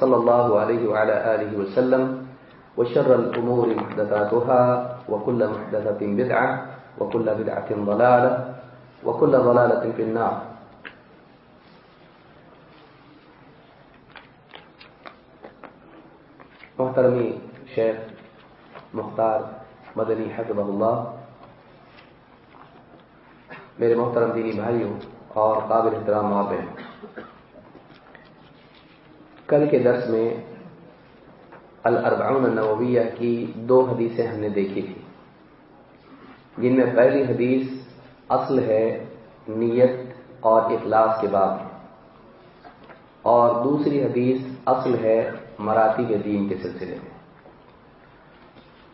صلى الله عليه وعلى آله وسلم وشر الأمور محدثاتها وكل محدثة بدعة وكل بدعة ضلالة وكل ضلالة في النار. محترمی شیخ مختار مدنی حفظ اللہ، میرے محترم دینی بھائیوں اور قابل احترام ماں بہن کل کے درس میں الاربعون النوویہ کی دو حدیثیں ہم نے دیکھی تھی، جن میں پہلی حدیث اصل ہے نیت اور اخلاص کے بعد اور دوسری حدیث اصل ہے مراتی کے دین کے سلسلے میں۔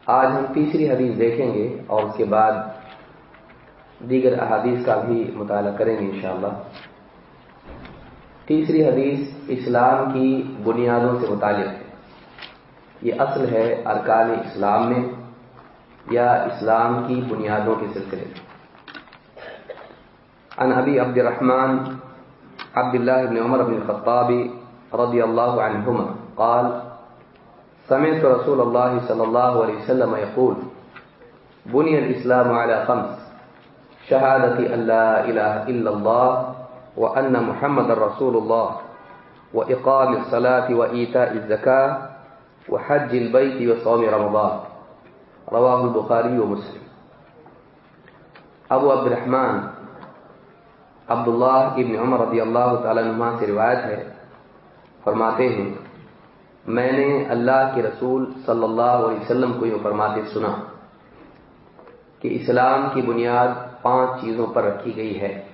آج ہم تیسری حدیث دیکھیں گے اور اس کے بعد دیگر احادیث کا بھی مطالعہ کریں گے انشاءاللہ۔ تیسری حدیث اسلام کی بنیادوں سے متعلق ہے۔ یہ اصل ہے ارکان اسلام میں یا اسلام کی بنیادوں کے سلسلے میں۔ عن ابی عبد الرحمن عبد الله بن عمر بن الخطاب رضي الله عنهما قال، سمعت رسول الله صلى الله عليه وسلم يقول بني الإسلام على خمس شهادة أن لا إله إلا الله وأن محمد رسول الله وإقام الصلاة وإيتاء الزكاة وحج البيت وصوم رمضان. رواه البخاري ومسلم. ابو عبد الرحمن عبداللہ ابن عمر رضی اللہ تعالی عنہ سے روایت ہے، فرماتے ہیں، میں نے اللہ کے رسول صلی اللہ علیہ وسلم کو یہ فرماتے سنا کہ اسلام کی بنیاد پانچ چیزوں پر رکھی گئی ہے۔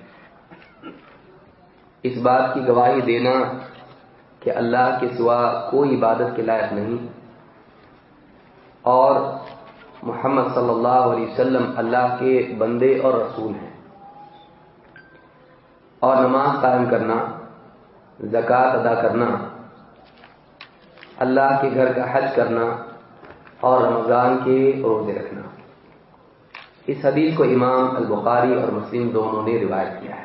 اس بات کی گواہی دینا کہ اللہ کے سوا کوئی عبادت کے لائق نہیں۔ اور محمد صلی اللہ علیہ وسلم اللہ کے بندے اور رسول ہیں۔ اور نماز قائم کرنا، زکوٰۃ ادا کرنا، اللہ کے گھر کا حج کرنا اور رمضان کے روزے رکھنا۔ اس حدیث کو امام البخاری اور مسلم دونوں نے روایت کیا۔ ہے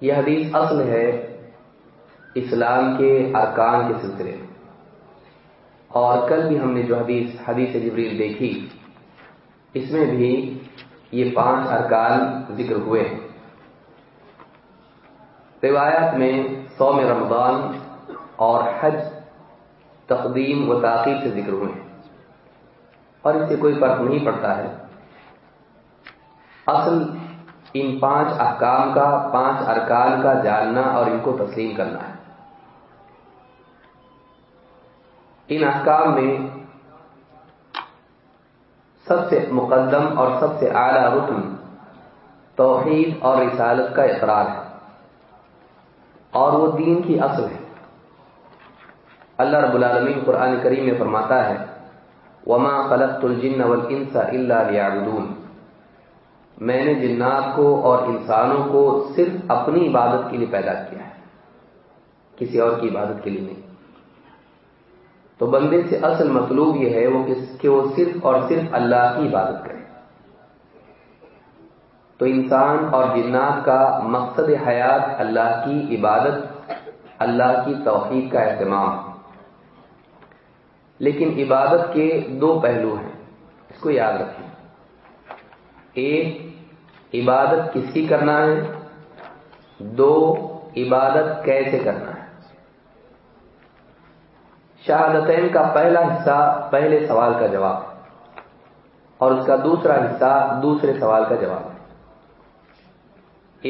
یہ حدیث اصل ہے اسلام کے ارکان کے سلسلے میں۔ اور کل بھی ہم نے جو حدیث حدیث جبریل دیکھی، اس میں بھی یہ پانچ ارکان ذکر ہوئے ہیں۔ روایت میں سوم رمضان اور حج تقدیم و تاخیر سے ذکر ہوئے ہیں۔ اور اس سے کوئی فرق نہیں پڑتا ہے۔ اصل ان پانچ احکام کا، پانچ ارکان کا جاننا اور ان کو تسلیم کرنا ہے۔ ان احکام میں سب سے مقدم اور سب سے اعلیٰ رکن توحید اور رسالت کا اقرار ہے۔ اور وہ دین کی اصل ہے۔ اللہ رب العالمین قرآن کریم میں فرماتا ہے، وما خلقت الجن والانس الا ليعبدون۔ میں نے جنات کو اور انسانوں کو صرف اپنی عبادت کے لیے پیدا کیا ہے۔ کسی اور کی عبادت کے لیے نہیں۔ تو بندے سے اصل مطلوب یہ ہے وہ کہ وہ صرف اور صرف اللہ کی عبادت کرے۔ تو انسان اور جنات کا مقصد حیات اللہ کی عبادت، اللہ کی توحید کا اہتمام۔ لیکن عبادت کے دو پہلو ہیں، اس کو یاد رکھیں۔ ایک عبادت کس کی کرنا ہے؟ دو، عبادت کیسے کرنا ہے؟ شہادتین کا پہلا حصہ پہلے سوال کا جواب اور اس کا دوسرا حصہ دوسرے سوال کا جواب ہے۔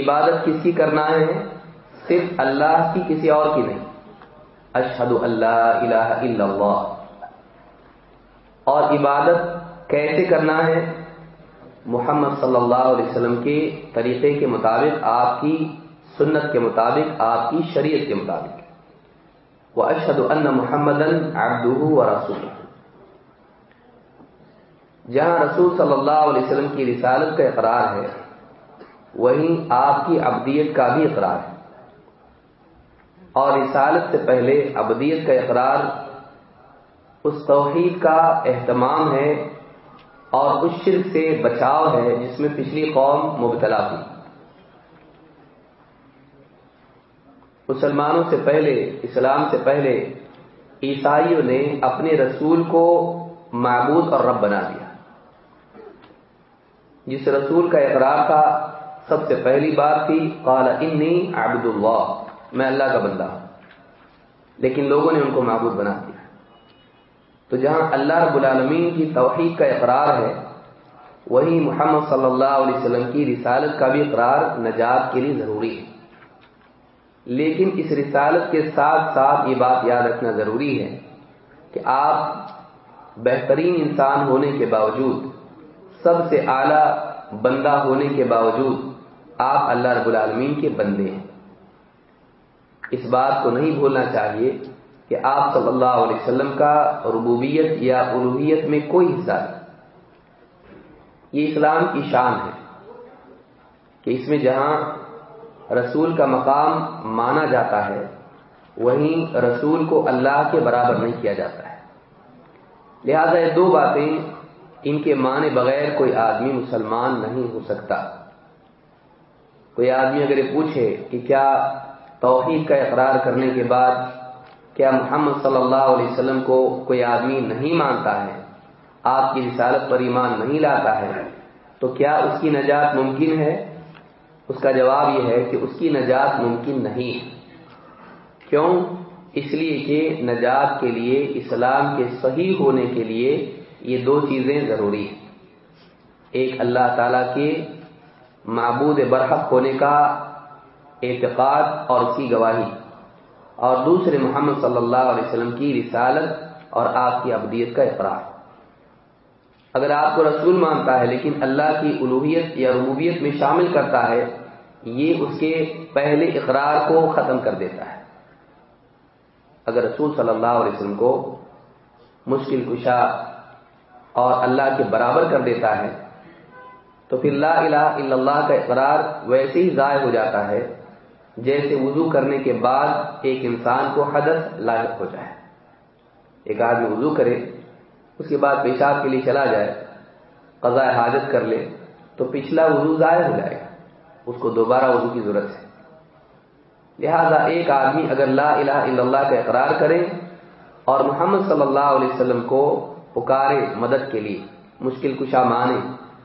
عبادت کس کی کرنا ہے؟ صرف اللہ کی، کسی اور کی نہیں۔ اشہد اللہ الہ الا اللہ۔ اور عبادت کیسے کرنا ہے؟ محمد صلی اللہ علیہ وسلم کے طریقے کے مطابق، آپ کی سنت کے مطابق، آپ کی شریعت کے مطابق۔ وہ اشد ان محمد و رسول جہاں رسول صلی اللہ علیہ وسلم کی رسالت کا اقرار ہے، وہیں آپ کی ابدیت کا بھی اقرار ہے۔ اور رسالت سے پہلے ابدیت کا اقرار اس توحید کا اہتمام ہے اور اس شرک سے بچاؤ ہے جس میں پچھلی قوم مبتلا تھی۔ مسلمانوں سے پہلے، اسلام سے پہلے، عیسائیوں نے اپنے رسول کو معبود اور رب بنا دیا۔ جس رسول کا اقرار تھا، سب سے پہلی بات تھی، قال انی عبد اللہ میں اللہ کا بندہ ہوں۔ لیکن لوگوں نے ان کو معبود بنا دیا۔ تو جہاں اللہ رب العالمین کی توحید کا اقرار ہے، وہی محمد صلی اللہ علیہ وسلم کی رسالت کا بھی اقرار نجات کے لیے ضروری ہے۔ لیکن اس رسالت کے ساتھ ساتھ یہ بات یاد رکھنا ضروری ہے کہ آپ بہترین انسان ہونے کے باوجود، سب سے اعلی بندہ ہونے کے باوجود آپ اللہ رب العالمین کے بندے ہیں۔ اس بات کو نہیں بھولنا چاہیے کہ آپ صلی اللہ علیہ وسلم کا ربوبیت یا الوحیت میں کوئی حصہ نہیں۔ یہ اسلام کی شان ہے کہ اس میں جہاں رسول کا مقام مانا جاتا ہے، وہیں رسول کو اللہ کے برابر نہیں کیا جاتا ہے۔ لہذا یہ دو باتیں ان کے معنی بغیر کوئی آدمی مسلمان نہیں ہو سکتا۔ کوئی آدمی اگر یہ پوچھے کہ کیا توحید کا اقرار کرنے کے بعد کیا محمد صلی اللہ علیہ وسلم کو کوئی آدمی نہیں مانتا ہے؟ آپ کی رسالت پر ایمان نہیں لاتا ہے؟ تو کیا اس کی نجات ممکن ہے؟ اس کا جواب یہ ہے کہ اس کی نجات ممکن نہیں۔ کیوں؟ اس لیے کہ نجات کے لیے، اسلام کے صحیح ہونے کے لیے یہ دو چیزیں ضروری ہیں۔ ایک اللہ تعالی کے معبود برحق ہونے کا اعتقاد اور اس کی گواہی۔ اور دوسرے محمد صلی اللہ علیہ وسلم کی رسالت اور آپ کی ابدیت کا اقرار۔ اگر آپ کو رسول مانتا ہے لیکن اللہ کی الوحیت یا ربوبیت میں شامل کرتا ہے، یہ اس کے پہلے اقرار کو ختم کر دیتا ہے۔ اگر رسول صلی اللہ علیہ وسلم کو مشکل کشا اور اللہ کے برابر کر دیتا ہے، تو پھر لا الہ الا اللہ کا اقرار ویسے ہی ضائع ہو جاتا ہے۔ جیسے وضو کرنے کے بعد ایک انسان کو حدث لاحق ہو جائے۔ ایک آدمی وضو کرے، اس کے بعد پیشاب کے لیے چلا جائے قضاء حاجت کر لے، تو پچھلا وضو ضائع ہو جائے گا۔ اس کو دوبارہ وضو کی ضرورت ہے۔ لہذا ایک آدمی اگر لا الہ الا اللہ کا اقرار کرے اور محمد صلی اللہ علیہ وسلم کو پکارے مدد کے لیے، مشکل کشا مانے،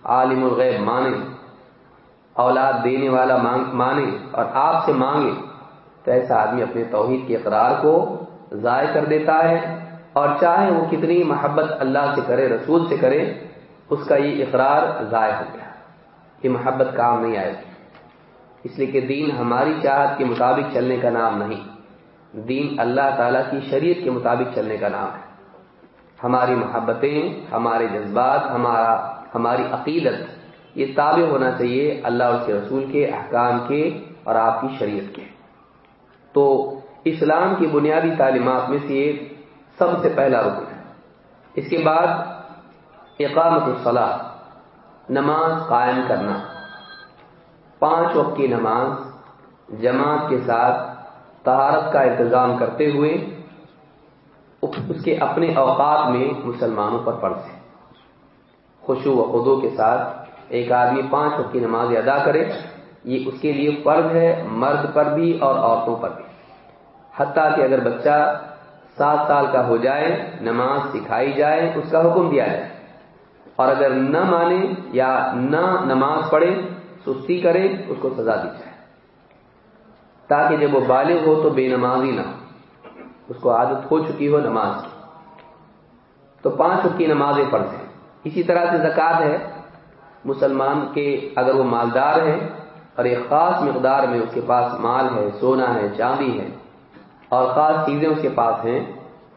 عالم الغیب مانے اولاد دینے والا مانے اور آپ سے مانگے تو ایسا آدمی اپنے توحید کے اقرار کو ضائع کر دیتا ہے اور چاہے وہ کتنی محبت اللہ سے کرے، رسول سے کرے، اس کا یہ اقرار ضائع ہو گیا۔ یہ محبت کام نہیں آئے گی۔ اس لیے کہ دین ہماری چاہت کے مطابق چلنے کا نام نہیں۔ دین اللہ تعالی کی شریعت کے مطابق چلنے کا نام ہے۔ ہماری محبتیں، ہمارے جذبات، ہمارا ہماری عقیدت یہ تابع ہونا چاہیے اللہ اور کے رسول کے احکام کے اور آپ کی شریعت کے۔ تو اسلام کی بنیادی تعلیمات میں سے یہ سب سے پہلا رکن ہے۔ اس کے بعد اقامت الصلاح نماز قائم کرنا۔ پانچ وقت کی نماز جماعت کے ساتھ طہارت کا انتظام کرتے ہوئے اس کے اپنے اوقات میں مسلمانوں پر فرض ہے۔ خوشو و خدو کے ساتھ ایک آدمی پانچ وقت کی نماز ادا کرے، یہ اس کے لیے فرض ہے، مرد پر بھی اور عورتوں پر بھی۔ حتیٰ کہ اگر بچہ سات سال کا ہو جائے، نماز سکھائی جائے، اس کا حکم دیا جائے۔ اور اگر نہ مانے یا نہ نماز پڑھے، سستی کرے، اس کو سزا دی جائے۔ تاکہ جب وہ بالغ ہو تو بے نمازی نہ ہو۔ اس کو عادت ہو چکی ہو نماز کی۔ تو پانچ وقت کی نمازیں پڑھتے ہیں۔ اسی طرح سے زکوٰۃ ہے۔ مسلمان کے اگر وہ مالدار ہے اور ایک خاص مقدار میں اس کے پاس مال ہے، سونا ہے، چاندی ہے اور خاص چیزیں اس کے پاس ہیں،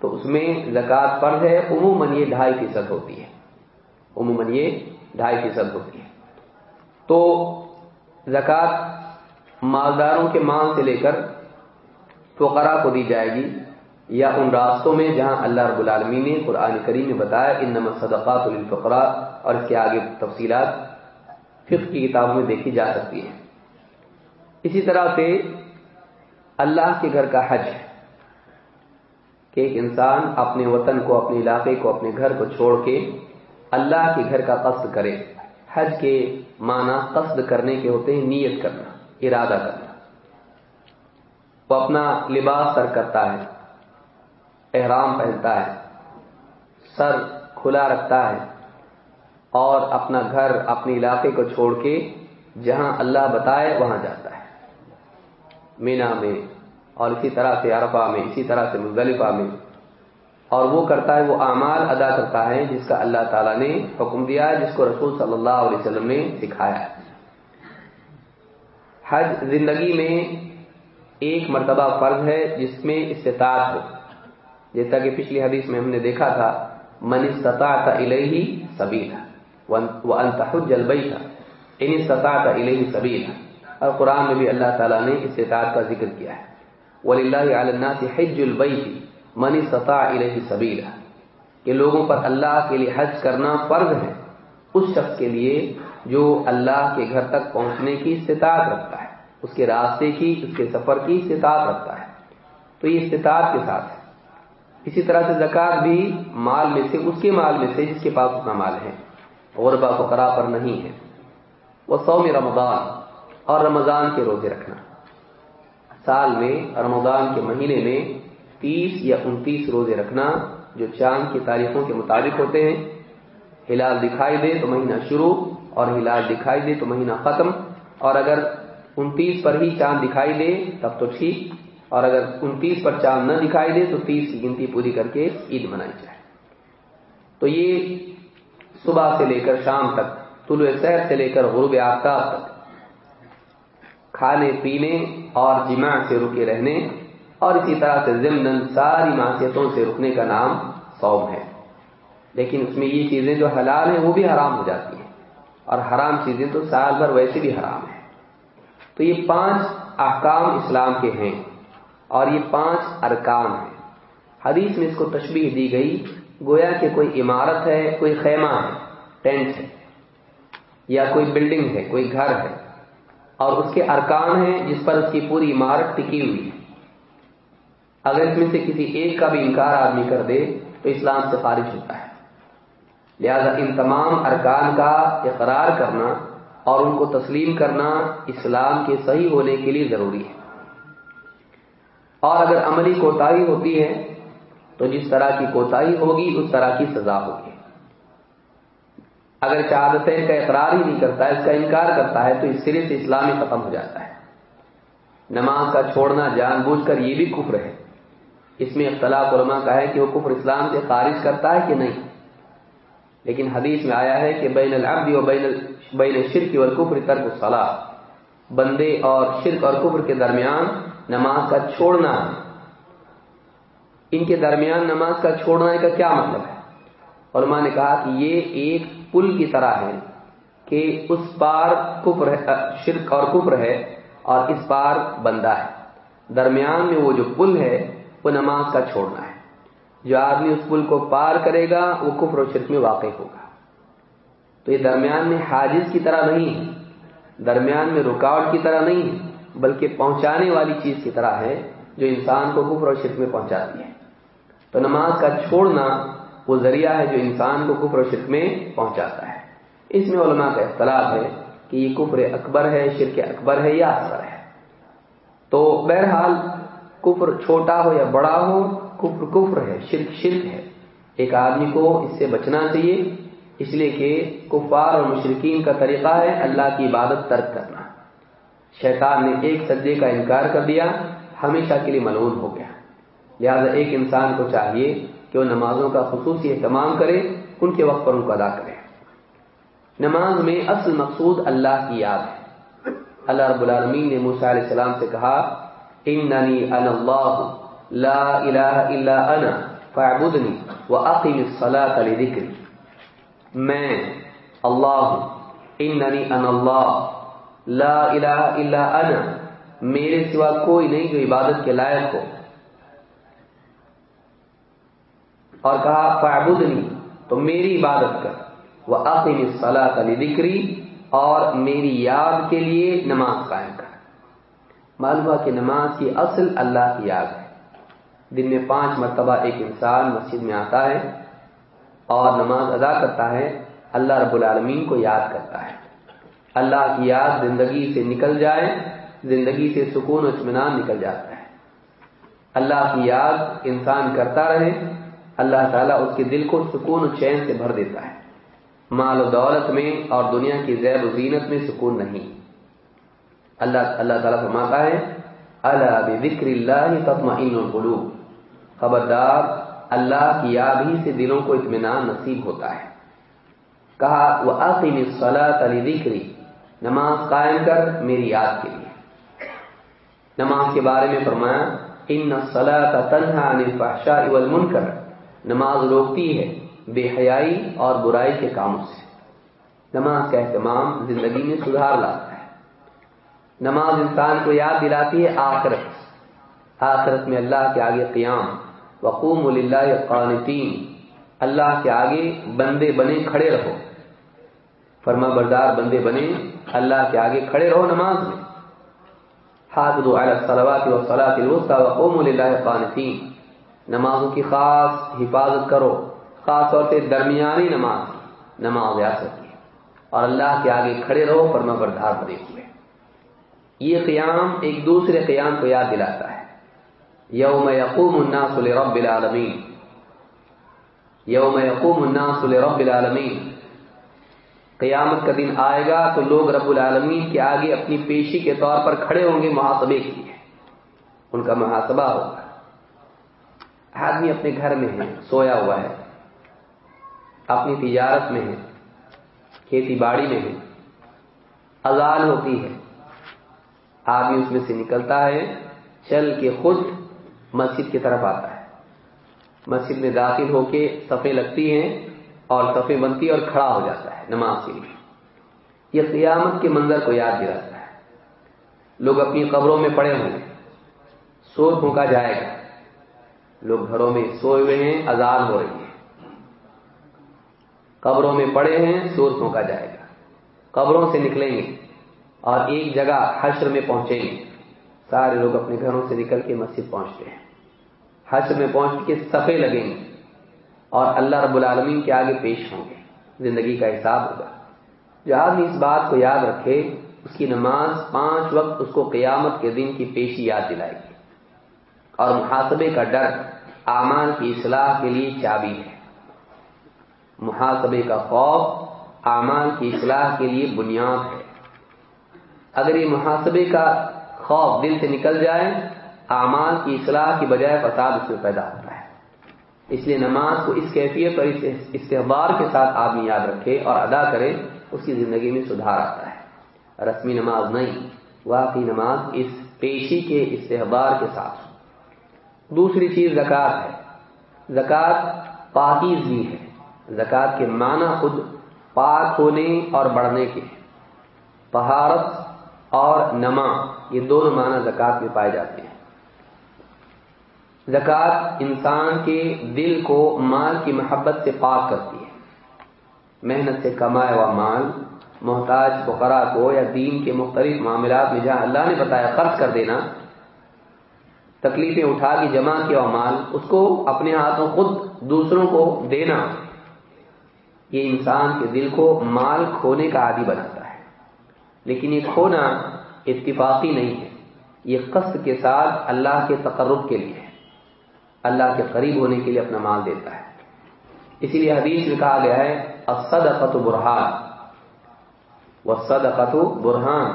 تو اس میں زکوٰۃ فرض ہے، عموماً یہ ڈھائی فیصد ہوتی ہے۔ عموماً یہ ڈھائی فیصد ہوتی ہے۔ تو زکوٰۃ مالداروں کے مال سے لے کر فقراء کو دی جائے گی۔ یا ان راستوں میں جہاں اللہ رب العالمین نے قرآن کریم میں بتایا ان نمت صدقات الفقرا اور اس کے آگے تفصیلات فقہ کی کتابوں میں دیکھی جا سکتی ہیں۔ اسی طرح سے اللہ کے گھر کا حج کہ ایک انسان اپنے وطن کو، اپنے علاقے کو، اپنے گھر کو چھوڑ کے اللہ کے گھر کا قصد کرے۔ حج کے معنی قصد کرنے کے ہوتے ہیں نیت کرنا، ارادہ کرنا۔ وہ اپنا لباس سر کرتا ہے۔ احرام پہنتا ہے، سر کھلا رکھتا ہے اور اپنا گھر اپنے علاقے کو چھوڑ کے جہاں اللہ بتائے وہاں جاتا ہے۔ مینا میں اور اسی طرح سے عرفہ میں، اسی طرح سے مزدلفہ میں۔ اور وہ کرتا ہے، وہ اعمال ادا کرتا ہے جس کا اللہ تعالیٰ نے حکم دیا ہے، جس کو رسول صلی اللہ علیہ وسلم نے سکھایا ہے۔ حج زندگی میں ایک مرتبہ فرض ہے جس میں استطاعت ہو۔ جیسا کہ پچھلی حدیث میں ہم نے دیکھا تھا، من استطاعت الیہ سبیلا وانت حج البیت، ان استطاعت الیہ سبیلا اور قرآن میں بھی اللہ تعالیٰ نے استطاعت کا ذکر کیا ہے۔ وَلِلَّهِ عَلَى النَّاسِ حِجُّ الْبَيْتِ مَنِ اسْتَطَاعَ إِلَيْهِ سَبِيلًا کہ لوگوں پر اللہ کے لیے حج کرنا فرض ہے۔ اس شخص کے لیے جو اللہ کے گھر تک پہنچنے کی استطاعت رکھتا ہے، اس کے راستے کی، اس کے سفر کی استطاعت رکھتا ہے۔ تو یہ استطاعت کے ساتھ اسی طرح سے زکوٰۃ بھی مال میں سے، اس کے مال میں سے جس کے پاس اتنا مال ہے، غربا فقرا پر نہیں ہے۔ وہ سو میں رمضان اور رمضان کے روزے رکھنا۔ سال میں، رمضان کے مہینے میں تیس یا انتیس روزے رکھنا جو چاند کی تاریخوں کے مطابق ہوتے ہیں۔ ہلال دکھائی دے تو مہینہ شروع اور ہلال دکھائی دے تو مہینہ ختم۔ اور اگر انتیس پر ہی چاند دکھائی دے، تب تو ٹھیک۔ اور اگر انتیس پر چاند نہ دکھائی دے تو تیس کی گنتی پوری کر کے عید منائی جائے۔ تو یہ صبح سے لے کر شام تک، طلوع شہر سے لے کر غروب آفتاب تک، کھانے، پینے اور جمع سے رکے رہنے اور اسی طرح سے ضمن ساری معصیتوں سے رکنے کا نام سوم ہے۔ لیکن اس میں یہ چیزیں جو حلال ہیں وہ بھی حرام ہو جاتی ہیں اور حرام چیزیں تو سال بھر ویسے بھی حرام ہیں۔ تو یہ پانچ احکام اسلام کے ہیں۔ اور یہ پانچ ارکان ہیں۔ حدیث میں اس کو تشبیح دی گئی، گویا کہ کوئی عمارت ہے، کوئی خیمہ ہے، ٹینٹ ہے، یا کوئی بلڈنگ ہے، کوئی گھر ہے۔ اور اس کے ارکان ہیں جس پر اس کی پوری عمارت ٹکی ہوئی ہے۔ اگر اس میں سے کسی ایک کا بھی انکار آدمی کر دے، تو اسلام سے خارج ہوتا ہے۔ لہذا ان تمام ارکان کا اقرار کرنا اور ان کو تسلیم کرنا اسلام کے صحیح ہونے کے لیے ضروری ہے۔ اور اگر عملی کوتاہی ہوتی ہے، تو جس طرح کی کوتاہی ہوگی، اس طرح کی سزا ہوگی۔ اگر شہادتیں کا اقرار ہی نہیں کرتا ہے، اس کا انکار کرتا ہے، تو اس سرے سے اسلام ہی ختم ہو جاتا ہے۔ نماز کا چھوڑنا، جان بوجھ کر یہ بھی کفر ہے۔ اس میں اختلاف علماء کا ہے کہ وہ کفر اسلام سے خارج کرتا ہے کہ نہیں۔ لیکن حدیث میں آیا ہے کہ بین العبد و بین بین شرک اور کفر ترک الصلاح بندے اور شرک اور کفر کے درمیان نماز کا چھوڑنا ان کے درمیان نماز کا چھوڑنا کا کیا مطلب ہے؟ علماء نے کہا کہ یہ ایک پل کی طرح ہے کہ اس پار کفر ہے شرک اور کفر ہے اور اس پار بندہ ہے۔ درمیان میں وہ جو پل ہے، وہ نماز کا چھوڑنا ہے۔ جو آدمی اس پل کو پار کرے گا، وہ کفر و شرک میں واقع ہوگا۔ تو یہ درمیان میں حاجز کی طرح نہیں ہے۔ درمیان میں رکاوٹ کی طرح نہیں ہے۔ بلکہ پہنچانے والی چیز کی طرح ہے جو انسان کو کفر و شرک میں پہنچاتی ہے۔ تو نماز کا چھوڑنا وہ ذریعہ ہے جو انسان کو کفر و شرک میں پہنچاتا ہے۔ اس میں علماء کا اختلاف ہے کہ یہ کفر اکبر ہے، شرک اکبر ہے یا اکبر ہے۔ تو بہرحال کفر چھوٹا ہو یا بڑا ہو، کفر کفر ہے، شرک شرک ہے۔ ایک آدمی کو اس سے بچنا چاہیے، اس لیے کہ کفار اور مشرقین کا طریقہ ہے اللہ کی عبادت ترک کرنا۔ شیطان نے ایک سجدے کا انکار کر دیا، ہمیشہ کے لیے ملون ہو گیا۔ لہذا ایک انسان کو چاہیے کہ وہ نمازوں کا خصوصی اہتمام کرے، ان کے وقت پر ان کو ادا کرے۔ نماز میں اصل مقصود اللہ کی یاد ہے۔ اللہ رب العالمین نے موسیٰ علیہ السلام سے کہا، اننی انا اللہ، لا الہ الا انا، فاعبدنی واقم الصلاة لذکری۔ میں، اللہ ہوں۔ اننی انا اللہ لا الہ الا انا، میرے سوا کوئی نہیں جو عبادت کے لائق ہو۔ اور کہا فعبدنی تو میری عبادت کر۔ وہ عقیم صلاح علی اور میری یاد کے لیے نماز قائم کر۔ معلوم ہوا کہ نماز کی اصل اللہ کی یاد ہے۔ دن میں پانچ مرتبہ ایک انسان مسجد میں آتا ہے اور نماز ادا کرتا ہے، اللہ رب العالمین کو یاد کرتا ہے۔ اللہ کی یاد زندگی سے نکل جائے، زندگی سے سکون و اطمینان نکل جاتا ہے۔ اللہ کی یاد انسان کرتا رہے، اللہ تعالیٰ اس کے دل کو سکون و چین سے بھر دیتا ہے۔ مال و دولت میں اور دنیا کی زیر و زینت میں سکون نہیں۔ اللہ اللہ تعالیٰ فرماتا ہے اللہ بکر اللہ تطمئن القلوب۔ خبردار، اللہ کی یاد ہی سے دلوں کو اطمینان نصیب ہوتا ہے۔ کہا وہ عقیم صلاح علی ذکری نماز قائم کر میری یاد کے لیے۔ نماز کے بارے میں فرمایا، ان صلاح تنہا عن الفحشاء والمنکر نماز روکتی ہے بے حیائی اور برائی کے کاموں سے۔ نماز کا اہتمام زندگی میں سدھار لاتا ہے۔ نماز انسان کو یاد دلاتی ہے آخرت۔ آخرت میں اللہ کے آگے قیام۔ وقوم اللہ قانتین۔ اللہ کے آگے بندے بنے کھڑے رہو۔ فرما بردار بندے بنے، اللہ کے آگے کھڑے رہو نماز میں۔ حافظوا علی الصلوات والصلاة الوسطى وقوموا لله قانتين نمازوں کی خاص حفاظت کرو، خاص طور سے درمیانی نماز نماز ریاست کی اور اللہ کے آگے کھڑے رہو، فرما بردار بنے۔ ہوئے یہ قیام ایک دوسرے قیام کو یاد دلاتا ہے۔ یوم یقوم الناس لرب العالمین۔ یوم یقوم الناس لرب العالمین۔ قیامت کا دن آئے گا تو لوگ رب العالمین کے آگے اپنی پیشی کے طور پر کھڑے ہوں گے، محاسبے کے لیے۔ ان کا محاسبہ ہوگا۔ آدمی اپنے گھر میں ہے، سویا ہوا ہے، اپنی تجارت میں ہے، کھیتی باڑی میں ہے اذان ہوتی ہے۔ آدمی اس میں سے نکلتا ہے، چل کے خود مسجد کی طرف آتا ہے۔ مسجد میں داخل ہو کے صفے لگتی ہیں اور صفے بنتی اور کھڑا ہو جاتا ہے۔ نماز کے لیے۔ یہ قیامت کے منظر کو یاد دلاتا ہے۔ لوگ اپنی قبروں میں پڑے ہوئے سور پھونکا جائے گا۔ لوگ گھروں میں سوئے ہوئے ہیں، آزاد ہو رہی ہے قبروں میں پڑے ہیں سور پھونکا جائے گا۔ قبروں سے نکلیں گے اور ایک جگہ حشر میں پہنچیں گے۔ سارے لوگ اپنے گھروں سے نکل کے مسجد پہنچتے ہیں۔ حشر میں پہنچ کے صفے لگیں گے اور اللہ رب العالمین کے آگے پیش ہوں گے۔ زندگی کا حساب ہوگا۔ جو آدمی اس بات کو یاد رکھے، اس کی نماز پانچ وقت اس کو قیامت کے دن کی پیشی یاد دلائے گی۔ اور محاسبے کا ڈر اعمال کی اصلاح کے لیے چابی ہے۔ محاسبے کا خوف اعمال کی اصلاح کے لیے بنیاد ہے۔ اگر یہ محاسبے کا خوف دل سے نکل جائے اعمال کی اصلاح کی بجائے فساد اس میں پیدا ہوتا ہے اس لیے نماز کو اس کیفیت اور اس استحبار کے ساتھ آدمی یاد رکھے اور ادا کرے، اس کی زندگی میں سدھار آتا ہے۔ رسمی نماز نہیں، واقعی نماز اس پیشی کے استحبار کے ساتھ۔ دوسری چیز زکوٰۃ ہے۔ زکوٰۃ پاکیز بھی ہے۔ زکوٰۃ کے معنی خود پاک ہونے اور بڑھنے کے۔ پہاڑت اور نما یہ دونوں معنی زکوٰۃ میں پائے جاتے ہیں۔ زکوٰۃ انسان کے دل کو مال کی محبت سے پاک کرتی ہے۔ محنت سے کمائے ہوا مال، محتاج فقرا کو یا دین کے مختلف معاملات میں جہاں اللہ نے بتایا خرچ کر دینا، تکلیفیں اٹھا کے جمع کیا ہوا مال، اس کو اپنے ہاتھوں خود دوسروں کو دینا، یہ انسان کے دل کو مال کھونے کا عادی بناتا ہے۔ لیکن یہ کھونا اتفاقی نہیں ہے، یہ قصد کے ساتھ اللہ کے تقرب کے لیے ہے۔ اللہ کے قریب ہونے کے لیے اپنا مال دیتا ہے۔ اسی لیے حدیث میں کہا گیا ہے اسد برہان۔ وہ صدقت برہان۔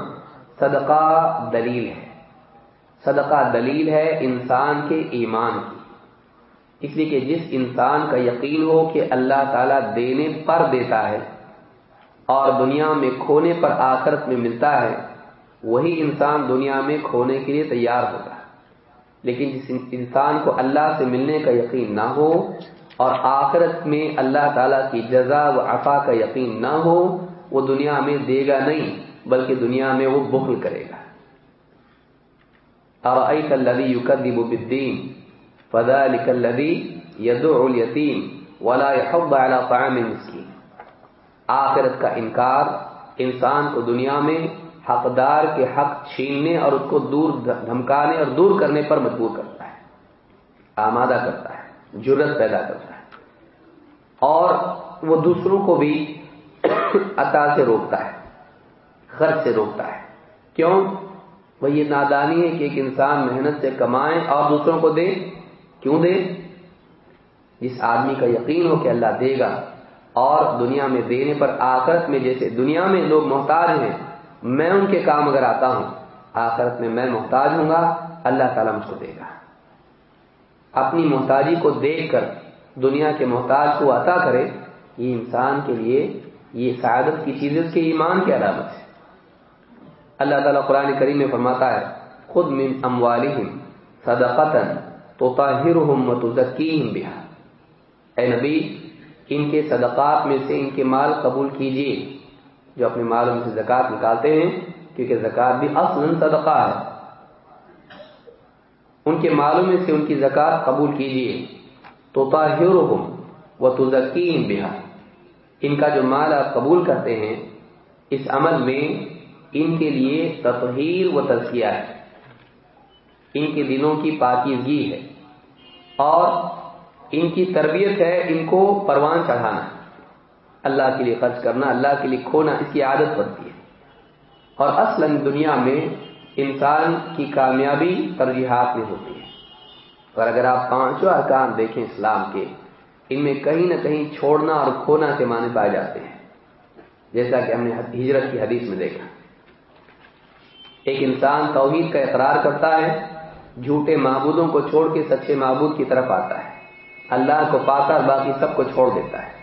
صدقہ دلیل ہے۔ صدقہ دلیل ہے انسان کے ایمان کی۔ اس لیے کہ جس انسان کا یقین ہو کہ اللہ تعالیٰ دینے پر دیتا ہے اور دنیا میں کھونے پر آخرت میں ملتا ہے، وہی انسان دنیا میں کھونے کے لیے تیار ہوگا لیکن جس انسان کو اللہ سے ملنے کا یقین نہ ہو اور آخرت میں اللہ تعالیٰ کی جزا و عفا کا یقین نہ ہو، وہ دنیا میں دے گا نہیں، بلکہ دنیا میں وہ بخل کرے گا۔ اور الدین فضا الدی يدعو اليتيم ولا يحض على طعام المسكين آخرت کا انکار انسان کو دنیا میں حقدار کے حق چھیننے اور اس کو دور دھمکانے اور دور کرنے پر مجبور کرتا ہے۔ آمادہ کرتا ہے جرت پیدا کرتا ہے۔ اور وہ دوسروں کو بھی عطا سے روکتا ہے، خرچ سے روکتا ہے۔ کیوں؟ وہ یہ نادانی ہے کہ ایک انسان محنت سے کمائے اور دوسروں کو دے۔ کیوں دے؟ جس آدمی کا یقین ہو کہ اللہ دے گا اور دنیا میں دینے پر آخرت میں جیسے دنیا میں لوگ محتاج ہیں میں ان کے کام اگر آتا ہوں، آخرت میں میں محتاج ہوں گا، اللہ تعالیٰ مجھ کو دے گا۔ اپنی محتاجی کو دیکھ کر دنیا کے محتاج کو عطا کرے، یہ انسان کے لیے یہ سعادت کی چیز اس کے ایمان کی علامت ہے۔ اللہ تعالیٰ قرآن کریم میں فرماتا ہے خود من اموالہم صدقتن تو طاہرہم و تزکیہم بہا اے نبی، ان کے صدقات میں سے ان کے مال قبول کیجیے جو اپنے مالوں میں سے زکات نکالتے ہیں، کیونکہ زکات بھی اصل صدقہ ہے۔ ان کے مالوں میں سے ان کی زکات قبول کیجیے تو طاہر و تزکین بہا۔ ان کا جو مال آپ قبول کرتے ہیں، اس عمل میں ان کے لیے تطہیر و تزکیہ ہے۔ ان کے دنوں کی پاکیزگی ہے۔ اور ان کی تربیت ہے ان کو پروان چڑھانا۔ اللہ کے لیے خرچ کرنا، اللہ کے لیے کھونا، اس کی عادت بنتی ہے۔ اور اصل دنیا میں انسان کی کامیابی ترجیحات میں ہوتی ہے۔ اور اگر آپ پانچوں ارکان دیکھیں اسلام کے، ان میں کہیں نہ کہیں چھوڑنا اور کھونا کے معنی پائے جاتے ہیں۔ جیسا کہ ہم نے ہجرت کی حدیث میں دیکھا۔ ایک انسان توحید کا اقرار کرتا ہے، جھوٹے معبودوں کو چھوڑ کے سچے معبود کی طرف آتا ہے۔ اللہ کو پاتا باقی سب کو چھوڑ دیتا ہے۔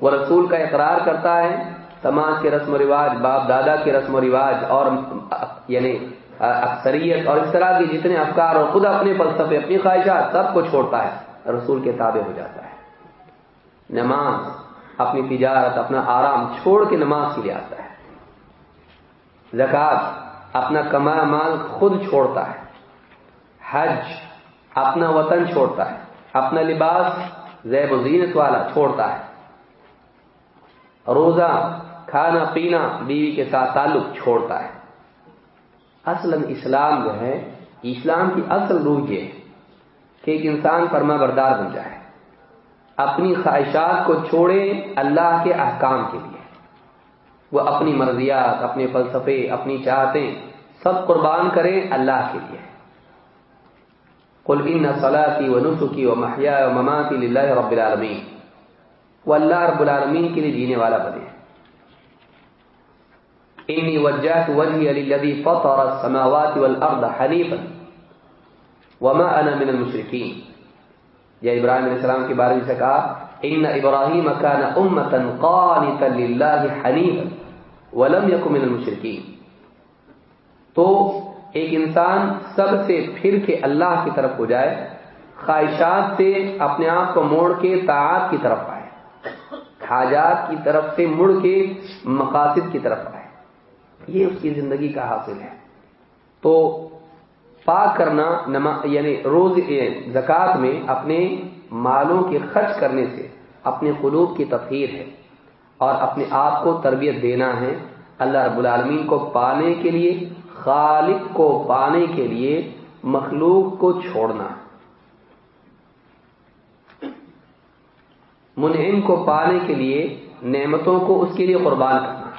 وہ رسول کا اقرار کرتا ہے سماج کے رسم و رواج، باپ دادا کے رسم و رواج اور یعنی اکثریت اور اس طرح کے جتنے افکار اور خود اپنے فلسفے، اپنی خواہشات سب کو چھوڑتا ہے، رسول کے تابع ہو جاتا ہے۔ نماز، اپنی تجارت، اپنا آرام چھوڑ کے نماز کے لیے آتا ہے۔ زکات اپنا کمایا مال خود چھوڑتا ہے۔ حج، اپنا وطن چھوڑتا ہے۔ اپنا لباس، زیب و زینت والا چھوڑتا ہے۔ روزہ، کھانا، پینا، بیوی کے ساتھ تعلق چھوڑتا ہے۔ اصل اسلام جو ہے، اسلام کی اصل روح یہ ہے کہ ایک انسان فرما بردار بن جائے۔ اپنی خواہشات کو چھوڑے اللہ کے احکام کے لیے۔ وہ اپنی مرضیات، اپنے فلسفے، اپنی چاہتیں سب قربان کرے اللہ کے لیے۔ قل ان صلاتی و نسخی و محیا و مماتی للہ رب العالمین وہ اللہ رب العالمین کے لیے جینے والا بنے انی وجہت وجہی للذی فطر السماوات والارض حنیفا وما انا من المشرکین۔ یا ابراہیم علیہ السلام کے بارے میں سے کہا، ان ابراہیم کان امتا قانتا للہ حنیفا ولم یکن من المشرکین۔ تو ایک انسان سب سے پھر کے اللہ کی طرف ہو جائے، خواہشات سے اپنے آپ کو موڑ کے طاعت کی طرف آئے۔ حاجات کی طرف سے مڑ کے مقاصد کی طرف آئے۔ یہ اس کی زندگی کا حاصل ہے۔ تو پاک کرنا یعنی روز زکات میں اپنے مالوں کے خرچ کرنے سے اپنے قلوب کی تفہیر ہے اور اپنے آپ کو تربیت دینا ہے۔ اللہ رب العالمین کو پانے کے لیے، خالق کو پانے کے لیے مخلوق کو چھوڑنا۔ ہے منعم کو پانے کے لیے نعمتوں کو اس کے لیے قربان کرنا۔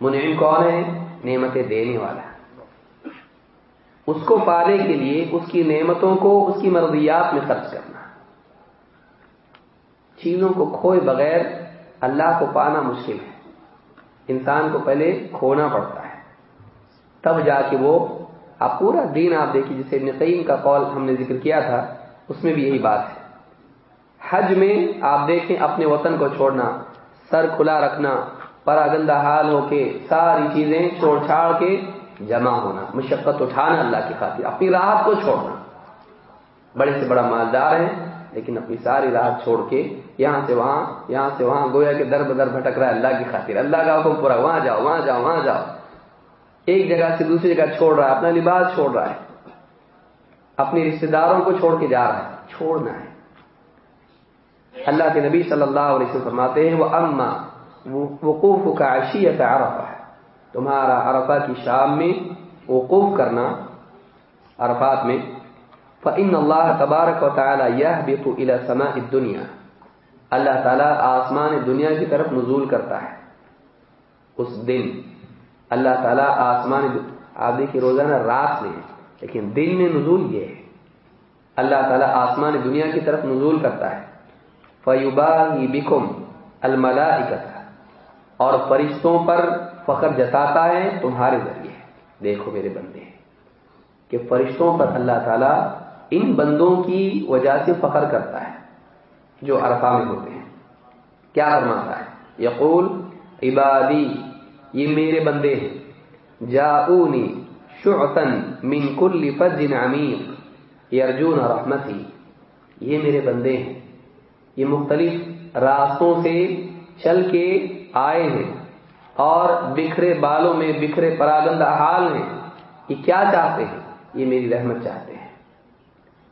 منعم کون ہے؟ نعمتیں دینے والا۔ اس کو پانے کے لیے اس کی نعمتوں کو اس کی مرضیات میں خرچ کرنا۔ چیزوں کو کھوئے بغیر اللہ کو پانا مشکل ہے۔ انسان کو پہلے کھونا پڑتا ہے۔ تب جا کے وہ آپ پورا دین آپ دیکھیے جسے نقیم کا قول ہم نے ذکر کیا تھا، اس میں بھی یہی بات ہے۔ حج میں آپ دیکھیں اپنے وطن کو چھوڑنا، سر کھلا رکھنا پرا گندہ حال ہو کے ساری چیزیں چھوڑ چھاڑ کے جمع ہونا، مشقت اٹھانا اللہ کی خاطر، اپنی راحت کو چھوڑنا۔ بڑے سے بڑا مالدار ہے لیکن اپنی ساری راحت چھوڑ کے یہاں سے وہاں، یہاں سے وہاں، گویا کے در بدر بھٹک رہا ہے اللہ کی خاطر۔ اللہ کا حکم پورا، وہاں جاؤ وہاں جاؤ وہاں جاؤ۔ ایک جگہ سے دوسری جگہ چھوڑ رہا ہے، اپنا لباس چھوڑ رہا ہے۔ اپنے رشتے داروں کو چھوڑ کے جا رہا ہے، چھوڑنا ہے۔ اللہ کے نبی صلی اللہ علیہ وسلم فرماتے ہیں، وہ اما وقوف کا عشیت عرفہ ہے۔ تمہارا عرفہ کی شام میں وقوف کرنا، عرفات میں۔ فَإِنَّ اللَّهَ تَبَارَكَ وَتَعَالَى يَحْبِطُ إِلَى سَمَاءِ الدُّنْيَا۔ اللہ تعالیٰ آسمان دنیا کی طرف نزول کرتا ہے۔ اس دن اللہ تعالیٰ آسمان آپ دیکھیے روزانہ رات میں، لیکن دن میں نزول یہ ہے۔ اللہ تعالیٰ آسمان دنیا کی طرف نزول کرتا ہے۔ فیوباہی بکم الملائکت اور فرشتوں پر فخر جتاتا ہے تمہارے ذریعے۔ دیکھو میرے بندے، کہ فرشتوں پر اللہ تعالیٰ ان بندوں کی وجہ سے فخر کرتا ہے جو عرفہ میں ہوتے ہیں۔ کیا فرماتا ہے؟ یقول، عبادی، یہ میرے بندے ہیں۔ جاؤنی شعتن من کل فج عمیق، یرجون رحمتی۔ یہ میرے بندے ہیں۔ یہ مختلف راستوں سے چل کے آئے ہیں اور بکھرے بالوں میں بکھرے پراگند حال ہیں۔ یہ کیا چاہتے ہیں؟ یہ میری رحمت چاہتے ہیں۔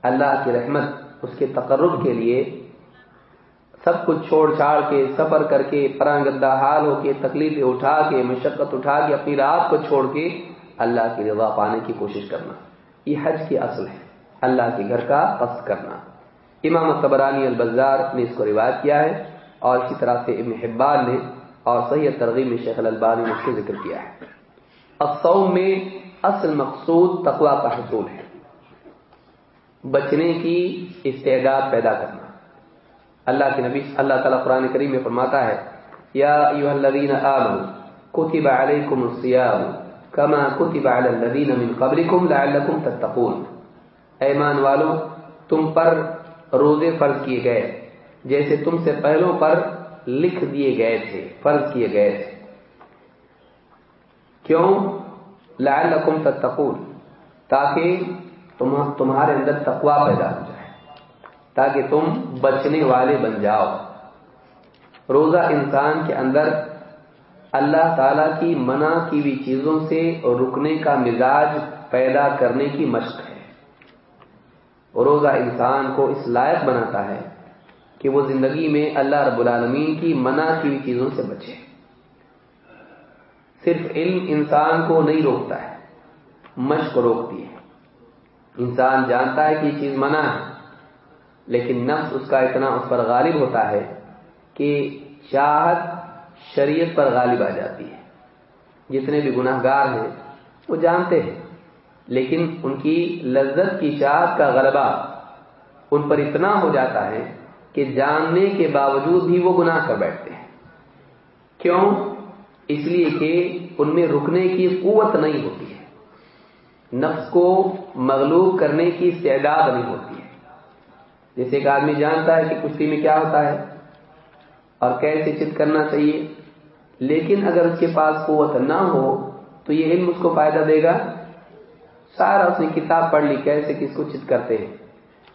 اللہ کی رحمت اس کے تقرب کے لیے سب کچھ چھوڑ چھاڑ کے، سفر کر کے، پراگندہ حال ہو کے، تکلیفیں اٹھا کے، مشقت اٹھا کے، اپنی رات کو چھوڑ کے اللہ کی رضا پانے کی کوشش کرنا۔ یہ حج کی اصل ہے۔ اللہ کے گھر کا قصد کرنا۔ امام قبرانی البزار نے اس کو روایت کیا ہے اور اسی طرح سے ابن حبان نے اور صحیح ترغیب میں شیخ البانی نے اس کو ذکر کیا ہے۔ الصوم میں اصل مقصود تقوا کا حصول ہے۔ بچنے کی استعداد پیدا کرنا۔ اللہ کے نبی، اللہ تعالیٰ قرآن کریم میں فرماتا ہے، یا ایوہ الذین آمنوا، کتب علیکم الصیام کما کتب علی الذین من قبلکم لعلکم تتقون۔ ایمان والو، تم پر روزے فرض کیے گئے۔ جیسے تم سے پہلوں پر لکھ دیے گئے تھے، فرض کیے گئے تھے۔ کیوں؟ لعلکم تتقون، تاکہ تم تمہارے اندر تقوا پیدا ہو جائے، تاکہ تم بچنے والے بن جاؤ۔ روزہ انسان کے اندر اللہ تعالی کی منع کی ہوئی چیزوں سے رکنے کا مزاج پیدا کرنے کی مشق ہے۔ روزہ انسان کو اس لائق بناتا ہے کہ وہ زندگی میں اللہ رب العالمین کی منع کی ہوئی چیزوں سے بچے۔ صرف علم انسان کو نہیں روکتا ہے، مشق روکتی ہے۔ انسان جانتا ہے کہ یہ چیز منع ہے، لیکن نفس اس کا اتنا اس پر غالب ہوتا ہے کہ چاہت شریعت پر غالب آ جاتی ہے۔ جتنے بھی گناہ گار ہیں، وہ جانتے ہیں۔ لیکن ان کی لذت کی چاہت کا غلبہ ان پر اتنا ہو جاتا ہے کہ جاننے کے باوجود بھی وہ گناہ کر بیٹھتے ہیں۔ کیوں؟ اس لیے کہ ان میں رکنے کی قوت نہیں ہوتی ہے۔ نفس کو مغلوب کرنے کی استعداد نہیں ہوتی ہے۔ جیسے ایک آدمی جانتا ہے کہ کشتی میں کیا ہوتا ہے اور کیسے چت کرنا چاہیے، لیکن اگر اس کے پاس قوت نہ ہو تو یہ علم اس کو فائدہ دے گا۔ سارا اس نے کتاب پڑھ لی، کیسے کس کو چت کرتے ہیں؟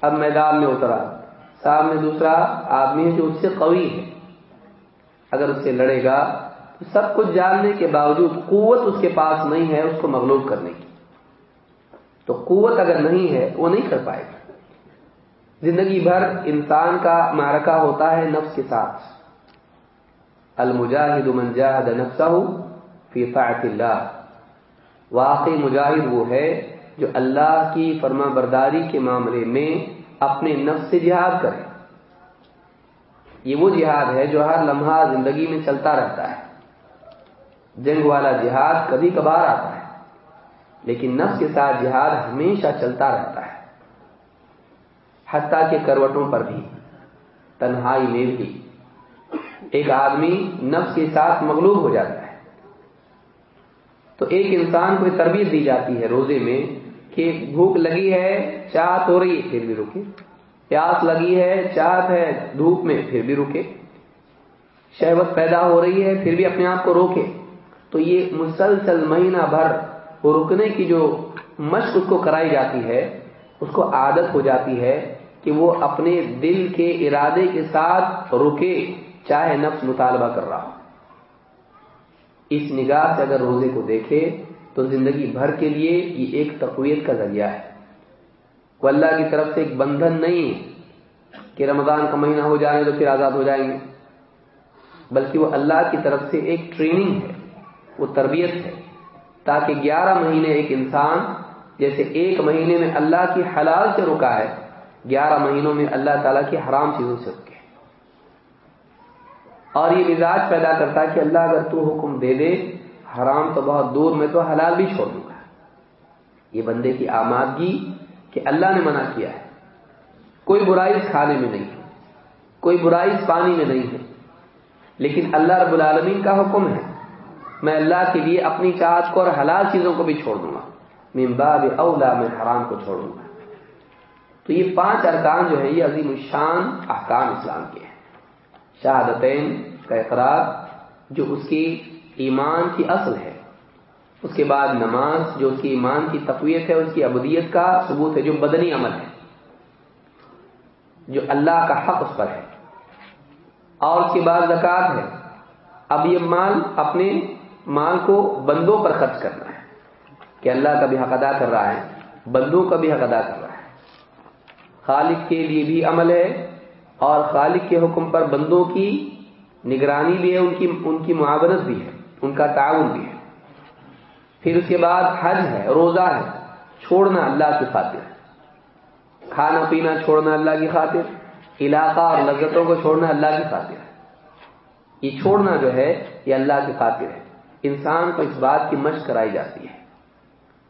اب میدان میں اترا سامنے دوسرا آدمی ہے جو اس سے قوی ہے۔ اگر اس سے لڑے گا، تو سب کچھ جاننے کے باوجود قوت اس کے پاس نہیں ہے، اس کو مغلوب کرنے کی۔ تو قوت اگر نہیں ہے، وہ نہیں کر پائے گا۔ زندگی بھر انسان کا معرکہ ہوتا ہے نفس کے ساتھ۔ المجاہد من جاہد نفسہ فی طاعت اللہ۔ واقعی مجاہد وہ ہے جو اللہ کی فرما برداری کے معاملے میں اپنے نفس سے جہاد کرے۔ یہ وہ جہاد ہے جو ہر لمحہ زندگی میں چلتا رہتا ہے۔ جنگ والا جہاد کبھی کبھار آتا ہے، لیکن نفس کے ساتھ جہاد ہمیشہ چلتا رہتا ہے۔ حتیٰ کے کروٹوں پر بھی تنہائی میں بھی ایک آدمی نفس کے ساتھ مغلوب ہو جاتا ہے۔ تو ایک انسان کو تربیت دی جاتی ہے روزے میں کہ بھوک لگی ہے، چاہت ہو رہی ہے، پھر بھی رکے۔ پیاس لگی ہے، چاہت ہے، دھوپ میں پھر بھی رکے۔ شہوت پیدا ہو رہی ہے، پھر بھی اپنے آپ کو روکے۔ تو یہ مسلسل مہینہ بھر وہ رکنے کی جو مشق اس کو کرائی جاتی ہے، اس کو عادت ہو جاتی ہے کہ وہ اپنے دل کے ارادے کے ساتھ رکے، چاہے نفس مطالبہ کر رہا ہو۔ اس نگاہ سے اگر روزے کو دیکھے تو زندگی بھر کے لیے یہ ایک تقویت کا ذریعہ ہے۔ وہ اللہ کی طرف سے ایک بندھن نہیں کہ رمضان کا مہینہ ہو جائے تو پھر آزاد ہو جائیں گے، بلکہ وہ اللہ کی طرف سے ایک ٹریننگ ہے، وہ تربیت ہے۔ تاکہ گیارہ مہینے ایک انسان، جیسے ایک مہینے میں اللہ کی حلال سے رکا ہے، گیارہ مہینوں میں اللہ تعالیٰ کی حرام چیزوں سے رکے۔ اور یہ مزاج پیدا کرتا ہے کہ اللہ اگر تو حکم دے دے، حرام تو بہت دور میں تو حلال بھی چھوڑ دوں گا۔ یہ بندے کی آمادگی کہ اللہ نے منع کیا ہے۔ کوئی برائی اس کھانے میں نہیں ہے، کوئی برائی اس پانی میں نہیں ہے۔ لیکن اللہ رب العالمین کا حکم ہے، میں اللہ کے لیے اپنی چاہت کو اور حلال چیزوں کو بھی چھوڑ دوں گا۔ باب اولا، میں حرام کو چھوڑوں گا۔ تو یہ پانچ ارکان جو ہے یہ عظیم الشان احکام اسلام کے ہیں۔ شہادتین کا اقرار جو اس کی ایمان کی اصل ہے۔ اس کے بعد نماز جو اس کی ایمان کی تقویت ہے، اس کی ابدیت کا ثبوت ہے، جو بدنی عمل ہے، جو اللہ کا حق اس پر ہے۔ اور اس کے بعد زکات ہے۔ اب یہ مال اپنے مال کو بندوں پر خرچ کرنا ہے، کہ اللہ کا بھی حق ادا کر رہا ہے، بندوں کا بھی حق ادا کر رہا ہے۔ خالق کے لیے بھی عمل ہے اور خالق کے حکم پر بندوں کی نگرانی بھی ہے، ان کی ان کی معاونت بھی ہے، ان کا تعاون بھی ہے۔ پھر اس کے بعد حج ہے، روزہ ہے، چھوڑنا اللہ کی خاطر۔ کھانا پینا چھوڑنا اللہ کی خاطر، علاقہ اور لذتوں کو چھوڑنا اللہ کی خاطر۔ یہ چھوڑنا جو ہے، یہ اللہ کی خاطر ہے۔ انسان کو اس بات کی مشق کرائی جاتی ہے۔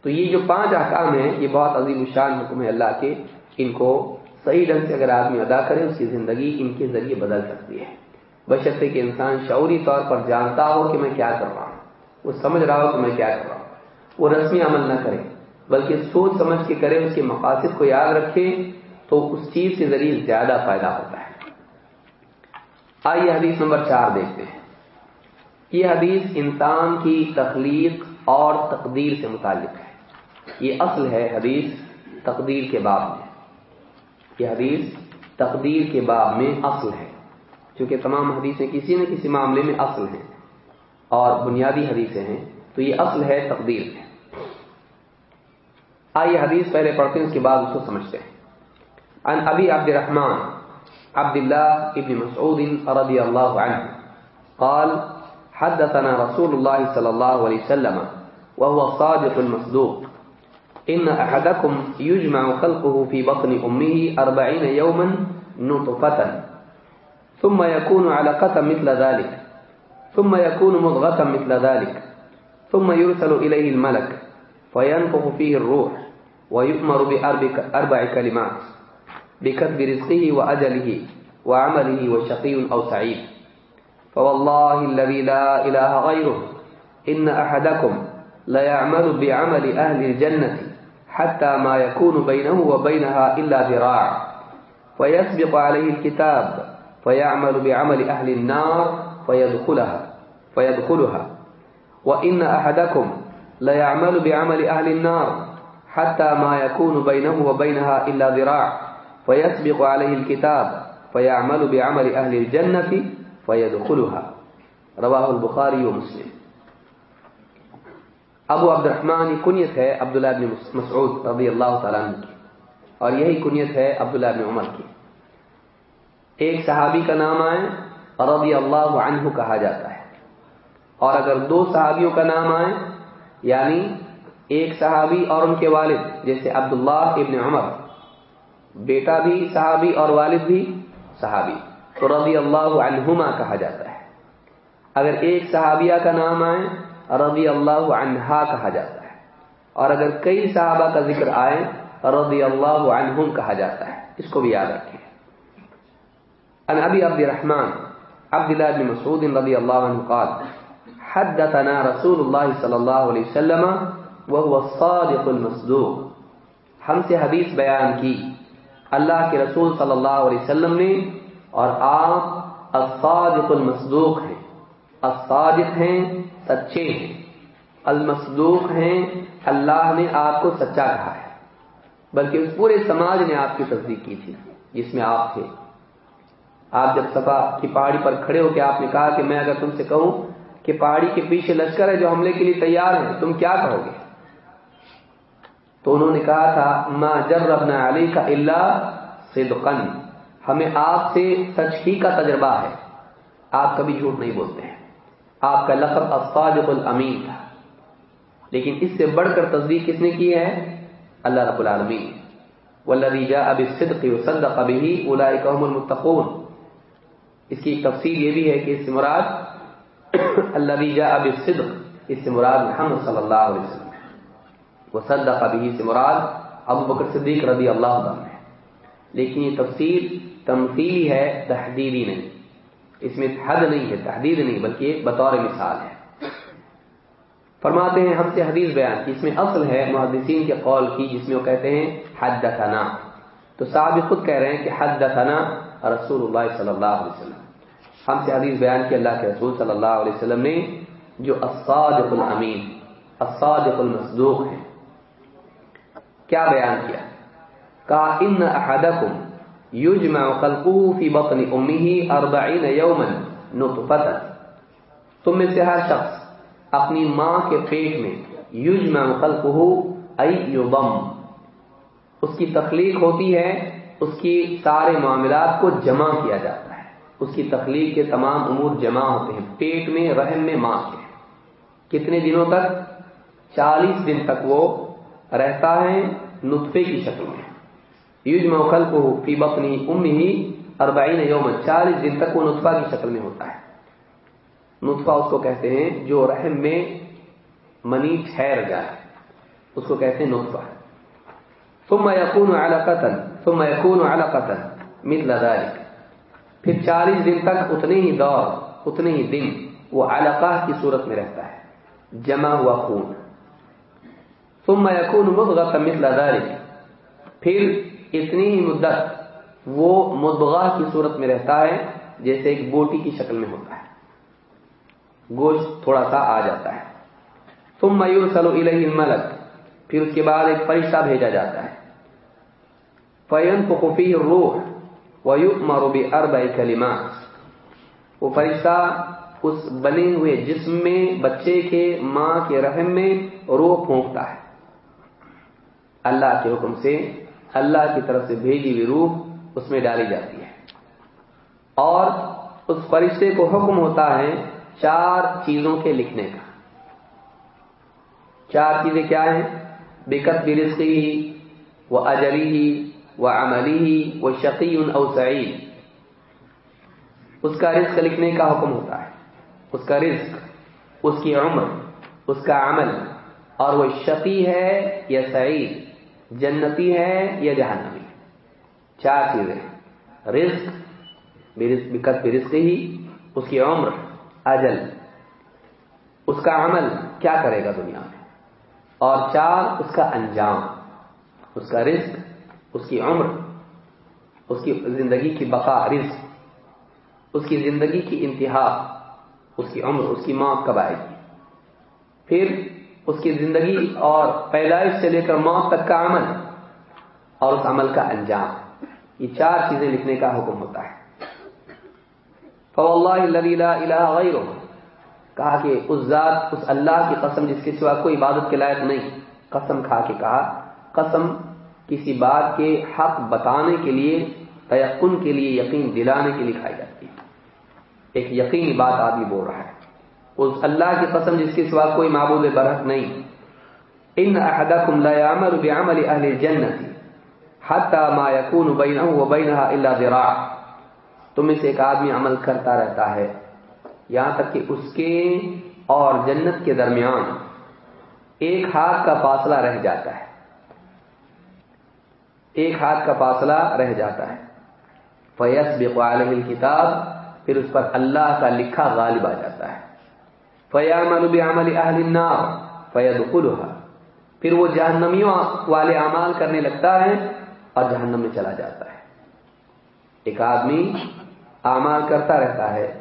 تو یہ جو پانچ احکام ہیں، یہ بہت عظیم الشان حکم ہے اللہ کے۔ ان کو صحیح ڈھنگ سے اگر آدمی ادا کرے، اس کی زندگی ان کے ذریعے بدل سکتی ہے۔ بشرطے کہ انسان شعوری طور پر جانتا ہو کہ میں کیا کر رہا ہوں۔ وہ سمجھ رہا ہو کہ میں کیا کر رہا ہوں۔ وہ رسمی عمل نہ کرے، بلکہ سوچ سمجھ کے کرے، اس کے مقاصد کو یاد رکھے، تو اس چیز کے ذریعے زیادہ فائدہ ہوتا ہے۔ آئیے حدیث نمبر چار دیکھتے ہیں۔ یہ حدیث انسان کی تخلیق اور تقدیر سے متعلق ہے۔ یہ اصل ہے حدیث تقدیر کے باب میں۔ یہ حدیث تقدیر کے باب میں اصل ہے، چونکہ تمام حدیثیں کسی نہ کسی معاملے میں اصل ہیں اور بنیادی حدیثیں ہیں، تو یہ اصل ہے، تقدیر میں آئیے حدیث پہلے پڑھتے ہیں، اس کے بعد اس کو سمجھتے ہیں۔ عن ابی عبد الرحمن عبد الله ابن مسعود رضي الله عنه قال حدثنا رسول الله صلى الله عليه وسلم وهو الصادق المصدوق۔ إن أحدكم يجمع خلقه في بطن أمه أربعين يوما نطفة ثم يكون علقة مثل ذلك ثم يكون مضغة مثل ذلك ثم يرسل إليه الملك فينفخ فيه الروح ويؤمر بأربع كلمات بكتب رزقه وأجله وعمله وشقي أو سعيد فوالله الذي لا إله غيره إن أحدكم لا يعمل بعمل أهل الجنة حتى ما يكون بينه وبينها إلا ذراع. فيسبق عليه الكتاب، فيعمل بعمل أهل النار، فيدخلها فيدخلها. وإن أحدكم لا يعمل بعمل أهل النار حتى ما يكون بينه وبينها إلا ذراع. فيسبق عليه الكتاب، فيعمل بعمل أهل الجنة، فيدخلها. رواه البخاري ومسلم. ابو عبد الرحمن کنیت ہے عبداللہ ابن مسعود رضی اللہ تعالیٰ عنہ کی۔ اور یہی کنیت ہے عبداللہ ابن عمر کی۔ ایک صحابی کا نام آئے، رضی اللہ عنہ کہا جاتا ہے۔ اور اگر دو صحابیوں کا نام آئے یعنی ایک صحابی اور ان کے والد، جیسے عبداللہ ابن عمر، بیٹا بھی صحابی اور والد بھی صحابی، تو رضی اللہ عنہما کہا جاتا ہے۔ اگر ایک صحابیہ کا نام آئے رضی اللہ عنہا کہا جاتا ہے۔ اور اگر کئی صحابہ کا ذکر آئے رضی اللہ عنہم کہا جاتا ہے۔ اس کو بھی یاد رکھیں۔ ان ابی عبد الرحمن، عبد الله بن مسعود رضي الله عنه قال، حدثنا رسول الله صلى الله عليه وسلم وهو الصادق المصدوق۔ ہم سے حدیث بیان کی۔ اللہ کے رسول صلی اللہ علیہ وسلم نے، اور آپ الصادق المصدوق ہیں۔ الصادق ہیں، سچے ہیں۔ المصدوق ہیں، اللہ نے آپ کو سچا کہا ہے۔ بلکہ اس پورے سماج نے آپ کی تصدیق کی تھی، جس میں آپ تھے۔ آپ جب سفا کی پہاڑی پر کھڑے ہو کے آپ نے کہا کہ میں اگر تم سے کہوں کہ پہاڑی کے پیچھے لشکر ہے جو حملے کے لیے تیار ہے تم کیا کہو گے؟ تو انہوں نے کہا تھا، ما جربنا علی کا اللہ صدقن ہمیں آپ سے سچ ہی کا تجربہ ہے۔ آپ کبھی جھوٹ نہیں بولتے۔ ہیں آپ کا لقب الصادق الامین تھا۔ لیکن اس سے بڑھ کر تصدیق کس نے کی ہے؟ اللہ رب العالمین۔ والذی جاء بالصدق وصدق به اولئک هم المتقون۔ اس کی تفصیل یہ بھی ہے کہ اس سے مراد الذی جاء بالصدق، اس سے مراد محمد صلی اللہ علیہ وسلم۔ وصدق به سے مراد ابو بکر صدیق رضی اللہ عنہ۔ ہے لیکن یہ تفصیل تمثیلی ہے تحدیدی نہیں۔ اس میں حد نہیں ہے، تحدید نہیں، بلکہ ایک بطور مثال ہے۔ فرماتے ہیں، ہم سے حدیث بیان کی، اس میں اصل ہے محدثین کے قول کی، جس میں وہ کہتے ہیں حد تو صاحب خود کہہ رہے ہیں کہ حد رسول اللہ صلی اللہ علیہ وسلم۔ ہم سے حدیث بیان کی اللہ کے رسول صلی اللہ علیہ وسلم نے جو الصادق الامین، الصادق المصدوق ہے، کیا بیان کیا؟ کہا، ان احدکم یجمع خلقه فی بطن امه 40 یوما نطفه تم میں سے ہر شخص اپنی ماں کے پیٹ میں یجمع خلقه ای یضم اس کی تخلیق ہوتی ہے، اس کی سارے معاملات کو جمع کیا جاتا ہے. اس کی تخلیق کے تمام امور جمع ہوتے ہیں. پیٹ میں، رحم میں، ماں کے. کتنے دنوں تک؟ چالیس دن تک وہ رہتا ہے نطفے کی شکل میں. یوجما خلقه فی بطنی امه 40 یوم 40 دن تک وہ نطفہ کی شکل میں ہوتا ہے۔ نطفہ اس کو کہتے ہیں جو رحم میں منی ٹھہر جائے۔ اس کو کہتے ہیں نطفہ۔ ثم يكون علقه ثم يكون علقه مثل ذلك۔ پھر 40 دن تک اتنے ہی دور، اتنے ہی دن وہ علقہ کی صورت میں رہتا ہے۔ جمع ہوا خون۔ ثم يكون مضغه مثل ذلك۔ پھر اتنی ہی مدت وہ مدغا کی صورت میں رہتا ہے جیسے ایک بوٹی کی شکل میں ہوتا ہے۔ گوشت تھوڑا سا آ جاتا ہے۔ تم میور سلو الملک پھر اس کے بعد ایک فرشتہ بھیجا جاتا ہے۔ فین کو خفی روح مروبی ارب کلمات وہ فرشتہ اس بنے ہوئے جسم میں، بچے کے، ماں کے رحم میں روح پھونکتا ہے۔ اللہ کے حکم سے اللہ کی طرف سے بھیجی ہوئی روح اس میں ڈالی جاتی ہے۔ اور اس فرشتے کو حکم ہوتا ہے چار چیزوں کے لکھنے کا۔ چار چیزیں کیا ہیں؟ بکت برسقی ہی وہ اجلی ہی وہ عملی ہی وہ شقی او سعید اس کا رزق لکھنے کا حکم ہوتا ہے۔ اس کا رزق، اس کی عمر، اس کا عمل۔ اور وہ شقی ہے یا سعید؟ جنتی ہے یا جہنمی چار چیزیں رزق بکت رزق ہی اس کی عمر، اجل، اس کا عمل کیا کرے گا دنیا میں؟ اور چار، اس کا انجام، اس کا رزق، اس کی عمر، اس کی زندگی کی بقا، رزق، اس کی زندگی کی انتہا، اس کی عمر، اس کی موت کب آئے گی پھر اس کی زندگی اور پیدائش سے لے کر موت تک کا عمل اور اس عمل کا انجام۔ یہ چار چیزیں لکھنے کا حکم ہوتا ہے۔ کہا کہ اس ذات، اس اللہ کی قسم جس کے سوا کوئی عبادت کے لائق نہیں۔ قسم کھا کے کہا۔ قسم کسی بات کے حق بتانے کے لیے، تیقن کے لیے، یقین دلانے کے لیے کھائی جاتی ہے۔ ایک یقینی بات آدمی بول رہا ہے۔ اس اللہ کی قسم جس کے سوا کوئی معبود برحق نہیں. ان احدکم لا يعمل بعمل اهل الجنه حتى ما يكون بينه وبينها الا ذراع. تم سے ایک آدمی عمل کرتا رہتا ہے یہاں تک کہ اس کے اور جنت کے درمیان ایک ہاتھ کا فاصلہ رہ جاتا ہے. ایک ہاتھ کا فاصلہ رہ جاتا ہے. فیس بقالم الکتاب، پھر اس پر اللہ کا لکھا غالب آ جاتا ہے. فیامل بعمل اہل النار فیدخلها پھر وہ جہنمیوں والے اعمال کرنے لگتا ہے اور جہنم میں چلا جاتا ہے۔ ایک آدمی اعمال کرتا رہتا ہے،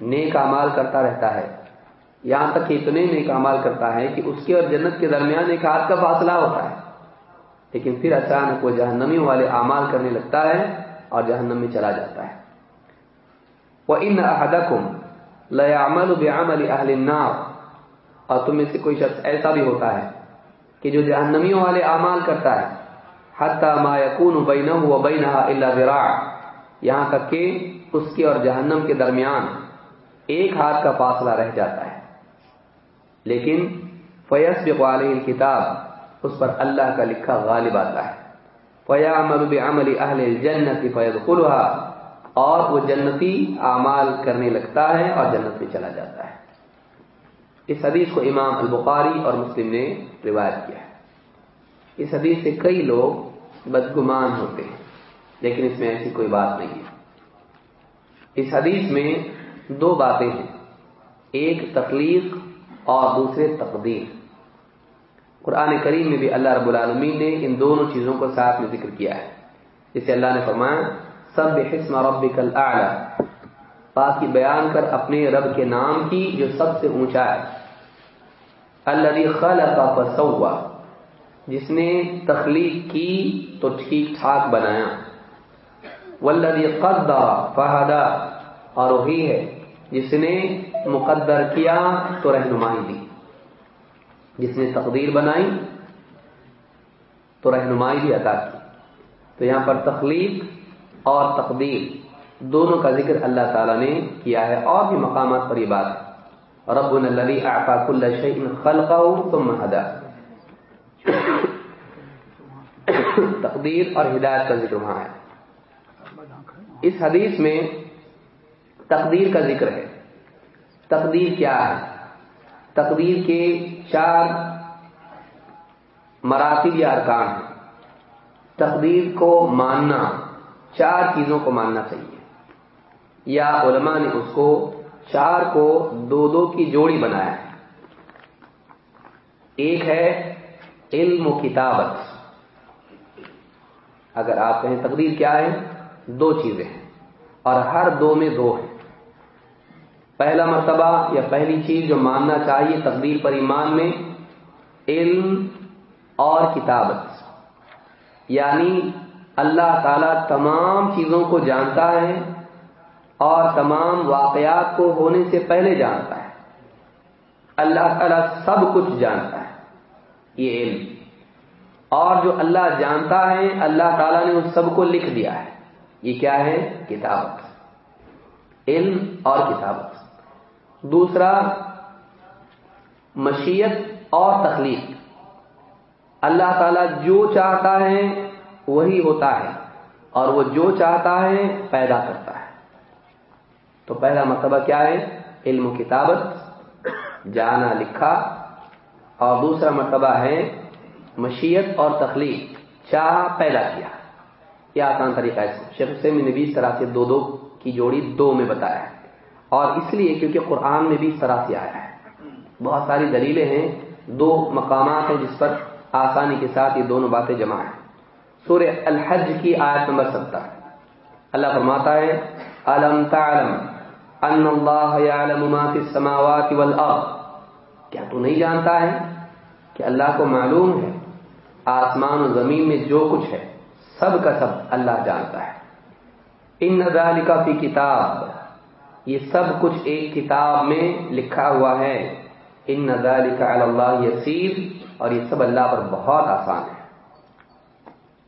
نیک اعمال کرتا رہتا ہے۔ یہاں تک کہ اتنے نیک اعمال کرتا ہے کہ اس کے اور جنت کے درمیان ایک ہاتھ کا فاصلہ ہوتا ہے۔ لیکن پھر اچانک وہ جہنمیوں والے اعمال کرنے لگتا ہے اور جہنم میں چلا جاتا ہے۔ وہ ان احدکم لَيَعْمَلُ بِعَمَلِ أَهْلِ النَّارِ. اور تم میں سے کوئی شخص ایسا بھی ہوتا ہے کہ جو جہنمیوں والے اعمال کرتا ہے. حتی ما يكون بینه و بینها الا ذراع. یہاں تک کہ اس کے اور جہنم کے درمیان ایک ہاتھ کا فاصلہ رہ جاتا ہے. لیکن فیص بقوال کتاب اس پر اللہ کا لکھا غالب آتا ہے. فیا امل عمل اہل جنت فیض اور وہ جنتی اعمال کرنے لگتا ہے اور جنت میں چلا جاتا ہے۔ اس حدیث کو امام البخاری اور مسلم نے روایت کیا ہے۔ اس حدیث سے کئی لوگ بدگمان ہوتے ہیں، لیکن اس میں ایسی کوئی بات نہیں ہے۔ اس حدیث میں دو باتیں ہیں، ایک تخلیق اور دوسرے تقدیر۔ قرآن کریم میں بھی اللہ رب العالمین نے ان دونوں چیزوں کو ساتھ میں ذکر کیا ہے۔ جسے اللہ نے فرمایا سب حسم ربک الاعلی۔ پاکی بیان کر اپنے رب کے نام کی جو سب سے اونچا ہے۔ اللہ خلق فسوا۔ جس نے تخلیق کی تو ٹھیک ٹھاک بنایا۔ والذی قدر فہدا۔ اور وہی ہے جس نے مقدر کیا تو رہنمائی دی۔ جس نے تقدیر بنائی تو رہنمائی بھی عطا کی۔ تو یہاں پر تخلیق اور تقدیر، دونوں کا ذکر اللہ تعالی نے کیا ہے، اور بھی مقامات پر یہ بات ہے۔ رب الذي اعطى كل شيء خلقه ثم هدى تقدیر اور ہدایت کا ذکر وہاں ہے۔ اس حدیث میں تقدیر کا ذکر ہے۔ تقدیر کیا ہے؟ تقدیر کے چار مراتب یا ارکان ہیں۔ تقدیر کو ماننا چار چیزوں کو ماننا چاہیے۔ یا علماء نے اس کو چار کو دو دو کی جوڑی بنایا ہے۔ ایک ہے علم و کتابت۔ اگر آپ کہیں تقدیر کیا ہے، دو چیزیں ہیں اور ہر دو میں دو ہیں۔ پہلا مرتبہ یا پہلی چیز جو ماننا چاہیے تقدیر پر ایمان میں، علم اور کتابت۔ یعنی اللہ تعالی تمام چیزوں کو جانتا ہے اور تمام واقعات کو ہونے سے پہلے جانتا ہے۔ اللہ تعالیٰ سب کچھ جانتا ہے۔ یہ علم۔ اور جو اللہ جانتا ہے، اللہ تعالیٰ نے اس سب کو لکھ دیا ہے۔ یہ کیا ہے؟ کتابت۔ علم اور کتابت۔ دوسرا، مشیت اور تخلیق۔ اللہ تعالیٰ جو چاہتا ہے وہی ہوتا ہے اور وہ جو چاہتا ہے پیدا کرتا ہے۔ تو پہلا مرتبہ کیا ہے؟ علم و کتابت، جانا، لکھا۔ اور دوسرا مرتبہ ہے مشیت اور تخلیق۔ چاہ پیدا کیا۔ یہ آسان طریقہ ہے۔ شیخ حسین نے بھی اس طرح سے دو دو کی جوڑی دو میں بتایا ہے۔ اور اس لیے کیونکہ قرآن میں بھی اس طرح سے آیا ہے۔ بہت ساری دلیلیں ہیں۔ دو مقامات ہیں جس پر آسانی کے ساتھ یہ دونوں باتیں جمع ہیں۔ سورہ الحج کی آیت نمبر ستر۔ اللہ فرماتا ہے علم تعلم ان اللہ یعلم ما فی السماوات والارض کیا تو نہیں جانتا ہے کہ اللہ کو معلوم ہے؟ آسمان و زمین میں جو کچھ ہے، سب کا سب اللہ جانتا ہے۔ ان ذالک فی کتاب، یہ سب کچھ ایک کتاب میں لکھا ہوا ہے۔ ان ذالک علی اللہ یسیر، اور یہ سب اللہ پر بہت آسان ہے۔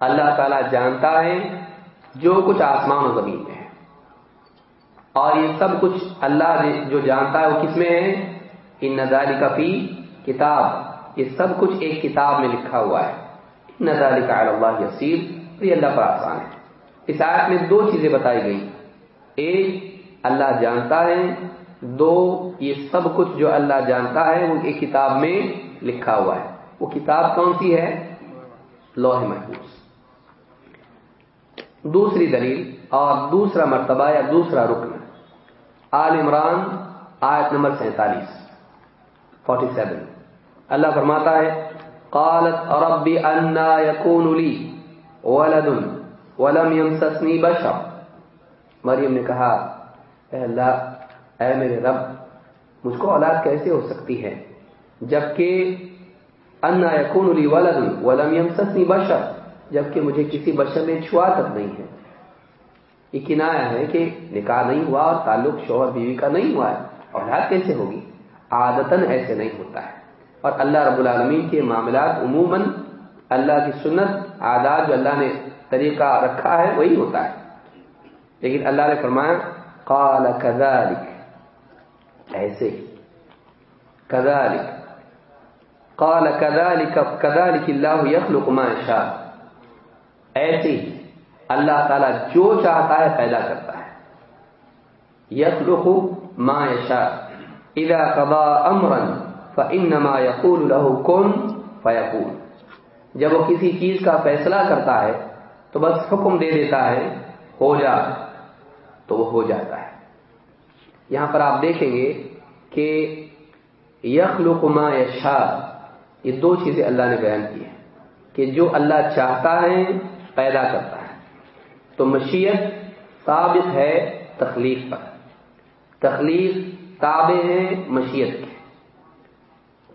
اللہ تعالی جانتا ہے جو کچھ آسمان و زمین میں ہے۔ اور یہ سب کچھ اللہ جو جانتا ہے وہ کس میں ہے؟ ان نظاری کا فی کتاب۔ یہ سب کچھ ایک کتاب میں لکھا ہوا ہے۔ نظاری کا اللہ یسیر۔ یہ اللہ پر آسان ہے۔ اس آیت میں دو چیزیں بتائی گئی۔ ایک، اللہ جانتا ہے۔ دو، یہ سب کچھ جو اللہ جانتا ہے وہ ایک کتاب میں لکھا ہوا ہے۔ وہ کتاب کون سی ہے؟ لوہ محفوظ۔ دوسری دلیل اور دوسرا مرتبہ یا دوسرا رکن. آل عمران، آیت نمبر سینتالیس فورٹی سیون اللہ فرماتا ہے، قالت ربی انا یکون لی ولد ولم يمسسنی بشر. مریم نے کہا، اے اللہ، اے میرے رب، مجھ کو اولاد کیسے ہو سکتی ہے؟ جبکہ انا یکون لی ولد ولم يمسسنی بشر. جبکہ مجھے کسی بشر نے چھوا تک نہیں ہے۔ یہ کنایا ہے کہ نکاح نہیں ہوا اور تعلق شوہر بیوی کا نہیں ہوا ہے۔ اولاد کیسے ہوگی؟ عادتن ایسے نہیں ہوتا ہے۔ اور اللہ رب العالمین کے معاملات عموماً اللہ کی سنت عادات جو اللہ نے طریقہ رکھا ہے، وہی ہوتا ہے۔ لیکن اللہ نے فرمایا، قال كذلك ایسے كذلك قال كذلك كذلك الله يخلق ما يشاء ایسے ہی اللہ تعالی جو چاہتا ہے پیدا کرتا ہے۔ یخلق ما يشاء اذا قضى امرا فانما يقول له كن فيكون جب وہ کسی چیز کا فیصلہ کرتا ہے تو بس حکم دے دیتا ہے، ہو جا۔ تو وہ ہو جاتا ہے۔ یہاں پر آپ دیکھیں گے کہ یخلق ما یشا یہ دو چیزیں اللہ نے بیان کی ہیں کہ جو اللہ چاہتا ہے پیدا کرتا ہے۔ تو مشیت ثابت ہے تخلیق پر۔ تخلیق تابع ہے مشیت کے۔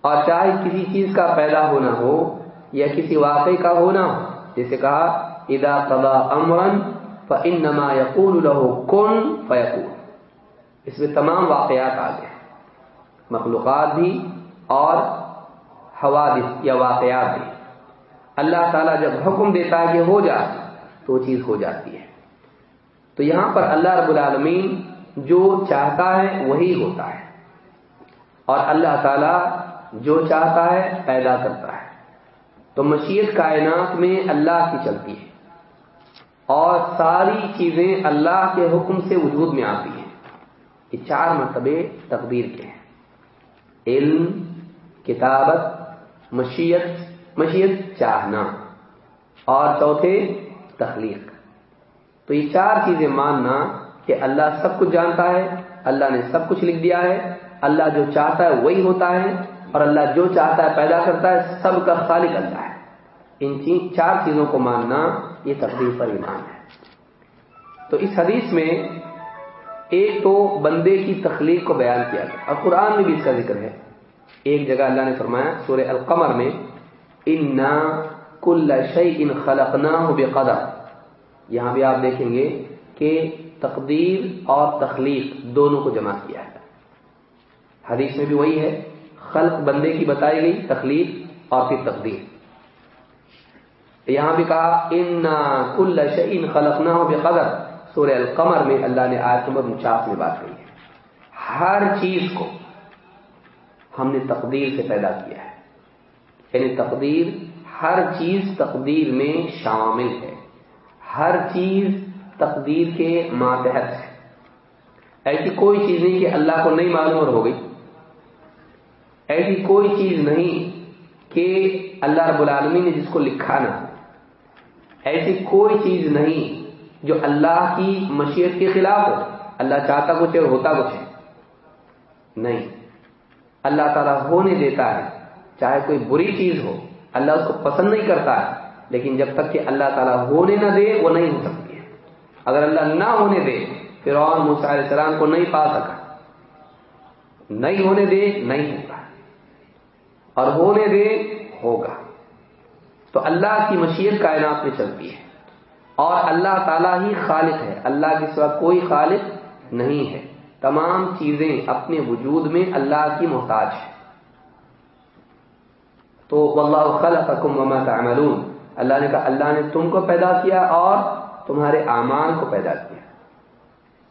اور چاہے کسی چیز کا پیدا ہونا ہو یا کسی واقعے کا ہونا ہو، جیسے کہا ادا قضا امرن فانما يقول له كن فيكون اس میں تمام واقعات آ گئے۔ مخلوقات بھی اور حوادث یا واقعات بھی۔ اللہ تعالیٰ جب حکم دیتا ہے کہ ہو جا، تو وہ چیز ہو جاتی ہے۔ تو یہاں پر اللہ رب العالمین جو چاہتا ہے وہی ہوتا ہے۔ اور اللہ تعالیٰ جو چاہتا ہے پیدا کرتا ہے۔ تو مشیت کائنات میں اللہ کی چلتی ہے۔ اور ساری چیزیں اللہ کے حکم سے وجود میں آتی ہیں۔ یہ چار مرتبے تقدیر کے ہیں۔ علم، کتابت، مشیت مشیت چاہنا۔ اور چوتھے، تخلیق۔ تو یہ چار چیزیں ماننا کہ اللہ سب کچھ جانتا ہے، اللہ نے سب کچھ لکھ دیا ہے، اللہ جو چاہتا ہے وہی ہوتا ہے، اور اللہ جو چاہتا ہے پیدا کرتا ہے، سب کا خالق اللہ ہے۔ ان چار چیزوں کو ماننا یہ تقدیر پر ایمان ہے۔ تو اس حدیث میں ایک تو بندے کی تخلیق کو بیان کیا گیا۔ اور قرآن میں بھی اس کا ذکر ہے۔ ایک جگہ اللہ نے فرمایا، سورہ القمر میں ان کل شعی ان خلقنا بے قدر یہاں بھی آپ دیکھیں گے کہ تقدیر اور تخلیق دونوں کو جمع کیا ہے۔ حدیث میں بھی وہی ہے۔ خلق بندے کی بتائی گئی تخلیق اور پھر تقدیر۔ یہاں بھی کہا ان کل شعین خلقنا بے قدر سورہ القمر میں اللہ نے آیت نمبر انچاس میں بات کی ہے۔ ہر چیز کو ہم نے تقدیر سے پیدا کیا ہے۔ یعنی تقدیر ہر چیز تقدیر میں شامل ہے۔ ہر چیز تقدیر کے ماتحت ہے۔ ایسی کوئی چیز نہیں کہ اللہ کو نہیں معلوم اور ہو گئی۔ ایسی کوئی چیز نہیں کہ اللہ رب العالمین نے جس کو لکھا نہ ایسی کوئی چیز نہیں جو اللہ کی مشیت کے خلاف ہو۔ اللہ چاہتا کچھ ہے اور ہوتا کچھ ہے۔ نہیں۔ اللہ تعالیٰ ہونے دیتا ہے۔ چاہے کوئی بری چیز ہو، اللہ اس کو پسند نہیں کرتا ہے، لیکن جب تک کہ اللہ تعالیٰ ہونے نہ دے، وہ نہیں ہو سکتی ہے۔ اگر اللہ نہ ہونے دے پھر اور علیہ السلام کو نہیں پا سکا۔ نہیں ہونے دے، نہیں ہوگا۔ اور ہونے دے، ہوگا۔ تو اللہ کی مشیت کائنات میں چلتی ہے۔ اور اللہ تعالیٰ ہی خالق ہے۔ اللہ کے سوا کوئی خالق نہیں ہے۔ تمام چیزیں اپنے وجود میں اللہ کی محتاج ہے تو واللہ خلقکم وما تعملون۔ اللہ نے کہا، اللہ نے تم کو پیدا کیا اور تمہارے اعمال کو پیدا کیا۔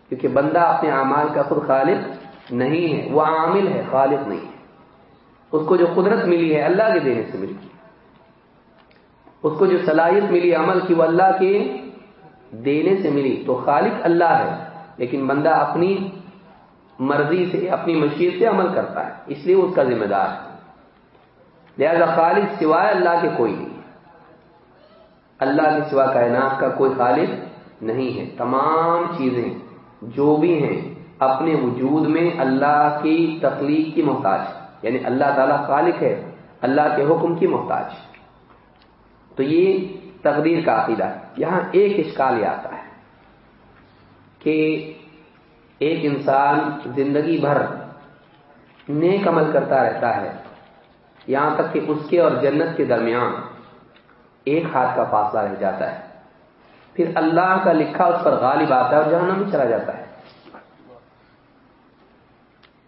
کیونکہ بندہ اپنے اعمال کا خود خالق نہیں ہے، وہ عامل ہے، خالق نہیں ہے۔ اس کو جو قدرت ملی ہے، اللہ کے دینے سے ملی۔ اس کو جو صلاحیت ملی، عمل کی، وہ اللہ کے دینے سے ملی۔ تو خالق اللہ ہے، لیکن بندہ اپنی مرضی سے، اپنی مشیت سے عمل کرتا ہے۔ اس لیے اس کا ذمہ دار ہے۔ لہذا خالق سوائے اللہ کے کوئی نہیں. اللہ کے سوا کائنات کا کوئی خالق نہیں ہے. تمام چیزیں جو بھی ہیں اپنے وجود میں اللہ کی تخلیق کی محتاج. یعنی اللہ تعالی خالق ہے، اللہ کے حکم کی محتاج. تو یہ تقدیر کا عقیدہ ہے. یہاں ایک اشکال یہ آتا ہے کہ ایک انسان زندگی بھر نیک عمل کرتا رہتا ہے یہاں تک کہ اس کے اور جنت کے درمیان ایک ہاتھ کا فاصلہ رہ جاتا ہے۔ پھر اللہ کا لکھا اس پر غالب آتا ہے اور جہاں بھی چلا جاتا ہے۔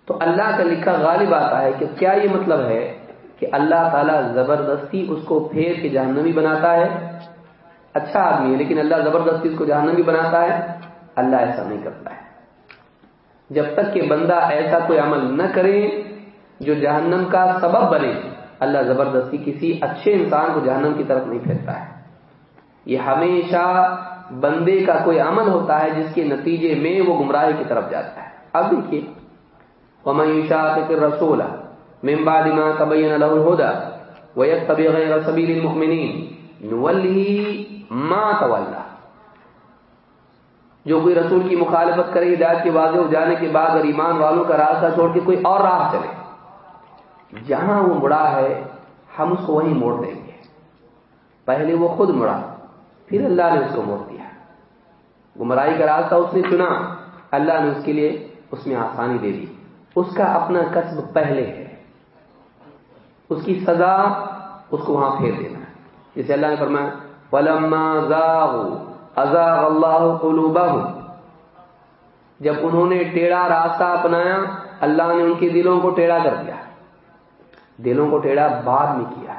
تو اللہ کا لکھا غالب آتا ہے کہ کیا یہ مطلب ہے کہ اللہ تعالیٰ زبردستی اس کو پھیر کے جہنمی بناتا ہے؟ اچھا آدمی ہے، لیکن اللہ زبردستی اس کو جہنمی بناتا ہے؟ اللہ ایسا نہیں کرتا ہے۔ جب تک کہ بندہ ایسا کوئی عمل نہ کرے جو جہنم کا سبب بنے اللہ زبردستی کسی اچھے انسان کو جہنم کی طرف نہیں پھیرتا ہے۔ یہ ہمیشہ بندے کا کوئی عمل ہوتا ہے جس کے نتیجے میں وہ گمراہی کی طرف جاتا ہے۔ اب دیکھیے۔ رسول ممبا دما کبین الہدا ویت طبی غیر سبیل ما تولا جو کوئی رسول کی مخالفت کرے، ہدایت کے واضح ہو جانے کے بعد اور ایمان والوں کا راستہ چھوڑ کے کوئی اور راہ چلے۔ جہاں وہ مڑا ہے، ہم اس کو وہیں موڑ دیں گے۔ پہلے وہ خود مڑا، پھر اللہ نے اس کو موڑ دیا۔ گمراہی کا راستہ اس نے چنا، اللہ نے اس کے لیے اس میں آسانی دے دی۔ اس کا اپنا قصب پہلے ہے۔ اس کی سزا اس کو وہاں پھیر دینا ہے۔ جسے اللہ نے فرمایا پلما ازاغ اللہ قلوبہ جب انہوں نے ٹیڑھا راستہ اپنایا، اللہ نے ان کے دلوں کو ٹیڑھا کر دیا۔ دلوں کو ٹیڑھا بعد میں کیا۔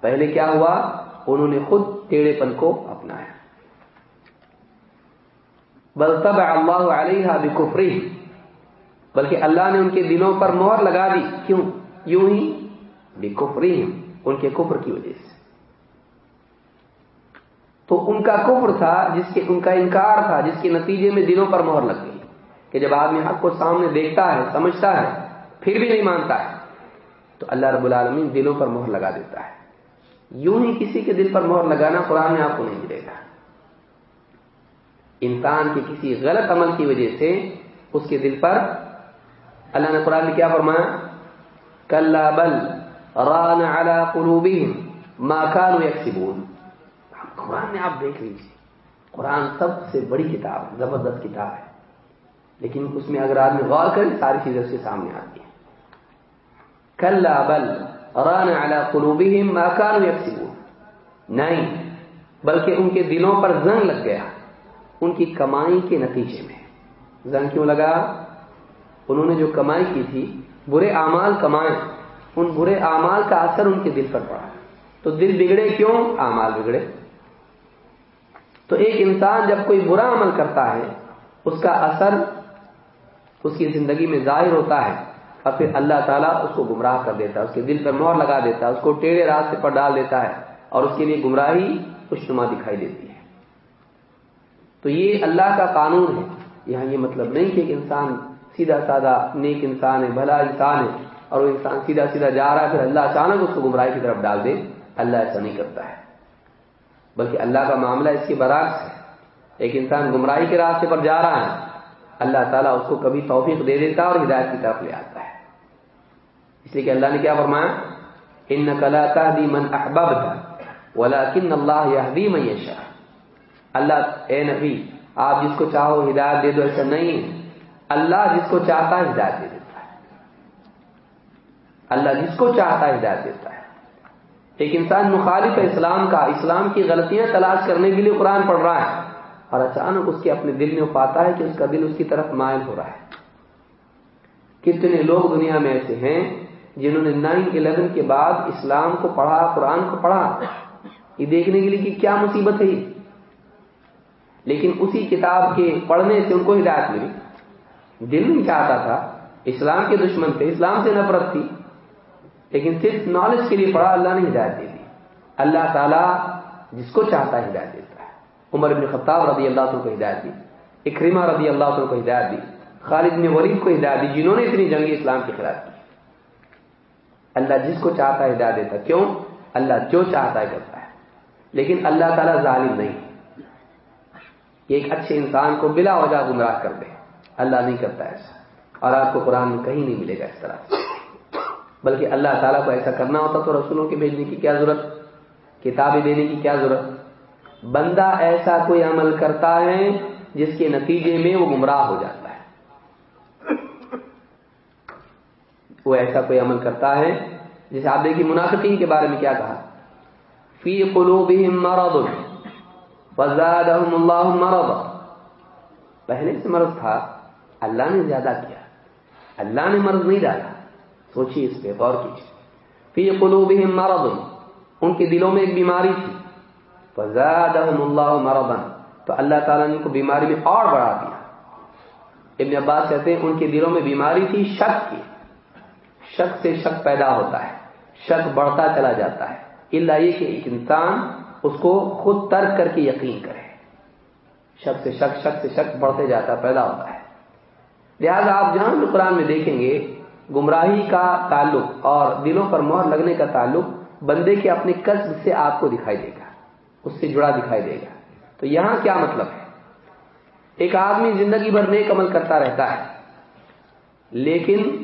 پہلے کیا ہوا؟ انہوں نے خود ٹیڑھے پن کو اپنایا۔ بل تب اللہ علیہ بکفری بلکہ اللہ نے ان کے دلوں پر مہر لگا دی۔ کیوں؟ یوں ہی بکفری ان کے کفر کی وجہ سے۔ تو ان کا کفر تھا جس کے ان کا انکار تھا، جس کے نتیجے میں دلوں پر مہر لگ گئی۔ کہ جب آدمی حق کو سامنے دیکھتا ہے، سمجھتا ہے، پھر بھی نہیں مانتا ہے۔ تو اللہ رب العالمین دلوں پر مہر لگا دیتا ہے۔ یوں ہی کسی کے دل پر مہر لگانا قرآن میں آپ کو نہیں ملے گا۔ انسان کے کسی غلط عمل کی وجہ سے اس کے دل پر اللہ نے قرآن میں کیا فرمایا؟ کل بل ران ما كانوا يكسبون قرآن میں آپ دیکھ لیجیے قرآن سب سے بڑی کتاب، زبردست کتاب ہے۔ لیکن اس میں اگر آدمی غور کرے، ساری چیزیں اس کے سامنے آتی ہیں۔ کل بل ران اعلیٰ قلوبهم ما كانوا يكسبون. نہیں، بلکہ ان کے دلوں پر زنگ لگ گیا، ان کی کمائی کے نتیجے میں۔ زنگ کیوں لگا؟ انہوں نے جو کمائی کی تھی، برے اعمال کمائے ان برے اعمال کا اثر ان کے دل پر پڑا۔ تو دل بگڑے کیوں؟ اعمال بگڑے۔ تو ایک انسان جب کوئی برا عمل کرتا ہے، اس کا اثر اس کی زندگی میں ظاہر ہوتا ہے۔ اور پھر اللہ تعالیٰ اس کو گمراہ کر دیتا ہے، اس کے دل پر مور لگا دیتا ہے، اس کو ٹیڑھے راستے پر ڈال دیتا ہے اور اس کے لیے گمراہی خوشنما دکھائی دیتی ہے۔ تو یہ اللہ کا قانون ہے۔ یہاں یہ مطلب نہیں کہ ایک انسان سیدھا سادہ نیک انسان ہے، بھلا انسان ہے اور وہ انسان سیدھا سیدھا جا رہا ہے، پھر اللہ اچانک اس کو گمراہی کی طرف ڈال دے۔ اللہ ایسا نہیں کرتا ہے۔ بلکہ اللہ کا معاملہ اس کے برعکس ہے۔ ایک انسان گمراہی کے راستے پر جا رہا ہے، اللہ تعالیٰ اس کو کبھی توفیق دے دیتا اور ہدایت کی طرف لے آتا اس لیے کہ اللہ نے کیا فرمایا؟ ان کلا دی من احباب تھا ولا کن اللہ من یشاء اللہ، اے نبی، آپ جس کو چاہو ہدایت دے دو، ایسا نہیں۔ اللہ جس کو چاہتا ہے ہدایت دے دیتا ہے۔ اللہ جس کو چاہتا ہے ہدایت دیتا ہے۔ ایک انسان مخالف اسلام کا، اسلام کی غلطیاں تلاش کرنے کے لیے قرآن پڑھ رہا ہے، اور اچانک اس کے اپنے دل میں پاتا ہے کہ اس کا دل اس کی طرف مائل ہو رہا ہے۔ کتنے لوگ دنیا میں ایسے ہیں جنہوں نے نائن الیون کے بعد اسلام کو پڑھا، قرآن کو پڑھا، یہ دیکھنے کے لیے کہ کیا مصیبت ہے لیکن اسی کتاب کے پڑھنے سے ان کو ہدایت ملی۔ دل نہیں چاہتا تھا، اسلام کے دشمن تھے، اسلام سے نفرت تھی، لیکن صرف نالج کے لیے پڑھا، اللہ نے ہدایت دے دی۔ اللہ تعالیٰ جس کو چاہتا ہے ہدایت دیتا ہے۔ عمر بن خطاب رضی اللہ عنہ کو ہدایت دی اکریما رضی اللہ عنہ کو ہدایت دی، خالد بن ولید کو ہدایت دی، جنہوں نے اتنی جنگی اسلام کے خلاف کی۔ اللہ جس کو چاہتا ہے ہدایت دیتا کیوں؟ اللہ جو چاہتا ہے کرتا ہے۔ لیکن اللہ تعالیٰ ظالم نہیں۔ ایک اچھے انسان کو بلا وجہ گمراہ کر دے۔ اللہ نہیں کرتا ایسا۔ اور آپ کو قرآن میں کہیں نہیں ملے گا اس طرح بلکہ اللہ تعالیٰ کو ایسا کرنا ہوتا تو رسولوں کے بھیجنے کی کیا ضرورت؟ کتابیں دینے کی کیا ضرورت؟ بندہ ایسا کوئی عمل کرتا ہے جس کے نتیجے میں وہ گمراہ ہو جاتا ہے۔ وہ ایسا کوئی عمل کرتا ہے جسے آپ دیکھیے منافقین کے بارے میں کیا کہا؟ فی قلوبہم مرض فزادہم اللہ مرض۔ پہلے سے مرض تھا، اللہ نے زیادہ کیا۔ اللہ نے مرض نہیں ڈالا۔ سوچیے اس پہ غور کیجیے۔ فی قلوبہم مرض۔ ان کے دلوں میں ایک بیماری تھی۔ فزادہم اللہ مرضا۔ تو اللہ تعالیٰ نے ان کو بیماری میں اور بڑھا دیا۔ ابن عباس کہتے ہیں، ان کے دلوں میں بیماری تھی، شک کی۔ شک سے شک پیدا ہوتا ہے، شک بڑھتا چلا جاتا ہے۔ اللہ یہ کہ ایک انسان اس کو خود ترک کر کے یقین کرے۔ شک سے شک شک سے شک بڑھتے جاتا، پیدا ہوتا ہے۔ لہذا آپ جہاں بھی قرآن میں دیکھیں گے، گمراہی کا تعلق اور دلوں پر مہر لگنے کا تعلق بندے کے اپنے قصب سے آپ کو دکھائی دے گا، اس سے جڑا دکھائی دے گا۔ تو یہاں کیا مطلب ہے؟ ایک آدمی زندگی بھر نیک عمل کرتا رہتا ہے، لیکن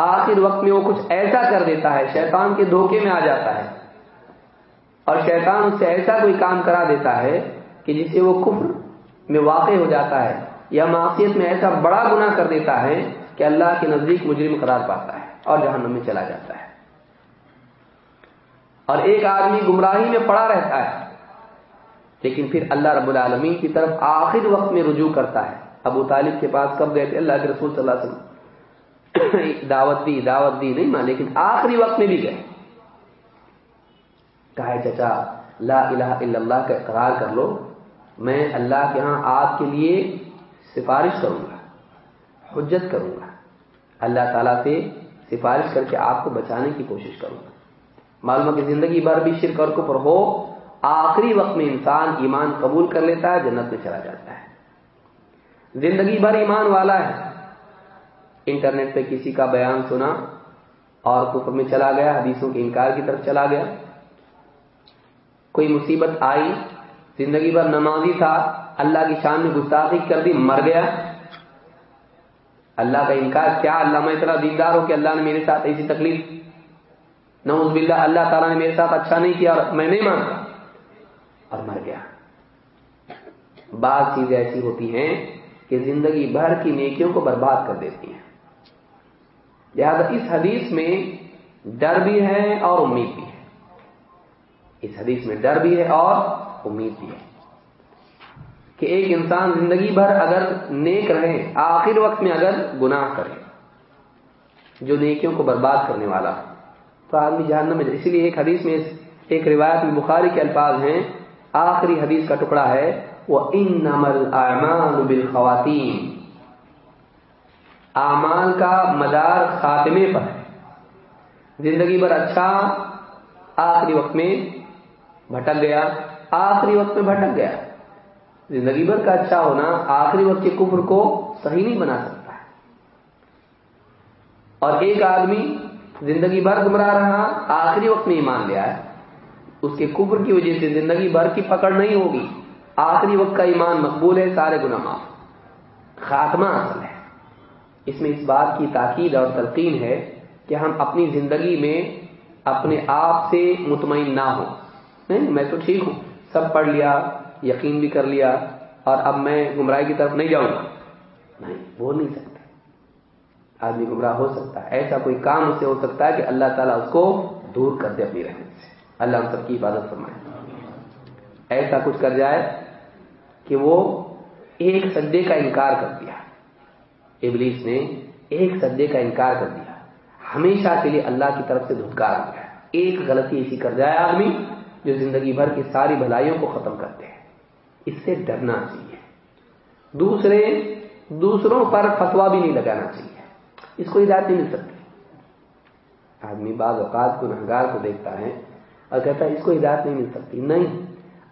آخر وقت میں وہ کچھ ایسا کر دیتا ہے، شیطان کے دھوکے میں آ جاتا ہے۔ اور شیطان اس سے ایسا کوئی کام کرا دیتا ہے کہ جس سے وہ کفر میں واقع ہو جاتا ہے یا معاشیت میں ایسا بڑا گناہ کر دیتا ہے کہ اللہ کے نزدیک مجرم قرار پاتا ہے اور جہنم میں چلا جاتا ہے۔ اور ایک آدمی گمراہی میں پڑا رہتا ہے، لیکن پھر اللہ رب العالمین کی طرف آخر وقت میں رجوع کرتا ہے۔ ابو طالب کے پاس کب گئے تھے؟ اللہ کے رسول صلی اللہ علیہ وسلم۔ دعوت دی دعوت دی، نہیں مان لیکن آخری وقت میں بھی گئے۔ کہا چچا، لا الہ الا اللہ کا اقرار کر لو۔ میں اللہ کے ہاں آپ کے لیے سفارش کروں گا، حجت کروں گا۔ اللہ تعالیٰ سے سفارش کر کے آپ کو بچانے کی کوشش کروں گا۔ معلوم کہ زندگی بھر بھی شرک اور کفر ہو، آخری وقت میں انسان ایمان قبول کر لیتا ہے، جنت میں چلا جاتا ہے۔ زندگی بھر ایمان والا ہے۔ انٹرنیٹ پہ کسی کا بیان سنا اور کفر میں چلا گیا، حدیثوں کے انکار کی طرف چلا گیا۔ کوئی مصیبت آئی، زندگی بھر نمازی تھا، اللہ کی شان میں گستاخی کر دی، مر گیا۔ اللہ کا انکار، کیا اللہ میں اتنا دیندار ہو کہ اللہ نے میرے ساتھ ایسی تکلیف؟ نوز باللہ، اللہ تعالیٰ نے میرے ساتھ اچھا نہیں کیا اور میں نہیں مانتا اور مر گیا۔ بعض چیزیں ایسی ہوتی ہیں کہ زندگی بھر کی نیکیوں کو برباد کر دیتی ہیں۔ لہذا اس حدیث میں ڈر بھی ہے اور امید بھی ہے۔ اس حدیث میں ڈر بھی ہے اور امید بھی ہے۔ کہ ایک انسان زندگی بھر اگر نیک رہے، آخر وقت میں اگر گناہ کرے، جو نیکیوں کو برباد کرنے والا، تو آدمی جاننا میں اسی لیے ایک حدیث میں، ایک روایت میں بخاری کے الفاظ ہیں۔ آخری حدیث کا ٹکڑا ہے، وہ ان نمل اعمال بالخواتین اعمال کا مدار خاتمے پر ہے۔ زندگی بھر اچھا آخری وقت میں بھٹک گیا، آخری وقت میں بھٹک گیا۔ زندگی بھر کا اچھا ہونا آخری وقت کے کفر کو صحیح نہیں بنا سکتا۔ ہے اور ایک آدمی زندگی بھر گمراہ رہا، آخری وقت میں ایمان لیا ہے اس کے کفر کی وجہ سے زندگی بھر کی پکڑ نہیں ہوگی۔ آخری وقت کا ایمان مقبول ہے، سارے گناہ معاف۔ خاتمہ اصل ہے۔ اس میں اس بات کی تاکید اور تلقین ہے کہ ہم اپنی زندگی میں اپنے آپ سے مطمئن نہ ہوں۔ نہیں، میں تو ٹھیک ہوں۔ سب پڑھ لیا، یقین بھی کر لیا، اور اب میں گمراہی کی طرف نہیں جاؤں گا۔ نہیں وہ نہیں سکتے آدمی گمراہ ہو سکتا ہے۔ ایسا کوئی کام اس سے ہو سکتا ہے کہ اللہ تعالیٰ اس کو دور کر دے اپنی رحمت سے۔ اللہ ہم سب کی عبادت فرمائے۔ ایسا کچھ کر جائے کہ وہ ایک سدے کا انکار کر دیا۔ ابلیس نے ایک سدے کا انکار کر دیا۔ ہمیشہ کے لیے اللہ کی طرف سے دھتکار دیا ایک غلطی ایسی کر جائے آدمی جو زندگی بھر کی ساری بھلائیوں کو ختم کرتے ہیں۔ اس سے ڈرنا چاہیے۔ دوسرے، دوسروں پر فتوا بھی نہیں لگانا چاہیے۔ اس کو ہدایت نہیں مل سکتی۔ آدمی بعض اوقات کو نہگار کو دیکھتا ہے اور کہتا ہے، اس کو ہدایت نہیں مل سکتی۔ نہیں،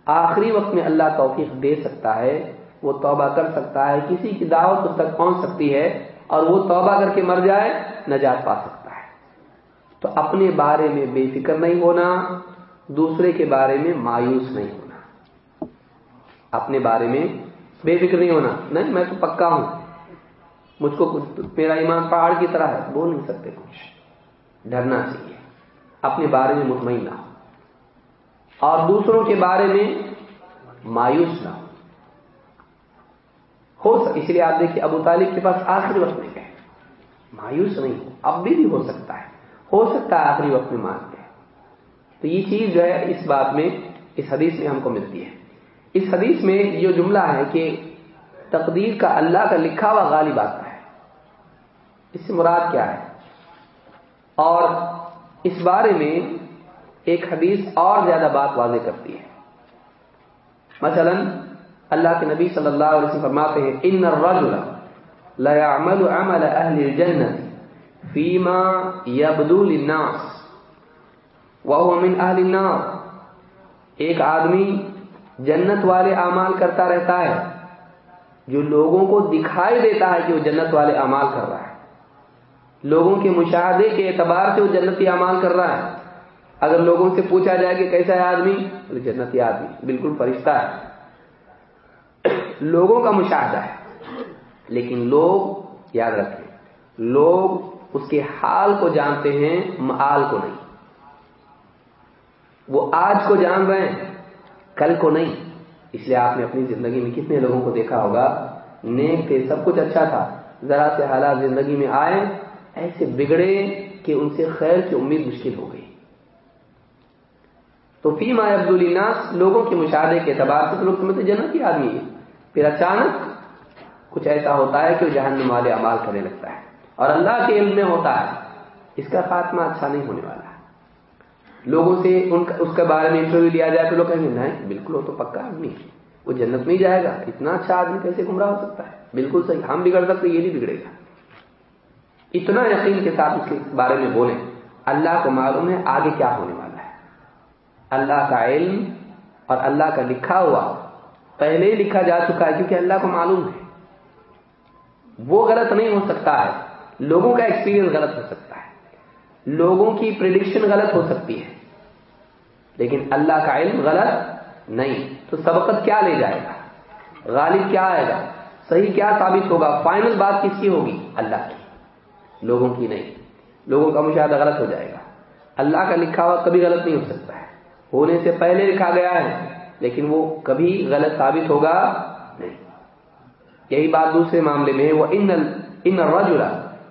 آخری وقت میں اللہ توفیق دے سکتا ہے وہ توبہ کر سکتا ہے، کسی کی دعوت اس تک پہنچ سکتی ہے اور وہ توبہ کر کے مر جائے، نجات پا سکتا ہے۔ تو اپنے بارے میں بے فکر نہیں ہونا، دوسرے کے بارے میں مایوس نہیں ہونا۔ اپنے بارے میں بے فکر نہیں ہونا۔ نہیں، میں تو پکا ہوں۔ مجھ کو میرا ایمان پہاڑ کی طرح ہے، بول نہیں سکتے کچھ۔ ڈرنا چاہیے۔ اپنے بارے میں مطمئن نہ ہو۔ اور دوسروں کے بارے میں مایوس نہ ہو۔ اس لیے آپ دیکھیے ابو طالب کے پاس آخری وقت میں گئے مایوس نہیں اب بھی, بھی ہو سکتا ہے۔ ہو سکتا ہے آخری وقت میں مانتے ہیں تو یہ چیز جو ہے اس بات میں اس حدیث میں ہم کو ملتی ہے۔ اس حدیث میں جو جملہ ہے کہ تقدیر کا اللہ کا لکھا ہوا غالب آتا ہے۔ اس سے مراد کیا ہے؟ اور اس بارے میں ایک حدیث اور زیادہ بات واضح کرتی ہے۔ مثلا اللہ کے نبی صلی اللہ علیہ وسلم فرماتے ہیں، ان الرجل لا يعمل عمل اهل الجنه فيما يبدو للناس وهو من اهل النار۔ ایک آدمی جنت والے اعمال کرتا رہتا ہے، جو لوگوں کو دکھائی دیتا ہے کہ وہ جنت والے اعمال کر رہا ہے۔ لوگوں کے مشاہدے کے اعتبار سے وہ جنتی اعمال کر رہا ہے۔ اگر لوگوں سے پوچھا جائے کہ کیسا ہے آدمی جنتی آدمی، بالکل فرشتہ ہے۔ لوگوں کا مشاہدہ ہے۔ لیکن لوگ یاد رکھیں، لوگ اس کے حال کو جانتے ہیں مال کو نہیں۔ وہ آج کو جان رہے ہیں، کل کو نہیں۔ اس لیے آپ نے اپنی زندگی میں کتنے لوگوں کو دیکھا ہوگا، نیک تھے، سب کچھ اچھا تھا، ذرا سے حالات زندگی میں آئے، ایسے بگڑے کہ ان سے خیر کی امید مشکل ہو گئی۔ تو فی ما عبد الناس لوگوں کے مشاہدے کے اعتبار سے تو لوگ سمجھتے جنتی آدمی ہے پھر اچانک کچھ ایسا ہوتا ہے کہ وہ جہنم والے امال کرنے لگتا ہے اور اللہ کے علم میں ہوتا ہے۔ اس کا خاتمہ اچھا نہیں ہونے والا ہے۔ لوگوں سے ان کا اس کے بارے میں انٹرویو لیا جائے تو لوگ کہیں گے، نہیں، بالکل وہ تو پکا آدمی وہ جنت میں ہی جائے گا۔ اتنا اچھا آدمی کیسے گمراہ ہو سکتا ہے؟ بالکل صحیح۔ ہم بگڑ سکتے یہ نہیں بگڑے گا۔ اتنا یقین کے ساتھ اس کے بارے میں بولیں، اللہ کو معلوم ہے آگے کیا ہونے والا ہے۔ اللہ کا علم اور اللہ کا لکھا ہوا پہلے ہی لکھا جا چکا ہے کیونکہ اللہ کو معلوم ہے۔ وہ غلط نہیں ہو سکتا ہے۔ لوگوں کا ایکسپیرینس غلط ہو سکتا ہے۔ لوگوں کی پریڈکشن غلط ہو سکتی ہے۔ لیکن اللہ کا علم غلط نہیں۔ تو سبقت کیا لے جائے گا؟ غالب کیا آئے گا؟ صحیح کیا ثابت ہوگا؟ فائنل بات کس کی ہوگی؟ اللہ کی۔ لوگوں کی نہیں۔ لوگوں کا مشاہدہ غلط ہو جائے گا۔ اللہ کا لکھا ہوا کبھی غلط نہیں ہو سکتا ہے۔ ہونے سے پہلے لکھا گیا ہے۔ لیکن وہ کبھی غلط ثابت ہوگا نہیں۔ یہی بات دوسرے معاملے میں ہے۔ وہ ان ان الرجل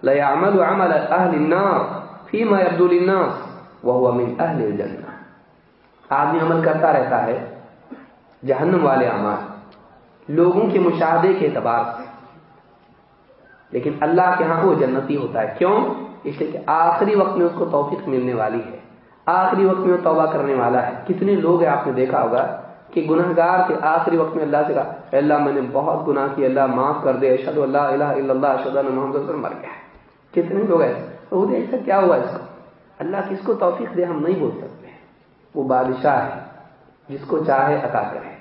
لا يعمل عمل اهل النار فيما يبدو للناس وهو من اهل الجنه آدمی عمل کرتا رہتا ہے، جہنم والے اعمال، لوگوں کے مشاہدے کے اعتبار سے۔ لیکن اللہ کے ہاں وہ جنتی ہوتا ہے۔ کیوں؟ اس لیے کہ آخری وقت میں اس کو توفیق ملنے والی ہے۔ آخری وقت میں وہ توبہ کرنے والا ہے۔ کتنے لوگ ہیں آپ نے دیکھا ہوگا کہ گناہ گار کے آخری وقت میں اللہ سے کہا اللہ میں نے بہت گناہ کی اللہ معاف کر دے اشد اللہ الہ الا اللہ اشد اللہ محمد وسلم مر گیا کتنے لوگ ایسے؟ وہ ایسا کیا ہوا اس کو اللہ کس کو توفیق دے ہم نہیں بول سکتے۔ وہ بادشاہ ہے، جس کو چاہے عطا کرے۔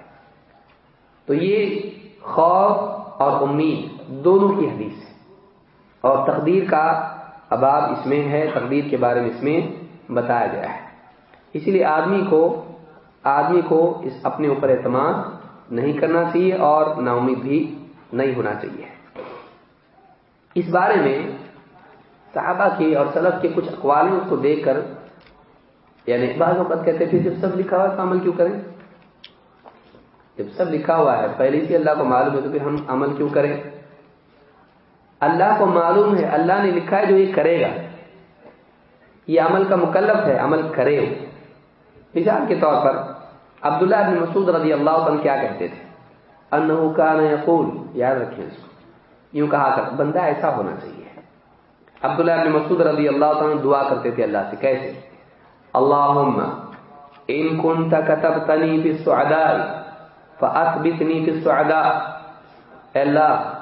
تو یہ خوف اور امید دونوں کی حدیث ہے۔ اور تقدیر کا اباب اس میں ہے، تقدیر کے بارے میں اس میں بتایا گیا ہے۔ اسی لیے آدمی کو آدمی کو اس اپنے اوپر اعتماد نہیں کرنا چاہیے اور نا امید بھی نہیں ہونا چاہیے۔ اس بارے میں صحابہ کے اور سلف کے کچھ اقوال کو دیکھ کر یعنی بعض اوقات کہتے پھر جب سب لکھا ہوا تو عمل کیوں کریں؟ جب سب لکھا ہوا ہے، پہلے سے اللہ کو معلوم ہے تو پھر ہم عمل کیوں کریں؟ اللہ کو معلوم ہے، اللہ نے لکھا ہے جو یہ کرے گا۔ یہ عمل کا مکلف ہے، عمل کرے۔ مثال کے طور پر عبداللہ بن مسعود رضی اللہ عنہ کیا کہتے تھے؟ انہو کان یقول، یاد رکھیں اس کو۔ یوں کہا کر، بندہ ایسا ہونا چاہیے۔ عبداللہ بن مسعود رضی اللہ عنہ دعا کرتے تھے اللہ سے کیسے اللهم ان كنت كتبتني في السعداء فاثبتني في السعداء. اللہ،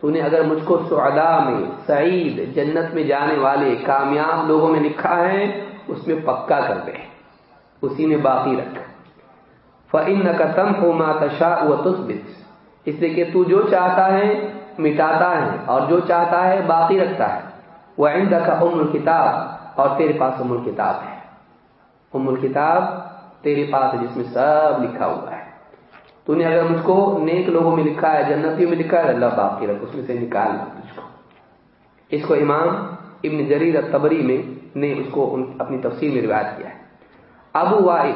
تو نے اگر مجھ کو سعداء میں، سعید جنت میں جانے والے کامیاب لوگوں میں لکھا ہے، اس میں پکا کر دے۔ اسی میں باقی رکھ۔ فَإِنَّكَ تَمْحُ مَا تَشَاءُ وَتُثْبِتْ۔ اس لیے کہ تو جو چاہتا ہے، مٹاتا ہے، اور جو چاہتا ہے، باقی رکھتا ہے۔ وَعِنْدَكَ أُمُّ الْكِتَابِ، اور تیرے پاس ام الکتاب ہے۔ ام الکتاب تیرے پاس ہے، جس میں سب لکھا ہوا ہے۔ تو نے اگر مجھ کو نیک لوگوں میں لکھا ہے، جنتیوں میں لکھا ہے اللہ باقی رکھ اس میں سے نکال تجھ کو۔ اس کو امام ابن جریر الطبری میں نے اس کو اپنی تفصیل میں روایت کیا ہے۔ ابو وائل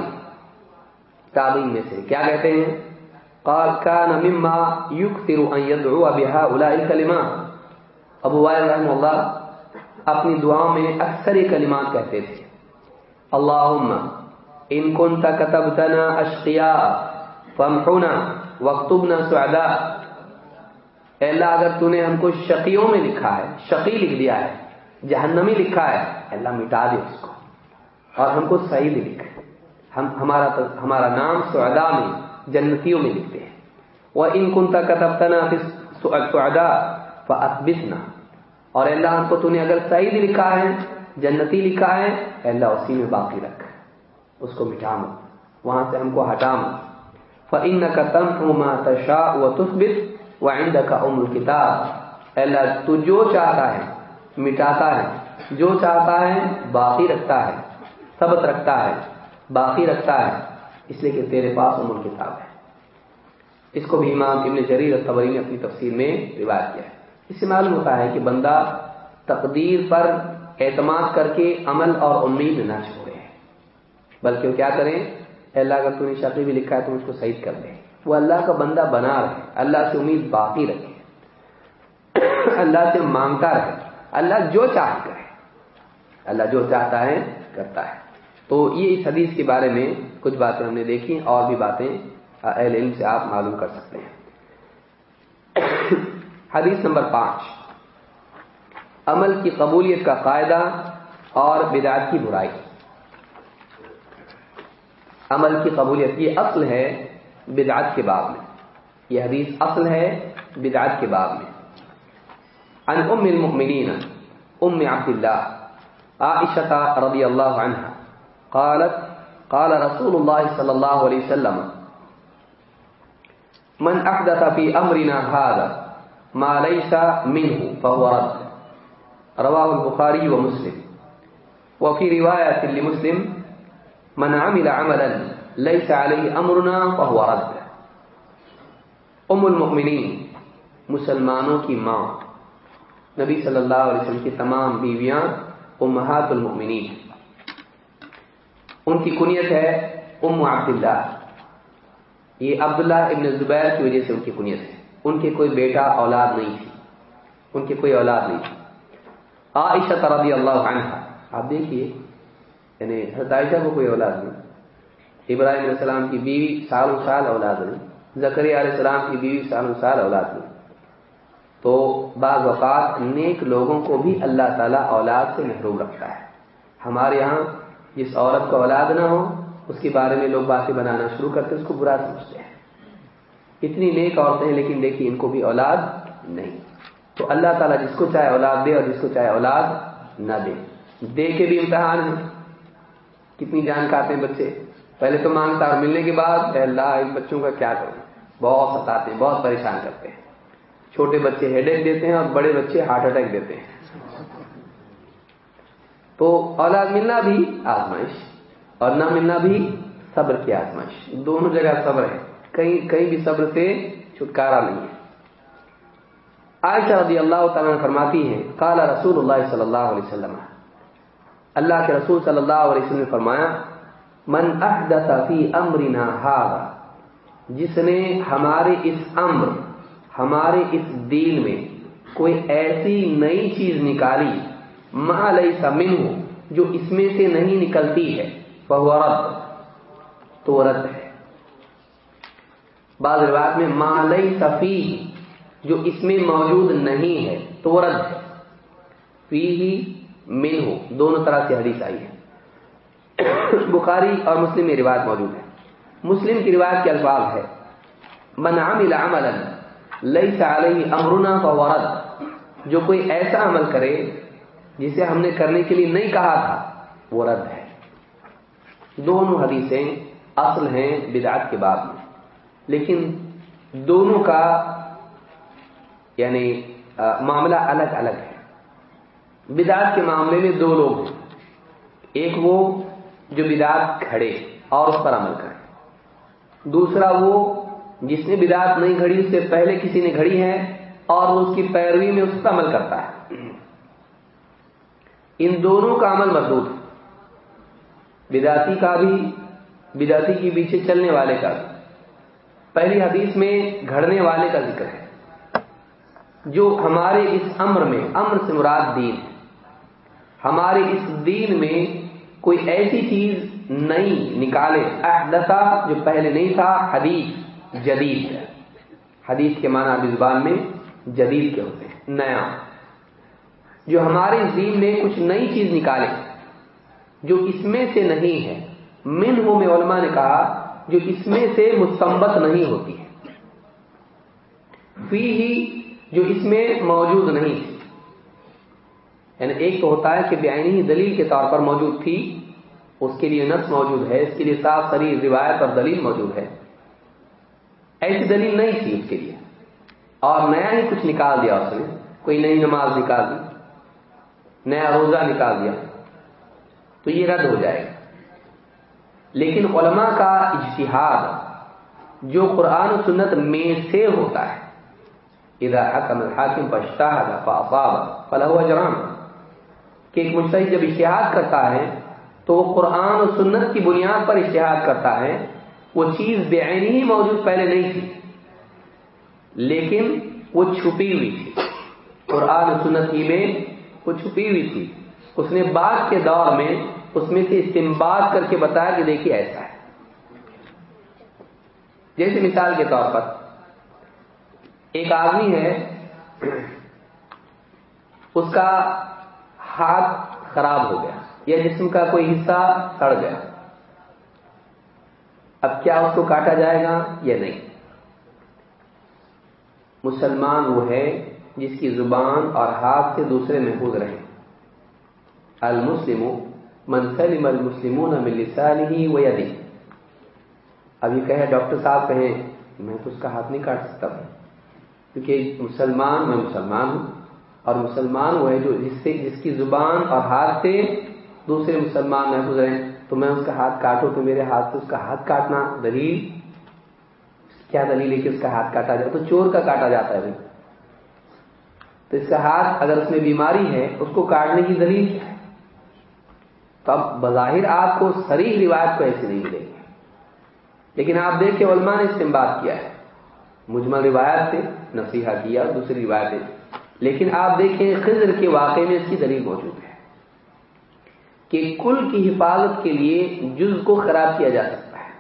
تابعین میں سے۔ کیا کہتے ہیں؟ قال كان مما يكثر ان يدعو بهؤلاء الكلمات ابو وائل رحمہ اللہ اپنی دعاؤں میں اکثر یہ کلمات کہتے تھے۔ اللهم ان كنت كتبتنا اشقياء فامحنا واكتبنا سعداء اے اللہ، اگر تو نے ہم کو شقیوں میں لکھا ہے، شقی لکھ دیا ہے، جہنمی لکھا ہے اللہ، مٹا دے اس کو۔ اور ہم کو صحیح لکھ ہم ہمارا ہمارا نام سعداء میں جنتیوں میں لکھتے ہیں۔ وہ ان کن تک فاثبتنا اور اللہ، ہم کو تو نے اگر سعید لکھا ہے، جنتی لکھا ہے اللہ، اسی میں باقی رکھ۔ اس کو مٹا مت۔ وہاں سے ہم کو ہٹا مت۔ فن کا تم تشا و تثبت و آئندہ کا عمر کتاب اللہ، تو جو چاہتا ہے، مٹاتا ہے۔ جو چاہتا ہے، باقی رکھتا ہے، ثبت رکھتا ہے۔ باقی رکھتا ہے۔ اس لیے کہ تیرے پاس عمر کتاب ہے۔ اس کو بھی امام ابن جریر الطبری نے اپنی تفسیر میں روایت کیا ہے۔ اس سے معلوم ہوتا ہے کہ بندہ تقدیر پر اعتماد کر کے عمل اور امید نہ چھوڑے۔ بلکہ وہ کیا کریں اللہ کا تو نے شکل بھی لکھا ہے تو اس کو صحیح کر دیں وہ اللہ کا بندہ بنا رہے، اللہ سے امید باقی رکھے۔ اللہ سے مانگتا رہے، اللہ جو چاہے کرے۔ اللہ جو چاہتا ہے، کرتا ہے۔ تو یہ اس حدیث کے بارے میں کچھ باتیں ہم نے دیکھی، اور بھی باتیں اہل علم سے آپ معلوم کر سکتے ہیں۔ حدیث نمبر پانچ۔ عمل کی قبولیت کا قاعدہ اور بدعت کی برائی۔ عمل کی قبولیت، یہ اصل ہے بدعت کے باب میں۔ یہ حدیث اصل ہے بدعت کے باب میں۔ عن ام المؤمنین، ام عبد اللہ عائشہ رضی اللہ عنہ قالت، قال رسول اللہ صلی اللہ علیہ وسلم، من احدث في امرنا هذا ما ليس منه فهو رد. رواه البخاري ومسلم وفي روايه لمسلم، من عمل عملا ليس عليه امرنا فهو رد. ام المؤمنین، مسلمانوں کی ماں، نبی صلی اللہ علیہ وسلم کی تمام بیویاں، امہات المؤمنین۔ ان کی کنیت ہے ام عبداللہ۔ یہ عبداللہ ابن زبیر کی وجہ سے ان کی کنیت ہے۔ ان کے کوئی بیٹا اولاد نہیں تھی۔ ان کی کوئی اولاد نہیں تھی۔ عائشہ رضی اللہ عنہ آپ دیکھیے یعنی حضرت عائشہ کو کوئی اولاد نہیں۔ ابراہیم علیہ السلام کی بیوی سال و سال اولاد نہیں۔ زکری علیہ السلام کی بیوی سال و سال اولاد نہیں۔ تو بعض اوقات نیک لوگوں کو بھی اللہ تعالیٰ اولاد سے محروم رکھتا ہے۔ ہمارے یہاں جس عورت کو اولاد نہ ہو، اس کے بارے میں لوگ باتیں بنانا شروع کرتے اس کو برا سمجھتے ہیں۔ اتنی نیک عورتیں ہیں، لیکن دیکھیے، ان کو بھی اولاد نہیں۔ تو اللہ تعالیٰ جس کو چاہے اولاد دے اور جس کو چاہے اولاد نہ دے۔ دے کے بھی امتحان ہے۔ کتنی جان کاتے ہیں بچے۔ پہلے تو مانگتا اور ملنے کے بعد اللہ، ان بچوں کا کیا کروں؟ بہت ستاتے ہیں، بہت پریشان کرتے ہیں۔ چھوٹے بچے ہیڈ ایک دیتے ہیں اور بڑے بچے ہارٹ اٹیک دیتے ہیں۔ تو اولاد ملنا بھی آزمائش اور نہ ملنا بھی صبر کی آزمائش۔ دونوں جگہ صبر ہے۔ کہیں کہیں بھی صبر سے چھٹکارا نہیں ہے۔ عائشہ رضی اللہ تعالیٰ فرماتی ہے کالا رسول اللہ صلی اللہ علیہ وسلم۔ اللہ کے رسول صلی اللہ علیہ وسلم نے فرمایا، من احدث فی امرنا هذا جس نے ہمارے اس امر، ہمارے اس دین میں کوئی ایسی نئی چیز نکالی ما لیس منہ جو اس میں سے نہیں نکلتی ہے وہ رد، تو رد ہے۔ بعض روایت میں ما لیس فی جو اس میں موجود نہیں ہے، تو رد ہے۔ فی ہی من ہو دونوں طرح سے حدیث آئی ہے۔ بخاری اور مسلم میں روایت موجود ہے۔ مسلم کی روایت کے الفاظ ہے من عمل عملا لیس علیہ امرنا فورد جو کوئی ایسا عمل کرے جسے ہم نے کرنے کے لیے نہیں کہا تھا، وہ رد ہے۔ دونوں حدیثیں اصل ہیں بدعت کے بعد میں۔ لیکن دونوں کا یعنی معاملہ الگ الگ ہے۔ بدعت کے معاملے میں دو لوگ ہیں۔ ایک وہ جو بدعت کھڑے اور اس پر عمل کرے۔ دوسرا وہ جس نے بدعت نہیں گھڑی، اس سے پہلے کسی نے گھڑی ہے اور اس کی پیروی میں اس پر عمل کرتا ہے۔ ان دونوں کا عمل مردود بداتی کا بھی بداتی کے پیچھے چلنے والے کا بھی۔ پہلی حدیث میں گھڑنے والے کا ذکر ہے۔ جو ہمارے اس امر میں، امر سے مراد دین ہے۔ ہمارے اس دین میں کوئی ایسی چیز نئی نکالے۔ احدثہ جو پہلے نہیں تھا، حدیث، جدید ہے۔ حدیث کے معنی اب زبان میں جدید کے ہوتے ہیں۔ نیا۔ جو ہمارے دین میں کچھ نئی چیز نکالے، جو اس میں سے نہیں ہے۔ من ہو میں علماء نے کہا، جو اس میں سے مستمت نہیں ہوتی ہے۔ فی ہی، جو اس میں موجود نہیں تھی یعنی ایک تو ہوتا ہے کہ بےآنی دلیل کے طور پر موجود تھی، اس کے لیے نس موجود ہے، اس کے لیے صاف سری روایت اور دلیل موجود ہے۔ ایسی دلیل نہیں تھی اس کے لیے۔ اور نیا ہی کچھ نکال دیا اس نے، کوئی نئی نماز نکال دی۔ نیا روزہ نکال دیا تو یہ رد ہو جائے گا۔ لیکن علماء کا اجتہاد جو قرآن و سنت میں سے ہوتا ہے، اذا حکم الحاکم فاجتہد فاصاب فلہو اجرام کہ ایک مجتہد جب اشتہاد کرتا ہے تو وہ قرآن و سنت کی بنیاد پر اشتہاد کرتا ہے۔ وہ چیز بے عینی ہی موجود پہلے نہیں تھی، لیکن وہ چھپی ہوئی تھی۔ قرآن و سنت کی میں وہ چھپی ہوئی تھی۔ اس نے بعد کے دور میں اس میں سے استمباد کر کے بتایا کہ دیکھیے ایسا ہے۔ جیسے مثال کے طور پر ایک آدمی ہے، اس کا ہاتھ خراب ہو گیا یا جسم کا کوئی حصہ سڑ گیا۔ اب کیا اس کو کاٹا جائے گا یا نہیں؟ مسلمان وہ ہے جس کی زبان اور ہاتھ سے دوسرے محفوظ رہے المسلم من سلم المسلمون من لسانه ويده۔ اب یہ کہے، ڈاکٹر صاحب کہیں، میں تو اس کا ہاتھ نہیں کاٹ سکتا ہوں کیونکہ مسلمان، میں مسلمان ہوں۔ اور مسلمان وہ ہے جو جس سے، جس کی زبان اور ہاتھ سے دوسرے مسلمان محفوظ رہیں۔ تو میں اس کا ہاتھ کاٹوں تو میرے ہاتھ سے اس کا ہاتھ کاٹنا دلیل؟ کیا دلیل ہے کہ اس کا ہاتھ کاٹا جائے؟ تو چور کا کاٹا جاتا ہے تو اس کا ہاتھ اگر اس میں بیماری ہے، اس کو کاٹنے کی دلیل کیا ہے؟ تو اب بظاہر آپ کو سری روایت کو ایسے نہیں ملے گی۔ لیکن آپ دیکھیں علماء نے اس سے بات کیا ہے۔ مجمل روایت سے نصیحہ کیا، دوسری روایتیں لیکن آپ دیکھیں خضر کے واقعے میں اس کی دلیل موجود ہے کہ کل کی حفاظت کے لیے جز کو خراب کیا جا سکتا ہے۔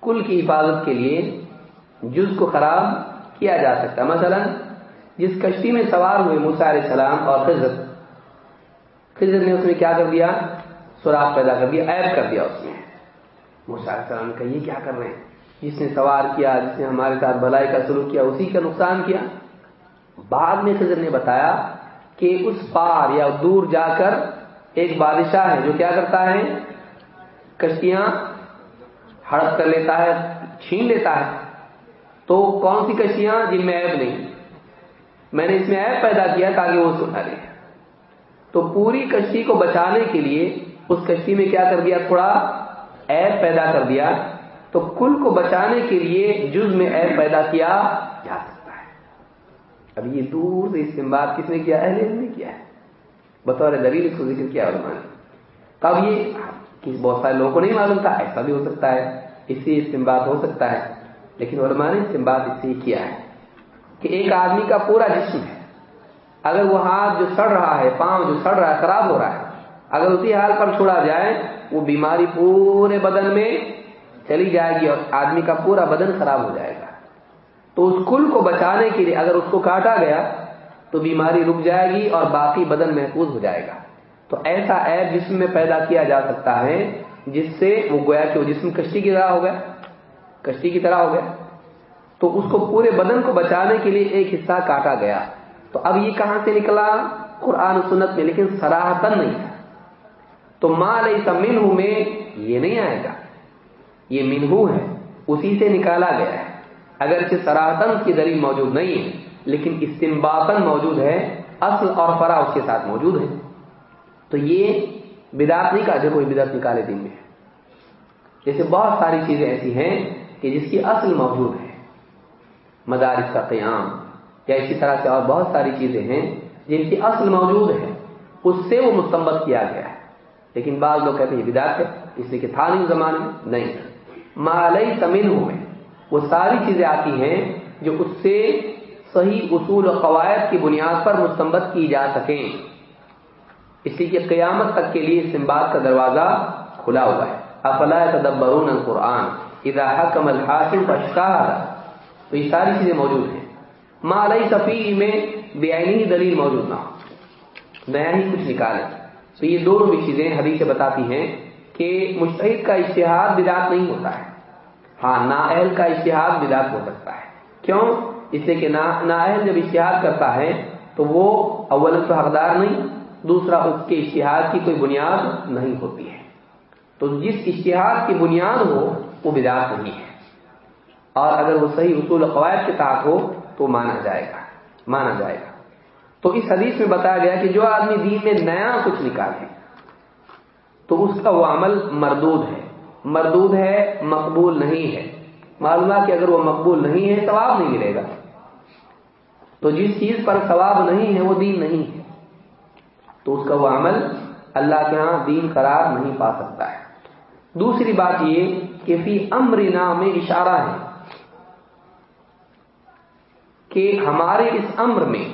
کل کی حفاظت کے لیے جز کو خراب کیا جا سکتا مثلا جس کشتی میں سوار ہوئے موسیٰ علیہ السلام اور خضر خضر نے اس میں کیا کر دیا؟ سوراخ پیدا کر دیا، عیب کر دیا اس میں۔ موسیٰ علیہ السلام نے کہا، یہ کیا کر رہے ہیں؟ جس نے سوار کیا، جس نے ہمارے ساتھ بلائی کا سلوک کیا، اسی کا نقصان کیا؟ بعد میں خضر نے بتایا کہ اس پار یا دور جا کر ایک بادشاہ ہے جو کیا کرتا ہے؟ کشتیاں ہڑپ کر لیتا ہے، چھین لیتا ہے۔ تو کون سی کشتیاں؟ جن میں عیب نہیں۔ میں نے اس میں عیب پیدا کیا تاکہ وہ سنا لے تو پوری کشتی کو بچانے کے لیے اس کشتی میں کیا کر دیا؟ تھوڑا عیب پیدا کر دیا۔ تو کل کو بچانے کے لیے جز میں عیب پیدا کیا جا سکتا ہے۔ اب یہ دور سے استعمال کس نے کیا اہل علم نے کیا ہے۔ بطور دلیل اس کو ذکر کیا علماء نے تب یہ بہت سارے لوگوں کو نہیں معلوم تھا، ایسا بھی ہو سکتا ہے۔ اس سے استعمال ہو سکتا ہے۔ لیکن علماء نے استعمال اس سے کیا ہے کہ ایک آدمی کا پورا جسم ہے۔ اگر وہ ہاتھ جو سڑ رہا ہے، پاؤں جو سڑ رہا ہے، خراب ہو رہا ہے، اگر اسی حال پر چھوڑا جائے، وہ بیماری پورے بدن میں چلی جائے گی اور آدمی کا پورا بدن خراب ہو جائے گا۔ تو اس کل کو بچانے کے لیے اگر اس کو کاٹا گیا، تو بیماری رک جائے گی اور باقی بدن محفوظ ہو جائے گا۔ تو ایسا ایپ جسم میں پیدا کیا جا سکتا ہے، جس سے وہ گویا کہ وہ جسم کشتی کی طرح ہو گیا۔ کشتی کی طرح ہو گیا۔ تو اس کو پورے بدن کو بچانے کے لیے ایک حصہ کاٹا گیا۔ تو اب یہ کہاں سے نکلا؟ قرآن و سنت میں، لیکن سراہتن نہیں ہے تو ماں علیہ سمن میں یہ نہیں آئے گا۔ یہ منہو ہے، اسی سے نکالا گیا ہے۔ اگرچہ سراتن کی دلیل موجود نہیں ہے، لیکن استمباطن موجود ہے، اصل اور فرا اس کے ساتھ موجود ہے۔ تو یہ بدعت نہیں کہا، جو کوئی بدعت نکالے دن میں۔ جیسے بہت ساری چیزیں ایسی ہیں کہ جس کی اصل موجود ہے، مدارس کا قیام، یا اسی طرح سے اور بہت ساری چیزیں ہیں جن کی اصل موجود ہے، اس سے وہ مستمت کیا گیا ہے۔ لیکن بعض لوگ کہتے ہیں یہ بدعت ہے، اس لیے کہ تھا نہیں زمانے میں، نہیں۔ مالئی تمن ہوئے وہ ساری چیزیں آتی ہیں جو اس سے صحیح اصول و قواعد کی بنیاد پر مستمت کی جا سکیں۔ اس لیے کہ قیامت تک کے لیے استمباد کا دروازہ کھلا ہوا ہے۔ افلا تدبرون القرآن؟ اذا حکم الحاکم فاشکار تو یہ ساری چیزیں موجود ہیں. مالئی صفی میں بے آئینی دلیل موجود نہ ہو. نیا ہی کچھ نکالے تو یہ دونوں بھی چیزیں حدیث بتاتی ہیں کہ مشتحد کا اشتہار بدعت نہیں ہوتا ہے. ہاں نااہل کا اشتہاد بدعت ہو سکتا ہے. کیوں؟ اس لیے کہ نااہل جب اشتہاد کرتا ہے تو وہ اول تو حقدار نہیں، دوسرا اس کے اشتہاد کی کوئی بنیاد نہیں ہوتی ہے. تو جس اشتہاد کی بنیاد ہو وہ بدعت نہیں ہے۔ اور اگر وہ صحیح اصول قواعد کے تحت ہو تو مانا جائے گا، مانا جائے گا۔ تو اس حدیث میں بتایا گیا کہ جو آدمی دین میں نیا کچھ نکالے، تو اس کا وہ عمل مردود ہے۔ مردود ہے، مقبول نہیں ہے۔ معلوم کہ اگر وہ مقبول نہیں ہے، ثواب نہیں ملے گا۔ تو جس چیز پر ثواب نہیں ہے، وہ دین نہیں ہے۔ تو اس کا وہ عمل اللہ کے ہاں دین قرار نہیں پا سکتا ہے۔ دوسری بات یہ کہ فی امر میں اشارہ ہے کہ ہمارے اس امر میں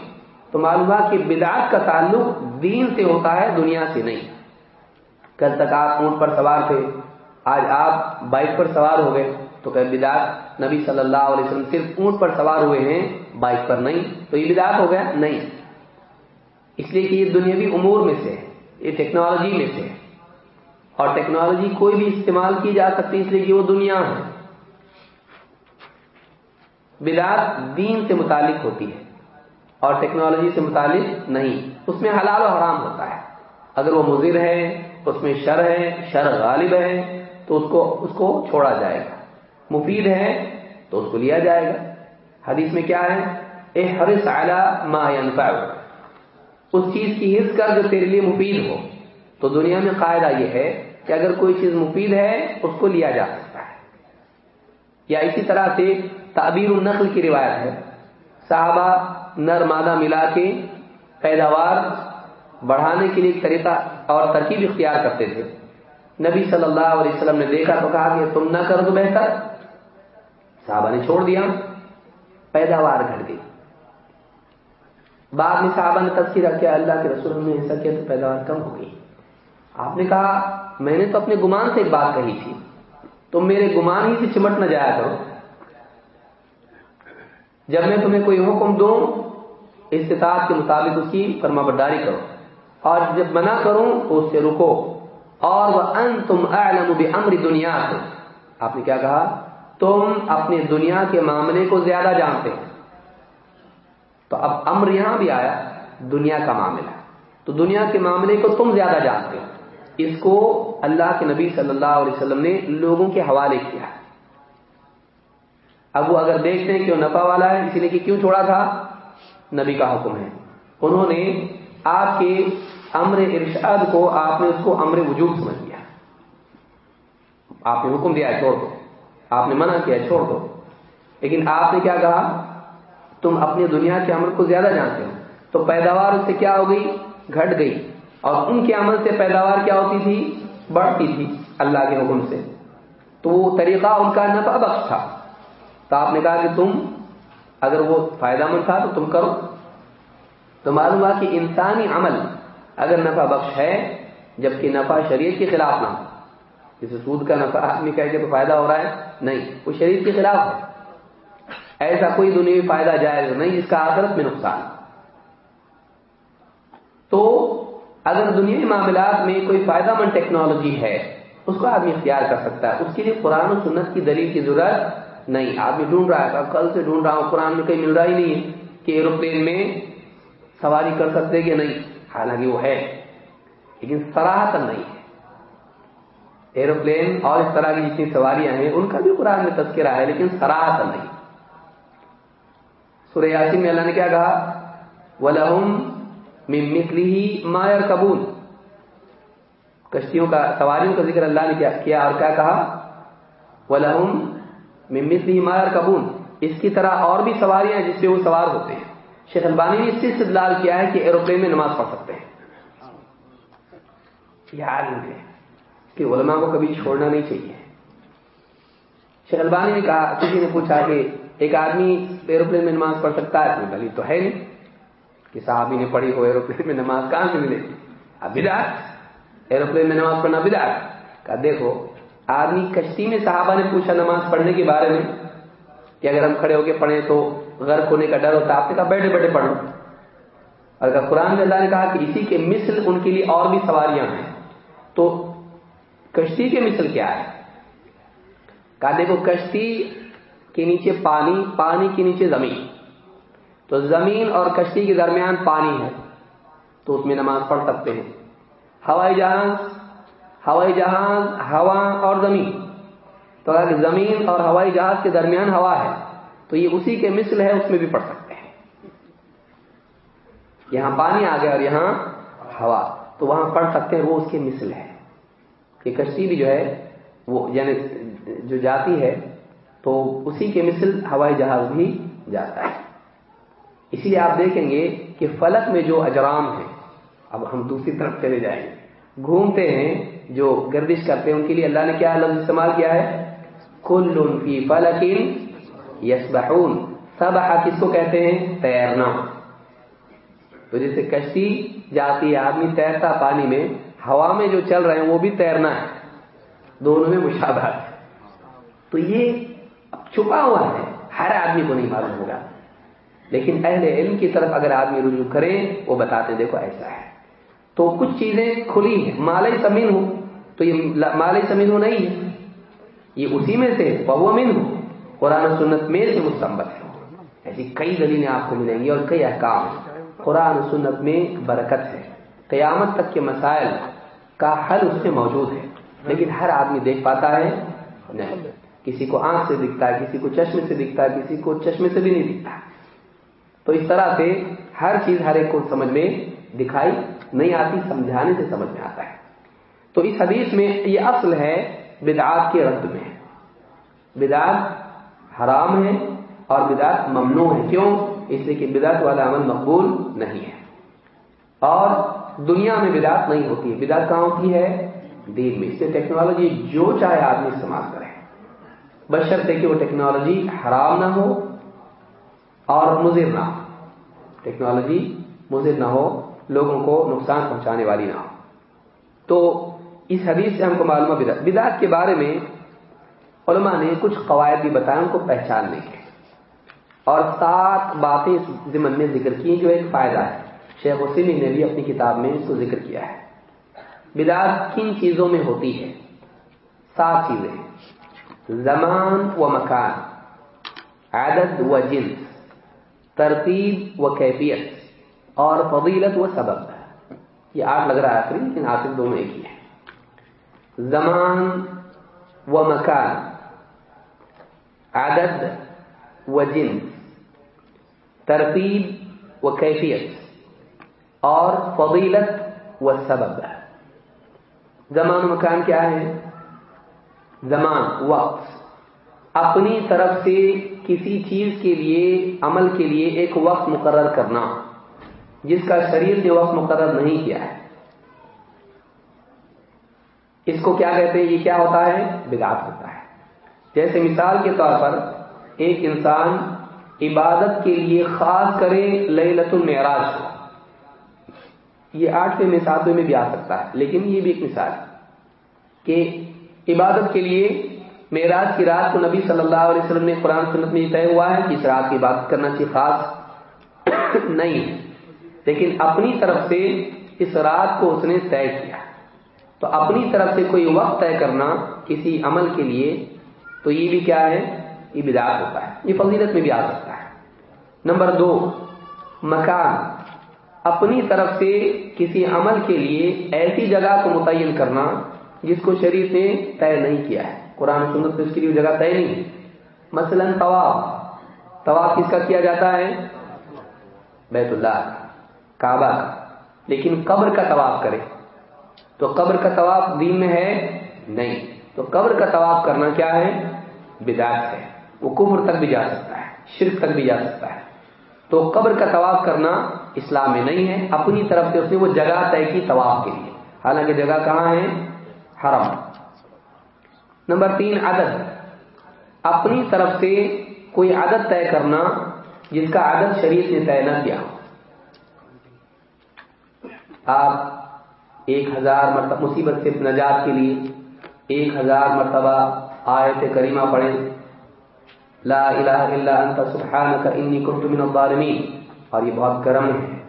تو معلوم کہ بدعت کا تعلق دین سے ہوتا ہے، دنیا سے نہیں۔ کل تک آپ اونٹ پر سوار تھے، آج آپ بائک پر سوار ہو گئے، تو کہ بدعت نبی صلی اللہ علیہ وسلم صرف اونٹ پر سوار ہوئے ہیں، بائک پر نہیں۔ تو یہ بدعت ہو گیا؟ نہیں۔ اس لیے کہ یہ دنیاوی امور میں سے ہے، یہ ٹیکنالوجی میں سے ہے۔ اور ٹیکنالوجی کوئی بھی استعمال کی جا سکتی اس لیے کہ وہ دنیا ہے۔ بدعت دین سے متعلق ہوتی ہے اور ٹیکنالوجی سے متعلق نہیں۔ اس میں حلال و حرام ہوتا ہے۔ اگر وہ مضر ہے، اس میں شر ہے، شر غالب ہے، تو اس کو اس کو چھوڑا جائے گا۔ مفید ہے، تو اس کو لیا جائے گا۔ حدیث میں کیا ہے؟ اے ہر ما ينفع۔ اس چیز کی حص کر جو تیرے لیے مفید ہو۔ تو دنیا میں قاعدہ یہ ہے کہ اگر کوئی چیز مفید ہے، اس کو لیا جا سکتا ہے۔ یا اسی طرح سے تعبیر النقل کی روایت ہے۔ صحابہ نر مادہ ملا کے پیداوار بڑھانے کے لیے ایک طریقہ اور ترکیب اختیار کرتے تھے۔ نبی صلی اللہ علیہ وسلم نے دیکھا تو کہا کہ تم نہ کر دو بہتر۔ صحابہ نے چھوڑ دیا۔ پیداوار گھٹ گئی۔ بعد میں صحابہ نے تذکرہ کیا، اللہ کے رسول نے ایسا کیا تو پیداوار کم ہو گئی۔ آپ نے کہا میں نے تو اپنے گمان سے ایک بات کہی تھی۔ تم میرے گمان ہی سے چمٹ نہ جایا کرو۔ جب میں تمہیں کوئی حکم دوں، استطاعت کے مطابق اس کی فرما برداری کرو۔ اور جب منع کروں، تو اس سے رکو۔ اور وہ ان تم امر دنیا آپ نے کیا کہا؟ تم اپنے دنیا کے معاملے کو زیادہ جانتے ہو تو اب امر یہاں بھی آیا، دنیا کا معاملہ۔ تو دنیا کے معاملے کو تم زیادہ جانتے ہو۔ اس کو اللہ کے نبی صلی اللہ علیہ وسلم نے لوگوں کے حوالے کیا۔ اب وہ اگر دیکھتے ہیں کہ وہ نفع والا ہے، اسی لیے کہ کیوں چھوڑا تھا؟ نبی کا حکم ہے۔ انہوں نے آپ کے امر ارشاد کو، آپ نے اس کو امر وجوب سمجھ لیا۔ آپ نے حکم دیا چھوڑ دو۔ آپ نے منع کیا چھوڑ دو۔ لیکن آپ نے کیا کہا؟ تم اپنی دنیا کے عمل کو زیادہ جانتے ہو۔ تو پیداوار اس سے کیا ہو گئی؟ گھٹ گئی۔ اور ان کے عمل سے پیداوار کیا ہوتی تھی؟ بڑھتی تھی اللہ کے حکم سے۔ تو وہ طریقہ ان کا نفع بخش تھا۔ تو آپ نے کہا کہ تم اگر وہ فائدہ مند تھا تو تم کرو۔ تو معلوم ہوا کہ انسانی عمل اگر نفع بخش ہے، جبکہ نفع شریعت کے خلاف نہ ہو۔ جسے سود کا نفع، آدمی کہہ کے تو فائدہ ہو رہا ہے، نہیں، وہ شریعت کے خلاف ہے۔ ایسا کوئی دنیا فائدہ جائز نہیں، جس کا آخرت میں نقصان۔ تو اگر دنیا معاملات میں کوئی فائدہ مند ٹیکنالوجی ہے، اس کو آدمی اختیار کر سکتا ہے۔ اس کے لیے قرآن و سنت کی دلیل کی ضرورت نہیں۔ آدمی ڈھونڈ رہا ہے۔ کل سے ڈھونڈ رہا ہوں۔ قرآن میں کہیں مل رہا ہی نہیں ہے کہ ایروپلین میں سواری کر سکتے کہ نہیں۔ حالانکہ وہ ہے، لیکن سراہت نہیں ہے۔ ایروپلین اور اس طرح کی جتنی سواریاں ہیں، ان کا بھی قرآن میں تذکرہ ہے، لیکن سراہت نہیں۔ سورہ یاسین میں اللہ نے کیا کہا؟ وَلَهُمْ مِن مِثْلِهِ مَا کشتیوں کا سواریوں کا ذکر اللہ نے کیا اور کیا کہا؟ وَلَهُمْ ممت مار کبون اس کی طرح اور بھی سواریاں جس پہ وہ سوار ہوتے ہیں۔ شیخ البانی نے اس سے استدلال کیا ہے کہ ایروپلین میں نماز پڑھ سکتے ہیں۔ یاد کہ علماء کو کبھی چھوڑنا نہیں چاہیے۔ شیخ البانی نے کہا کسی نے پوچھا کہ ایک آدمی ایروپلین میں نماز پڑھ سکتا ہے؟ دلیل تو ہے نہیں۔ کہ صحابی نے پڑھی ہو، ایروپلین میں نماز کہاں سے ملے؟ اب بدار ایروپلین میں نماز پڑھنا بدار کہا دیکھو، آدمی کشتی میں صحابہ نے پوچھا نماز پڑھنے کے بارے میں کہ اگر ہم کھڑے ہو کے پڑھیں تو غرق ہونے کا ڈر ہوتا، آپ نے کہا بیٹھے بیٹھے پڑھ لو اور اگر قرآن میں اللہ نے کہا کہ اسی کے مثل ان کے لیے اور بھی سواریاں ہیں، تو کشتی کے مثل کیا ہے؟ کہا دیکھو، کشتی کے نیچے پانی پانی کے نیچے زمین۔ تو زمین اور کشتی کے درمیان پانی ہے، تو اس میں نماز پڑھ سکتے ہیں۔ ہوائی جہاز ہوائی جہاز، ہوا اور زمین۔ تو اگر زمین اور ہوائی جہاز کے درمیان ہوا ہے، تو یہ اسی کے مثل ہے، اس میں بھی پڑھ سکتے ہیں۔ یہاں پانی آ گیا اور یہاں ہوا۔ تو وہاں پڑھ سکتے ہیں، وہ اس کے مثل ہے۔ کہ کشتی بھی جو ہے، وہ یعنی جو جاتی ہے، تو اسی کے مثل ہوائی جہاز بھی جاتا ہے۔ اسی لیے آپ دیکھیں گے کہ فلک میں جو اجرام ہیں، اب ہم دوسری طرف چلے جائیں۔ گے گھومتے ہیں، جو گردش کرتے ہیں، ان کے لیے اللہ نے کیا لفظ استعمال کیا ہے؟ کل فی فلکن یسبحون۔ سب کس کو کہتے ہیں؟ تیرنا۔ تو جیسے کشتی جاتی ہے، آدمی تیرتا پانی میں، ہوا میں جو چل رہے ہیں، وہ بھی تیرنا ہے۔ دونوں میں مشابہت۔ ہے تو یہ چھپا ہوا ہے، ہر آدمی کو نہیں معلوم ہوگا۔ لیکن اہل علم کی طرف اگر آدمی رجوع کرے، وہ بتاتے دیکھو ایسا ہے۔ تو کچھ چیزیں کھلی ہیں۔ مالئی زمین ہو تو یہ مالئی زمین ہو نہیں۔ ہے یہ اسی میں سے بہو امین قرآن سنت میں سے مستمت ہے۔ ایسی کئی دلیلیں آپ کو ملیں گی اور کئی احکام قرآن سنت میں برکت ہے۔ قیامت تک کے مسائل کا حل اس میں موجود ہے۔ لیکن ہر آدمی دیکھ پاتا ہے، نہیں۔ کسی کو آنکھ سے دکھتا ہے، کسی کو چشمے سے دکھتا ہے، کسی کو چشمے سے بھی نہیں دکھتا۔ تو اس طرح سے ہر چیز ہر ایک کو سمجھ میں دکھائی نہیں آتی، سمجھانے سے سمجھ میں آتا ہے۔ تو اس حدیث میں یہ اصل ہے بدعات کے رد میں۔ بدعات حرام ہے اور بدعات ممنوع ہے۔ کیوں؟ اس لیے کہ بدعت والا عمل مقبول نہیں ہے۔ اور دنیا میں بدعت نہیں ہوتی۔ ہے بدعت کہاں ہوتی ہے؟ دین میں۔ اس سے ٹیکنالوجی جو چاہے آدمی استعمال کرے۔ بشرطے کہ وہ ٹیکنالوجی حرام نہ ہو اور مضر نہ ہو۔ ٹیکنالوجی مضر نہ ہو، لوگوں کو نقصان پہنچانے والی نہ ہو۔ تو اس حدیث سے ہم کو معلوم بدعت بدعت کے بارے میں علماء نے کچھ قواعد بھی بتایا ان کو پہچاننے کے اور سات باتیں اس ضمن میں ذکر کی جو ایک فائدہ ہے۔ شیخ وسیمی نے بھی اپنی کتاب میں اس کو ذکر کیا ہے۔ بدعت کن چیزوں میں ہوتی ہے؟ سات چیزیں۔ زمان و مکان، عدد و جنس۔ ترتیب و کیفیت اور فضیلت و سبب یہ آٹھ لگ رہا ہے آخری، لیکن آخر دونوں ایک ہی ہے زمان و مکان، عدد و جنس ترتیب و کیفیت اور فضیلت و سبب زمان و مکان کیا ہے؟ زمان، وقت۔ اپنی طرف سے کسی چیز کے لیے، عمل کے لیے ایک وقت مقرر کرنا، جس کا شریر نے وقت مقرر نہیں کیا ہے۔ اس کو کیا کہتے ہیں؟ یہ کیا ہوتا ہے؟ بدعت ہوتا ہے۔ جیسے مثال کے طور پر ایک انسان عبادت کے لیے خاص کرے للت المعراج کو۔ یہ آٹھویں میں ساتویں میں بھی آ سکتا ہے، لیکن یہ بھی ایک مثال ہے کہ عبادت کے لیے معراج کی رات کو نبی صلی اللہ علیہ وسلم نے قرآن سنت میں یہ طے ہوا ہے کہ اس رات کی عبادت کرنا چاہیے خاص نہیں، لیکن اپنی طرف سے اس رات کو اس نے طے کیا۔ تو اپنی طرف سے کوئی وقت طے کرنا کسی عمل کے لیے، تو یہ بھی کیا ہے؟ یہ بدعت ہوتا ہے۔ یہ فضیلت میں بھی آ سکتا ہے۔ نمبر دو، مکان۔ اپنی طرف سے کسی عمل کے لیے ایسی جگہ کو متعین کرنا جس کو شریف نے طے نہیں کیا ہے۔ قرآن سنت سے اس کے لیے جگہ طے نہیں۔ مثلا طواف۔ طواف کس کا کیا جاتا ہے؟ بیت اللہ۔ کعبہ کا۔ لیکن قبر کا طواف کرے۔ تو قبر کا طواف دین میں ہے؟ نہیں۔ تو قبر کا طواف کرنا کیا ہے؟ بدعت ہے۔ وہ کفر تک بھی جا سکتا ہے۔ شرک تک بھی جا سکتا ہے۔ تو قبر کا طواف کرنا اسلام میں نہیں ہے۔ اپنی طرف سے اس نے وہ جگہ طے کی طواف کے لیے۔ حالانکہ جگہ کہاں ہے؟ حرم۔ نمبر تین، عدد۔ اپنی طرف سے کوئی عدد طے کرنا جس کا عدد شریف نے طے نہ کیا آپ ایک ہزار مرتبہ مصیبت سے نجات کے لیے ایک ہزار مرتبہ آیت کریمہ پڑھیں۔ لا الہ الا انت، سبحانک، انی کنت من الظالمین۔ اور یہ بہت گرم ہے۔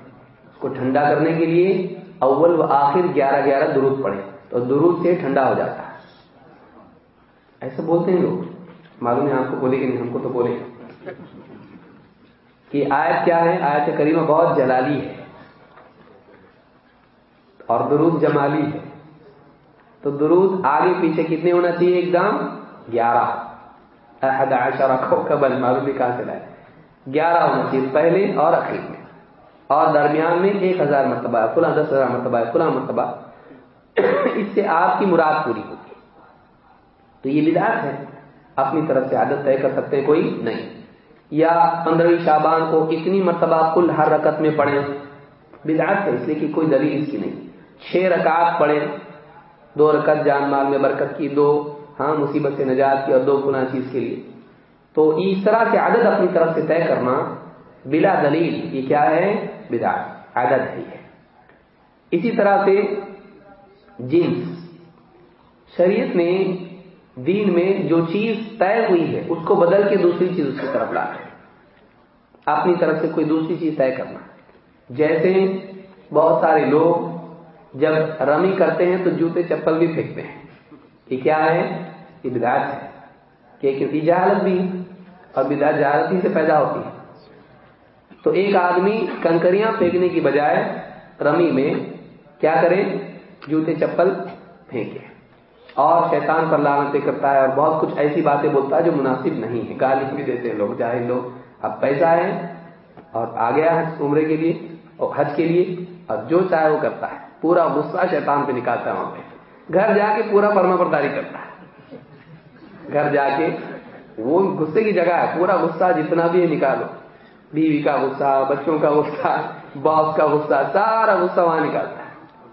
اس کو ٹھنڈا کرنے کے لیے اول و آخر گیارہ گیارہ درود پڑھیں۔ تو درود سے ٹھنڈا ہو جاتا ہے۔ ایسا بولتے ہیں لوگ، معلوم ہے آپ کو بولے کہ نہیں، ہم کو تو بولے۔ کہ آیت کیا ہے؟ آیت کریمہ بہت جلالی ہے اور درود جمالی ہے۔ تو درود آگے پیچھے کتنے ہونا چاہیے؟ ایک دم گیارہ۔ احد عشرہ کو قبل، معلوم بھی کہاں چلا ہے گیارہ ہونا چاہیے، پہلے اور اخیر میں۔ اور درمیان میں ایک ہزار مرتبہ، فلاں دس ہزار مرتبہ، فلاں مرتبہ۔ اس سے آپ کی مراد پوری ہوگی تو یہ بدعت ہے۔ اپنی طرف سے عادت طے کر سکتے کوئی نہیں۔ یا پندرہویں شابان کو اتنی مرتبہ کل ہر رکت میں پڑھیں۔ بدعت ہے، اس لیے کہ کوئی دلیل اس کی نہیں۔ چھ رکعت پڑھیں۔ دو رکعت جان مال میں برکت کی، دو ہاں مصیبت سے نجات کی اور دو گنا چیز کے لیے۔ تو اس طرح سے عدد اپنی طرف سے طے کرنا بلا دلیل، یہ کیا ہے؟ بدعت عدد ہے۔ اسی طرح سے جنس۔ شریعت میں دین میں جو چیز طے ہوئی ہے، اس کو بدل کے دوسری چیز اس کی طرف لا ہے اپنی طرف سے کوئی دوسری چیز طے کرنا۔ جیسے بہت سارے لوگ جب رمی کرتے ہیں تو جوتے چپل بھی پھینکتے ہیں۔ یہ کیا ہے؟ یہ بدعت ہے۔ کہ جہالت بھی اور بدعت جہالت ہی سے پیدا ہوتی ہے۔ تو ایک آدمی کنکریاں پھینکنے کی بجائے رمی میں کیا کرے؟ جوتے چپل پھینکے۔ اور شیطان پر لانتے کرتا ہے اور بہت کچھ ایسی باتیں بولتا ہے جو مناسب نہیں ہے۔ گالی بھی دیتے ہیں لوگ، جاہل لوگ۔ اب پیسہ ہے اور آ گیا حج، عمرے کے لیے اور حج کے لیے۔ اور جو چاہے وہ کرتا ہے۔ پورا غصہ شیطان پہ نکالتا ہے وہاں پہ۔ گھر جا کے پورا فرما برداری کرتا ہے۔ گھر جا کے وہ غصے کی جگہ ہے، پورا غصہ جتنا بھی ہے نکالو۔ بیوی کا غصہ، بچوں کا غصہ باس کا غصہ، سارا غصہ وہاں نکالتا ہے۔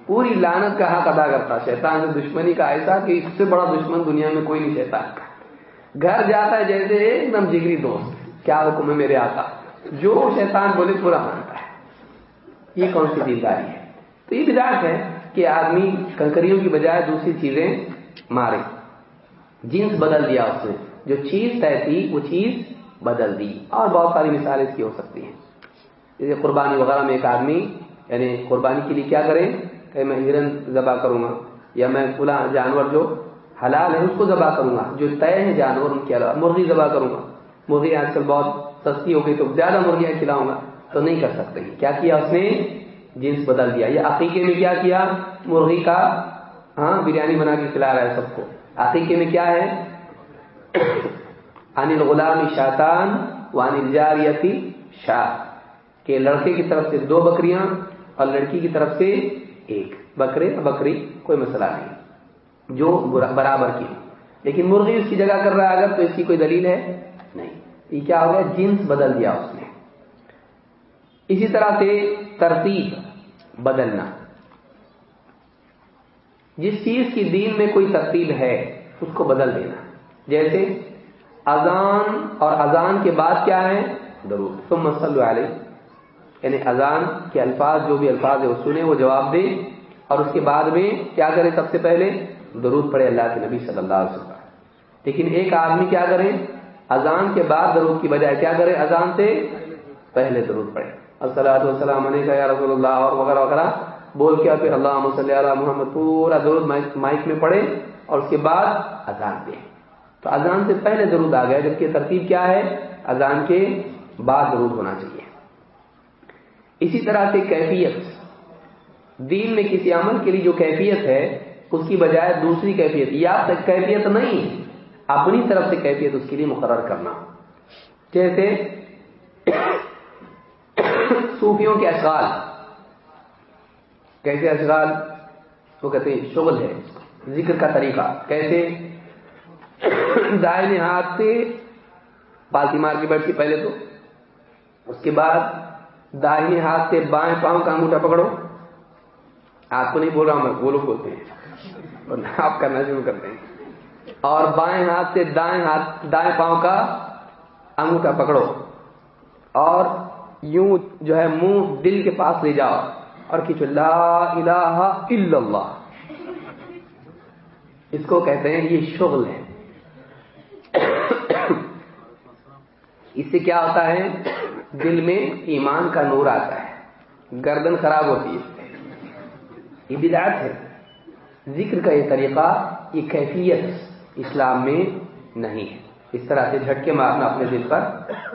پوری لانت کا حق ادا کرتا، شیطان سے دشمنی کا ایسا کہ اس سے بڑا دشمن دنیا میں کوئی نہیں شیطان۔ کا گھر جاتا ہے جیسے ایک دم جگری دوست، کیا حکم ہے میرے آتا جو شیطان بولے، پورا مانتا ہے۔ یہ کون سی دینداری ہے؟ تو یہ بداعت ہے کہ آدمی کنکریوں کی بجائے دوسری چیزیں مارے۔ جنس بدل دیا اس نے۔ جو چیز طے تھی وہ چیز بدل دی۔ اور بہت ساری مثالیں اس کی ہو سکتی ہیں۔ جیسے قربانی وغیرہ میں ایک آدمی یعنی قربانی کے لیے کیا کرے کہ میں ہرن ذبح کروں گا، یا میں کھلا جانور جو حلال ہے اس کو ذبح کروں گا، جو طے ہے جانور ان کے علاوہ، مرغی ذبح کروں گا۔ مرغی آج کل بہت سستی ہو گئی تو زیادہ مرغیاں کھلاؤں گا۔ تو نہیں کر سکتے۔ کیا کیا اس نے؟ جنس بدل دیا۔ یا عقیقے میں کیا کیا؟ مرغی کا ہاں بریانی بنا کے کھلا رہا ہے سب کو۔ عقیقے میں کیا ہے؟ انل غلام شاطان و انل جاریتی شاہ، کہ لڑکے کی طرف سے دو بکریاں اور لڑکی کی طرف سے ایک۔ بکرے بکری کوئی مسئلہ نہیں۔ جو برابر کی۔ لیکن مرغی اس کی جگہ کر رہا ہے اگر تو اس کی کوئی دلیل ہے؟ نہیں۔ یہ کیا ہو گیا؟ جنس بدل دیا اس نے۔ اسی طرح سے ترتیب، بدلنا۔ جس چیز کی دین میں کوئی ترتیب ہے، اس کو بدل دینا۔ جیسے اذان اور اذان کے بعد کیا ہے؟ درود۔ تم مسل علیہ۔ یعنی اذان کے الفاظ جو بھی الفاظ ہے وہ سنے وہ جواب دے اور اس کے بعد میں کیا کرے سب سے پہلے؟ درود پڑے اللہ کے نبی صلی اللہ علیہ وسلم۔ لیکن ایک آدمی کیا کرے اذان کے بعد درود کی بجائے کیا کرے اذان سے پہلے درود پڑے السلام والسلام علیکہ یا رسول اللہ، اور وغیرہ وغیرہ۔ بول کے پھر اللہ صلی اللہ محمد، پورا درود مائک میں پڑے اور اس کے بعد اذان دے تو اذان سے پہلے درود آ گیا جبکہ ترتیب کیا ہے؟ اذان کے بعد درود ہونا چاہیے۔ اسی طرح سے کیفیت۔ دین میں کسی عمل کے لیے جو کیفیت ہے، اس کی بجائے دوسری کیفیت۔ یا کیفیت نہیں، اپنی طرف سے کیفیت اس کے لیے مقرر کرنا۔ جیسے صوفیوں کے اشغال۔ کیسے اشغال؟ وہ کہتے ہیں، شغل ہے، ذکر کا طریقہ۔ کیسے؟ دائیں ہاتھ سے پالتی مار کے بیٹھتی پہلے تو، اس کے بعد دائیں ہاتھ سے بائیں پاؤں کا انگوٹھا پکڑو۔ آپ کو نہیں بول رہا میں، وہ لوگ بولتے ہیں۔ اور آپ کرنا شروع کرتے ہیں اور بائیں ہاتھ سے دائیں ہاتھ، دائیں پاؤں کا انگوٹھا پکڑو۔ اور یوں جو ہے منہ دل کے پاس لے جاؤ۔ اور کھینچو لا الہ الا اللہ۔ اس کو کہتے ہیں یہ شغل ہے۔ اس سے کیا ہوتا ہے؟ دل میں ایمان کا نور آتا ہے۔ گردن خراب ہوتی ہے۔ یہ بدعت ہے۔ ذکر کا یہ طریقہ، یہ کیفیت اسلام میں نہیں ہے۔ اس طرح سے جھٹکے مارنا اپنے دل پر،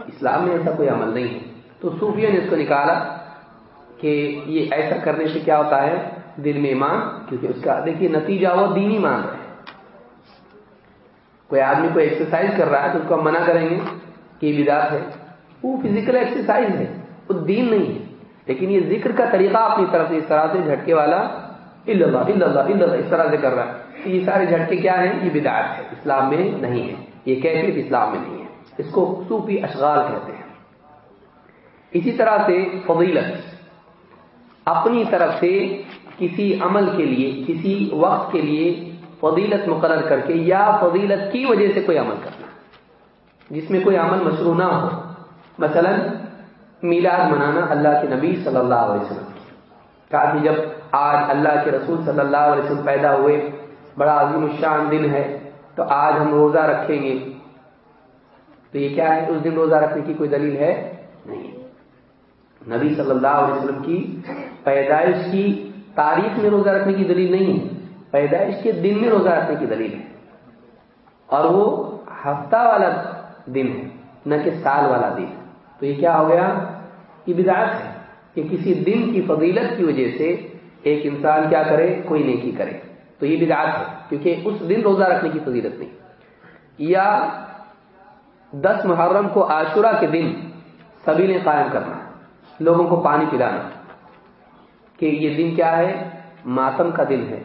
اسلام میں ایسا کوئی عمل نہیں ہے۔ تو صوفیہ نے اس کو نکالا کہ یہ ایسا کرنے سے کیا ہوتا ہے؟ دل میں ایمان، کیونکہ اس کا دیکھیے نتیجہ وہ دینی مان رہے کوئی آدمی کو ایکسرسائز کر رہا ہے تو اس کو ہم منع کریں گے کہ یہ بدات ہے۔ وہ فزیکل ایکسرسائز ہے، وہ دین نہیں ہے۔ لیکن یہ ذکر کا طریقہ اپنی طرف سے اس طرح سے جھٹکے والا اللہ اللہ اللہ اللہ اس طرح سے کر رہا ہے۔ یہ سارے جھٹکے کیا ہیں؟ یہ بدعت ہے۔ اسلام میں نہیں ہے۔ یہ کیفیت اسلام میں نہیں ہے۔ اس کو صوفی اشغال کہتے ہیں۔ اسی طرح سے فضیلت۔ اپنی طرف سے کسی عمل کے لیے، کسی وقت کے لیے فضیلت مقرر کر کے یا فضیلت کی وجہ سے کوئی عمل کرنا، جس میں کوئی عمل مشروع نہ ہو۔ مثلا میلاد منانا اللہ کے نبی صلی اللہ علیہ وسلم کہا کہ جب آج اللہ کے رسول صلی اللہ علیہ وسلم پیدا ہوئے، بڑا عظیم الشان دن ہے، تو آج ہم روزہ رکھیں گے۔ تو یہ کیا ہے؟ اس دن روزہ رکھنے کی کوئی دلیل ہے؟ نہیں۔ نبی صلی اللہ علیہ وسلم کی پیدائش کی تاریخ میں روزہ رکھنے کی دلیل نہیں ہے۔ پیدائش کے دن میں روزہ رکھنے کی دلیل ہے۔ اور وہ ہفتہ والا دن ہے، نہ کہ سال والا دن۔ ہے تو یہ کیا ہو گیا؟ یہ بدعت ہے کہ کسی دن کی فضیلت کی وجہ سے ایک انسان کیا کرے؟ کوئی نیکی کرے۔ تو یہ بدعت ہے، کیونکہ اس دن روزہ رکھنے کی فضیلت نہیں۔ یا دس محرم کو عاشورہ کے دن سبھی نے قائم کرنا، لوگوں کو پانی پلانا، کہ یہ دن کیا ہے؟ ماتم کا دن ہے۔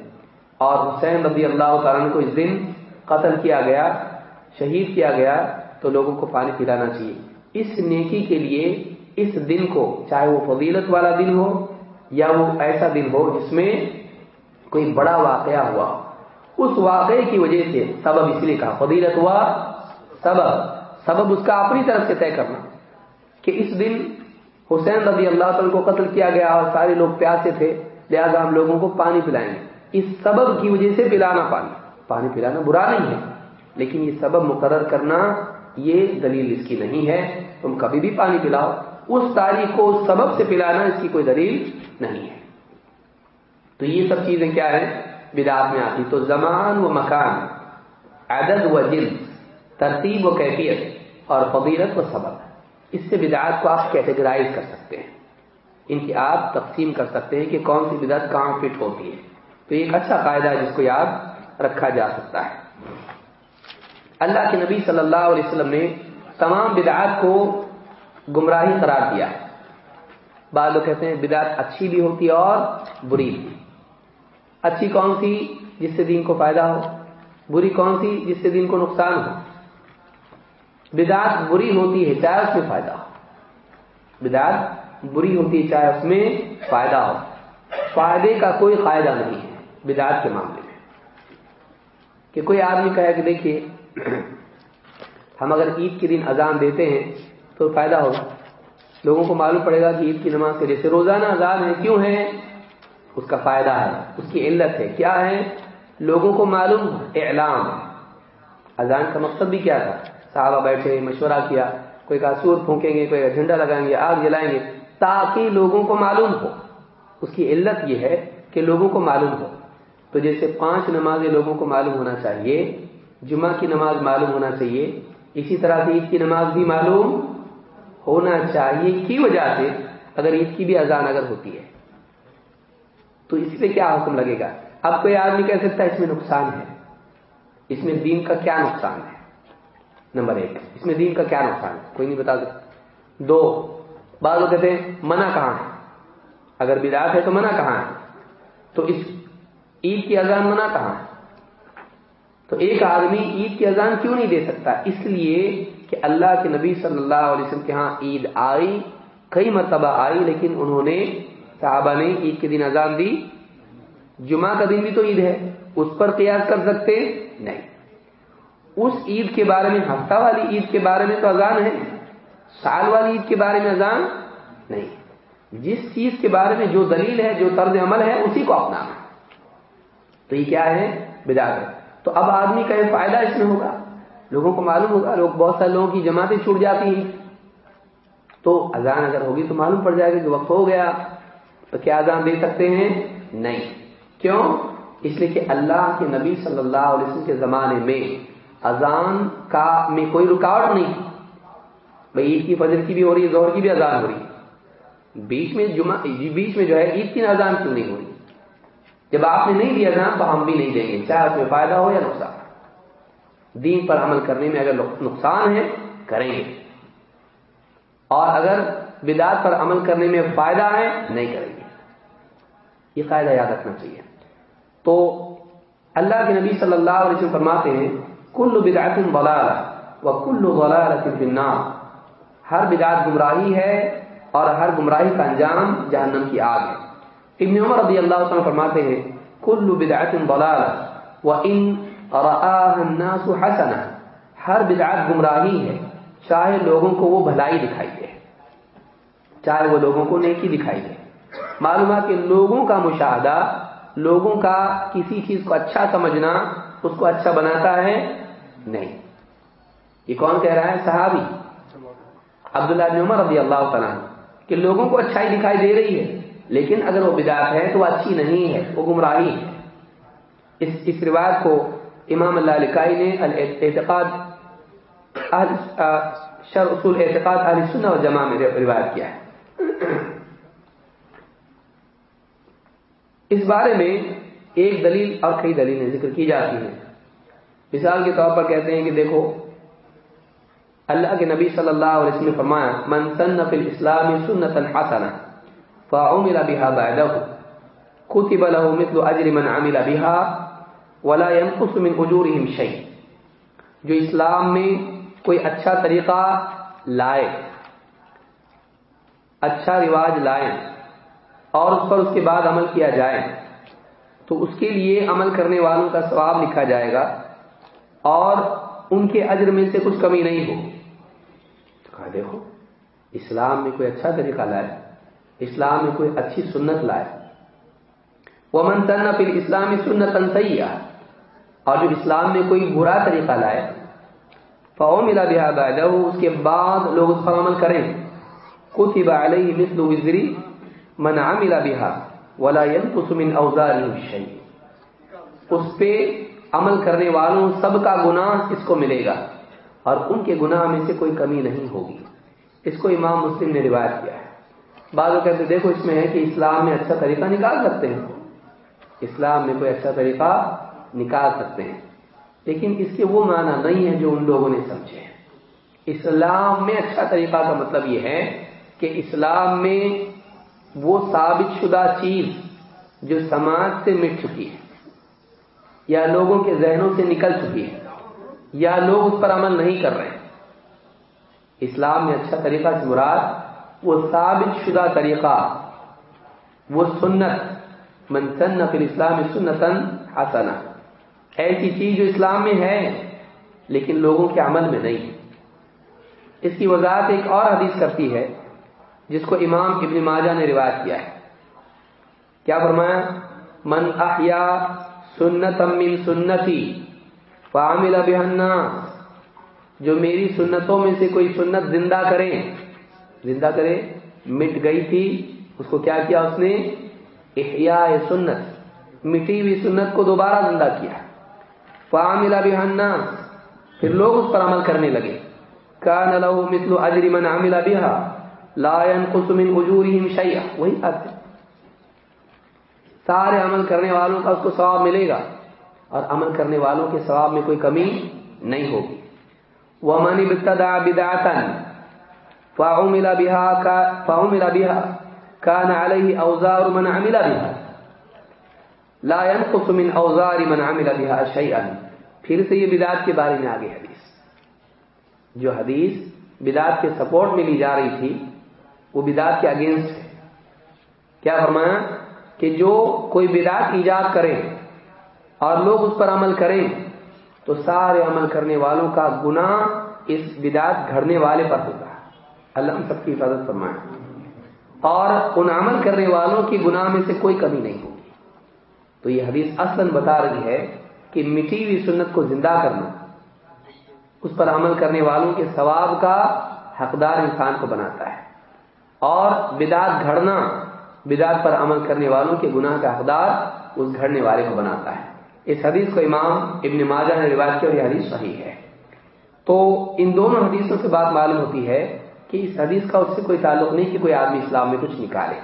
اور حسین رضی اللہ تعالیٰ کو اس دن قتل کیا گیا، شہید کیا گیا، تو لوگوں کو پانی پلانا چاہیے۔ اس نیکی کے لیے اس دن کو، چاہے وہ فضیلت والا دن ہو یا وہ ایسا دن ہو جس میں کوئی بڑا واقعہ ہوا۔ اس واقعے کی وجہ سے سبب اس لیے کہا، فضیلت ہوا سبب۔ سبب اس کا اپنی طرف سے طے کرنا کہ اس دن حسین رضی اللہ تعالیٰ کو قتل کیا گیا اور سارے لوگ پیاسے تھے، لہذا ہم لوگوں کو پانی پلائیں۔ گے اس سبب کی وجہ سے پلانا پانی۔ پانی پلانا برا نہیں ہے، لیکن یہ سبب مقرر کرنا یہ دلیل اس کی نہیں ہے، تم کبھی بھی پانی پلاؤ۔ اس تاریخ کو اس سبب سے پلانا اس کی کوئی دلیل نہیں ہے۔ تو یہ سب چیزیں کیا ہیں؟ بدعات میں آتی۔ تو زمان و مکان، عدد و جلد، ترتیب و کیفیت اور فضیلت و سبب۔ اس سے بدعات کو آپ کیٹیگرائز کر سکتے ہیں۔ ان کی آپ تقسیم کر سکتے ہیں کہ کون سی بدعت کہاں فٹ ہوتی ہے۔ تو یہ ایک اچھا قاعدہ ہے جس کو یاد رکھا جا سکتا ہے۔ اللہ کے نبی صلی اللہ علیہ وسلم نے تمام بدعات کو گمراہی قرار دیا ہے۔ بعض لوگ کہتے ہیں بدعت اچھی بھی ہوتی ہے اور بری بھی۔ اچھی کون سی جس سے دین کو فائدہ ہو؟ بری کون سی جس سے دین کو نقصان ہو؟ بدعت بری ہوتی ہے چاہے اس میں فائدہ ہو۔ بدعت بری ہوتی ہے چاہے اس میں فائدہ ہو۔ فائدے کا کوئی فائدہ نہیں ہے بدعت کے معاملے میں۔ کہ کوئی آدمی کہے کہ دیکھیے ہم اگر عید کے دن اذان دیتے ہیں تو فائدہ ہوگا۔ لوگوں کو معلوم پڑے گا کہ عید کی نماز کے جیسے روزانہ اذان ہے، کیوں ہے؟ اس کا فائدہ ہے، اس کی علت ہے۔ کیا ہے؟ لوگوں کو معلوم اعلام اذان کا مقصد بھی کیا تھا؟ صحابہ بیٹھے، مشورہ کیا، کوئی کہا سور پھونکیں گے، کوئی جھنڈا لگائیں گے، آگ جلائیں گے، تاکہ لوگوں کو معلوم ہو۔ اس کی علت یہ ہے کہ لوگوں کو معلوم ہو۔ تو جیسے پانچ نمازیں لوگوں کو معلوم ہونا چاہیے جمعہ کی نماز معلوم ہونا چاہیے۔ اسی طرح سے عید کی نماز بھی معلوم ہونا چاہیے۔ کی وجہ سے اگر عید کی بھی اذان اگر ہوتی ہے، تو اس پہ کیا حکم لگے گا؟ اب کوئی آدمی کہہ سکتا ہے اس میں نقصان ہے۔ اس میں دین کا کیا نقصان ہے؟ نمبر ایک، اس میں دین کا کیا نقصان ہے؟ کوئی نہیں بتا سکتا۔ دو، بعض لوگ کہتے ہیں منع کہاں ہے؟ اگر بدعت ہے تو منع کہاں ہے؟ تو اس عید کی اذان منع کہاں ہے؟ تو ایک آدمی عید کی اذان کیوں نہیں دے سکتا؟ اس لیے کہ اللہ کے نبی صلی اللہ علیہ وسلم کے ہاں عید آئی، کئی مرتبہ آئی، لیکن انہوں نے صحابہ نے عید کے دن اذان دی۔ جمعہ کا دن بھی تو عید ہے، اس پر قیاس کر سکتے نہیں۔ اس عید کے بارے میں، ہفتہ والی عید کے بارے میں تو اذان ہے، سال والی عید کے بارے میں اذان نہیں۔ جس چیز کے بارے میں جو دلیل ہے، جو طرز عمل ہے، اسی کو اپنانا۔ تو یہ کیا ہے؟ بدار تو اب آدمی کا فائدہ اس میں ہوگا۔ لوگوں کو معلوم ہوگا، لوگ بہت سارے لوگوں کی جماعتیں چھوٹ جاتی ہیں۔ تو اذان اگر ہوگی تو معلوم پڑ جائے گا کہ وقت ہو گیا۔ تو کیا اذان دے سکتے ہیں؟ نہیں۔ کیوں؟ اس لیے کہ اللہ کے نبی صلی اللہ علیہ وسلم کے زمانے میں اذان کا میں کوئی رکاوٹ نہیں۔ بھائی، عید کی فجر کی بھی ہو رہی ہے زہر کی بھی اذان ہو رہی۔ ہے بیچ میں جمعہ، بیچ میں جو ہے، عید کی اذان کیوں نہیں ہو رہی؟ جب آپ نے نہیں دیا اذان تو ہم بھی نہیں دیں گے، چاہے اس میں فائدہ ہو یا نقصان۔ دین پر عمل کرنے میں اگر نقصان ہے، کریں گے۔ اور اگر بدعت پر عمل کرنے میں فائدہ ہے، نہیں کریں گے۔ یہ قاعدہ یاد رکھنا چاہیے۔ تو اللہ کے نبی صلی اللہ علیہ وسلم فرماتے ہیں، کل بدعت ضلالہ و کل ضلالت فی النار۔ ہر بدعت گمراہی ہے اور ہر گمراہی کا انجام جہنم کی آگ ہے۔ ابن عمر رضی اللہ عنہ فرماتے ہیں، کل بدعت ضلالہ و ان رآها الناس حسنہ ہر بدعت گمراہی ہے، چاہے لوگوں کو وہ بھلائی دکھائی دے۔ چاہے وہ لوگوں کو نیکی دکھائی دے۔ معلوم ہے کہ لوگوں کا مشاہدہ، لوگوں کا کسی چیز کو اچھا سمجھنا، اس کو اچھا بناتا ہے نہیں۔ یہ کون کہہ رہا ہے؟ صحابی۔ عبداللہ بن عمر رضی اللہ تعالیٰ کہ لوگوں کو اچھائی دکھائی دے رہی ہے۔ لیکن اگر وہ بدعت ہے تو وہ اچھی نہیں ہے، وہ گمراہی ہے۔ اس اس روایت کو امام اللہ لکائی نے اعتقاد شر اصول اعتقاد اہل سنہ و جمع میں روایت کیا ہے۔ اس بارے میں ایک دلیل اور کئی دلیلیں ذکر کی جاتی ہیں۔ مثال کے طور پر کہتے ہیں کہ دیکھو، اللہ کے نبی صلی اللہ علیہ وسلم نے فرمایا، من سن فی الاسلام سنتا حسنا فعمل بها بعده. كتب له مثل اجر من عمل بها ولا ينقص من اجورهم شيء. جو اسلام میں کوئی اچھا طریقہ لائے اچھا رواج لائیں اور اس پر اس کے بعد عمل کیا جائے، تو اس کے لیے عمل کرنے والوں کا ثواب لکھا جائے گا اور ان کے اجر میں سے کچھ کمی نہیں ہو۔ کہا، دیکھو، اسلام میں کوئی اچھا طریقہ لائے اسلام میں کوئی اچھی سنت لائے۔ وہ منتن پھر اسلامی سنت سیاح اور جو اسلام میں کوئی برا طریقہ لائے فو ملا بہا اس کے بعد لوگ اس پر عمل کریں۔ کتب علیہ مثل وزری من عمل بها ولا ينقص من اوزاره شيء۔ اس پہ عمل کرنے والوں سب کا گناہ اس کو ملے گا۔ اور ان کے گناہ میں سے کوئی کمی نہیں ہوگی۔ اس کو امام مسلم نے روایت کیا ہے۔ بعض لوگ کہتے دیکھو اس میں ہے کہ اسلام میں اچھا طریقہ نکال سکتے ہیں۔ اسلام میں کوئی اچھا طریقہ نکال سکتے ہیں۔ لیکن اس کے وہ معنی نہیں ہے جو ان لوگوں نے سمجھے اسلام میں اچھا طریقہ کا مطلب یہ ہے کہ اسلام میں وہ ثابت شدہ چیز جو سماج سے مٹ چکی ہے، یا لوگوں کے ذہنوں سے نکل چکی ہے، یا لوگ اس پر عمل نہیں کر رہے۔ اسلام میں اچھا طریقہ سے مراد وہ ثابت شدہ طریقہ، وہ سنت منسن فی الاسلام سنتن حسنا۔ ایسی چیز جو اسلام میں ہے، لیکن لوگوں کے عمل میں نہیں۔ اس کی وضاحت ایک اور حدیث کرتی ہے، جس کو امام ابن ماجہ نے روایت کیا ہے۔ کیا فرمایا؟ من احیا سنت من سنتی فعمل الناس۔ جو میری سنتوں میں سے کوئی سنت زندہ کرے زندہ کرے، مٹ گئی تھی، اس کو کیا کیا اس نے؟ احیاء سنت، مٹی ہوئی سنت کو دوبارہ زندہ کیا۔ فعمل الناس، پھر لوگ اس پر عمل کرنے لگے۔ کان له مثل اجر من عمل بها، لا ينقص من اجورهم شيئا وہی بات ہے۔ سارے عمل کرنے والوں کا اس کو ثواب ملے گا، اور عمل کرنے والوں کے ثواب میں کوئی کمی نہیں ہوگی۔ ومن ابتدع بدعتا فعمل بها فعمل بها كان عليه اوزار من عمل بها. لا ينقص من اوزار من عمل بها شيئا. پھر سے یہ بدعت کے بارے میں آگے حدیث. جو حدیث بدعت کے سپورٹ میں لی جا رہی تھی، وہ بدعت کے اگینسٹ ہے. کیا فرمایا؟ کہ جو کوئی بدعت ایجاد کرے اور لوگ اس پر عمل کریں، تو سارے عمل کرنے والوں کا گناہ اس بدعت گھڑنے والے پر ہوتا اللہ ہم سب کی حفاظت فرمائے۔ اور ان عمل کرنے والوں کی گناہ میں سے کوئی کمی نہیں ہوگی۔ تو یہ حدیث اصلا بتا رہی ہے کہ مٹی ہوئی سنت کو زندہ کرنا، اس پر عمل کرنے والوں کے ثواب کا حقدار انسان کو بناتا ہے۔ اور بدعت گھڑنا، بدعت پر عمل کرنے والوں کے گناہ کا حقدار اس گھڑنے والے کو بناتا ہے۔ اس حدیث کو امام ابن ماجہ نے روایت کی اور یہ حدیث صحیح ہے۔ تو ان دونوں حدیثوں سے بات معلوم ہوتی ہے کہ اس حدیث کا اس سے کوئی تعلق نہیں کہ کوئی آدمی اسلام میں کچھ نکالے۔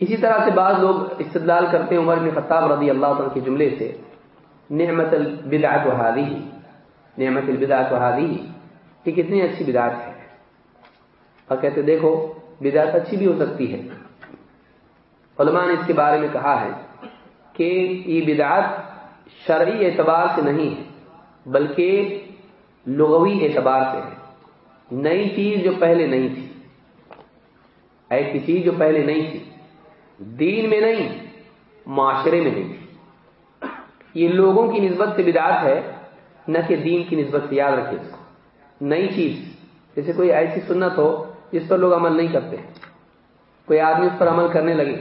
اسی طرح سے بعض لوگ استدلال کرتے ہیں عمر بن خطاب رضی اللہ عنہ کے جملے سے، نعمت البدعت و نعمت البدعت و حادی یہ کتنی اچھی بدعت ہے۔ اور کہتے دیکھو، بدعت اچھی بھی ہو سکتی ہے۔ علماء نے اس کے بارے میں کہا ہے کہ یہ بدعت شرعی اعتبار سے نہیں ہے، بلکہ لغوی اعتبار سے ہے۔ نئی چیز جو پہلے نہیں تھی۔ ایسی چیز جو پہلے نہیں تھی۔ دین میں نہیں، معاشرے میں نہیں۔ تھی یہ لوگوں کی نسبت سے بدعت ہے، نہ کہ دین کی نسبت سے یاد رکھے اس کو نئی چیز، جیسے کوئی ایسی سنت ہو جس پر لوگ عمل نہیں کرتے۔ کوئی آدمی اس پر عمل کرنے لگے،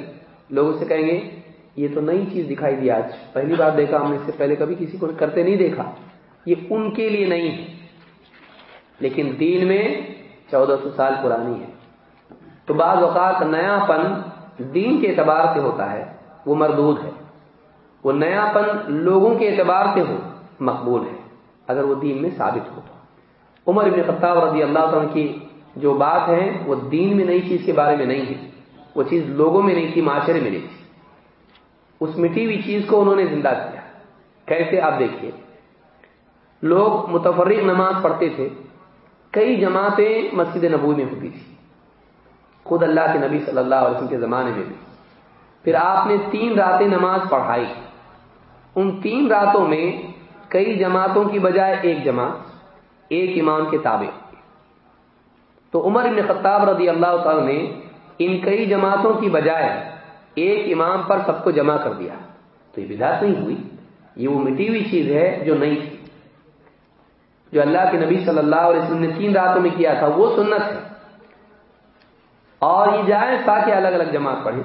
لوگ اسے کہیں گے، یہ تو نئی چیز دکھائی دی آج۔ پہلی بار دیکھا ہم نے، اس سے پہلے کبھی کسی کو کرتے نہیں دیکھا۔ یہ ان کے لیے نہیں ہے۔ لیکن دین میں چودہ سو سال پرانی ہے۔ تو بعض اوقات نیا پن دین کے اعتبار سے ہوتا ہے، وہ مردود ہے۔ وہ نیا پن لوگوں کے اعتبار سے ہو، مقبول ہے، اگر وہ دین میں ثابت ہو تو۔ عمر ابن خطاب رضی اللہ عنہ کی جو بات ہے، وہ دین میں نئی چیز کے بارے میں نہیں ہے۔ وہ چیز لوگوں میں نہیں تھی، معاشرے میں نہیں تھی۔ اس مٹی ہوئی چیز کو انہوں نے زندہ کیا۔ کیسے؟ آپ دیکھیے۔ لوگ متفرق نماز پڑھتے تھے۔ کئی جماعتیں مسجد نبوی میں ہوتی تھی خود اللہ کے نبی صلی اللہ علیہ وسلم کے زمانے میں بھی۔ پھر آپ نے تین راتیں نماز پڑھائی۔ ان تین راتوں میں کئی جماعتوں کی بجائے ایک جماعت، ایک امام کے تابع۔ تو عمر بن خطاب رضی اللہ تعالی نے ان کئی جماعتوں کی بجائے ایک امام پر سب کو جمع کر دیا۔ تو یہ بدعت نہیں ہوئی۔ یہ وہ مٹی ہوئی چیز ہے جو نہیں تھی جو اللہ کے نبی صلی اللہ علیہ وسلم نے تین راتوں میں کیا تھا، وہ سنت ہے۔ اور یہ جائز تھا کہ الگ الگ جماعت پڑھے۔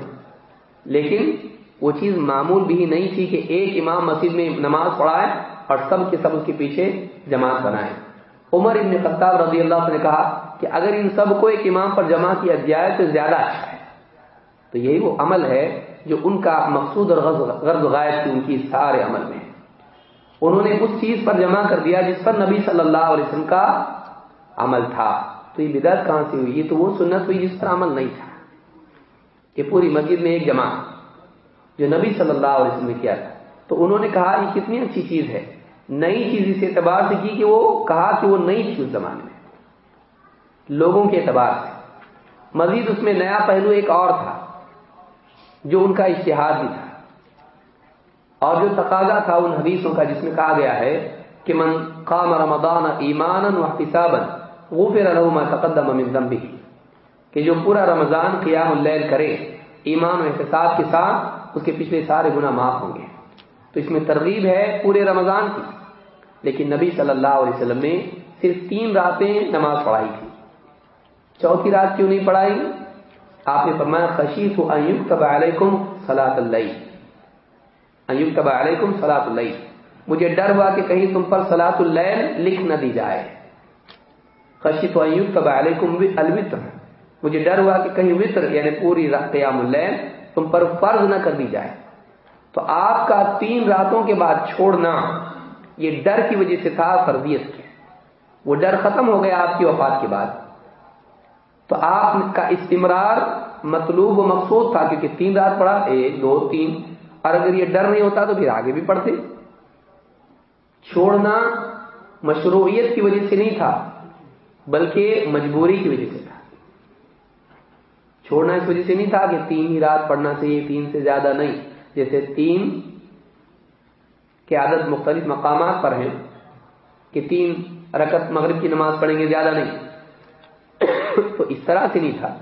لیکن وہ چیز معمول بھی نہیں تھی کہ ایک امام مسجد میں نماز پڑھائے اور سب کے سب اس کے پیچھے جماعت بنائے۔ عمر ابن خطاب رضی اللہ عنہ نے کہا کہ اگر ان سب کو ایک امام پر جمع کیا جائے تو زیادہ اچھا ہے۔ تو یہی وہ عمل ہے جو ان کا مقصود اور غرض غائب تھی ان کی سارے عمل میں ہے۔ انہوں نے اس چیز پر جمع کر دیا جس پر نبی صلی اللہ علیہ وسلم کا عمل تھا۔ تو یہ بدعت کہاں سے ہوئی؟ یہ تو وہ سنت ہوئی جس پر عمل نہیں تھا۔ کہ پوری مسجد میں ایک جمع جو نبی صلی اللہ علیہ وسلم نے کیا تھا۔ تو انہوں نے کہا، یہ کتنی اچھی چیز ہے۔ نئی چیز اس اعتبار سے کی کہ وہ کہا کہ وہ نئی تھی اس زمانے میں۔ لوگوں کے اعتبار سے۔ مزید اس میں نیا پہلو ایک اور تھا جو ان کا اشتہار بھی تھا۔ اور جو تقاضا تھا ان حدیثوں کا جس میں کہا گیا ہے کہ من قام رمضان ایمان و احتسابا، غفر له ما تقدم من ذنبه. کہ جو پورا رمضان قیام اللیل کرے، ایمان و احتساب کے ساتھ، اس کے پچھلے سارے گناہ معاف ہوں گے۔ تو اس میں ترغیب ہے پورے رمضان کی۔ لیکن نبی صلی اللہ علیہ وسلم نے صرف تین راتیں نماز پڑھائی تھی۔ چوتھی رات کیوں نہیں پڑھائی؟ آپ نے فرمایا خشیف ایوب علیکم سلاۃ اللہ ایوب تبا علیکم سلاۃ اللہ مجھے ڈر ہوا کہ کہیں تم پر سلاۃ اللیل لکھ نہ دی جائے۔ خشیف ایوب تبا علیکم الوطر مجھے ڈر ہوا کہ کہیں وطر یعنی پوری قیام اللیل تم پر فرض نہ کر دی جائے۔ تو آپ کا تین راتوں کے بعد چھوڑنا یہ ڈر کی وجہ سے تھا فرضیت کے۔ وہ ڈر ختم ہو گیا آپ کی وفات کے بعد۔ تو آپ کا استمرار مطلوب و مقصود تھا کیونکہ تین رات پڑا، ایک، دو، تین۔ اور اگر یہ ڈر نہیں ہوتا تو پھر آگے بھی پڑھتے۔ چھوڑنا مشروعیت کی وجہ سے نہیں تھا، بلکہ مجبوری کی وجہ سے تھا۔ چھوڑنا اس وجہ سے نہیں تھا کہ تین ہی رات پڑھنا چاہیے، تین سے زیادہ نہیں۔ جیسے تین کی عادت مختلف مقامات پر ہیں کہ تین رکت مغرب کی نماز پڑھیں گے، زیادہ نہیں۔ تو اس طرح سے نہیں تھا۔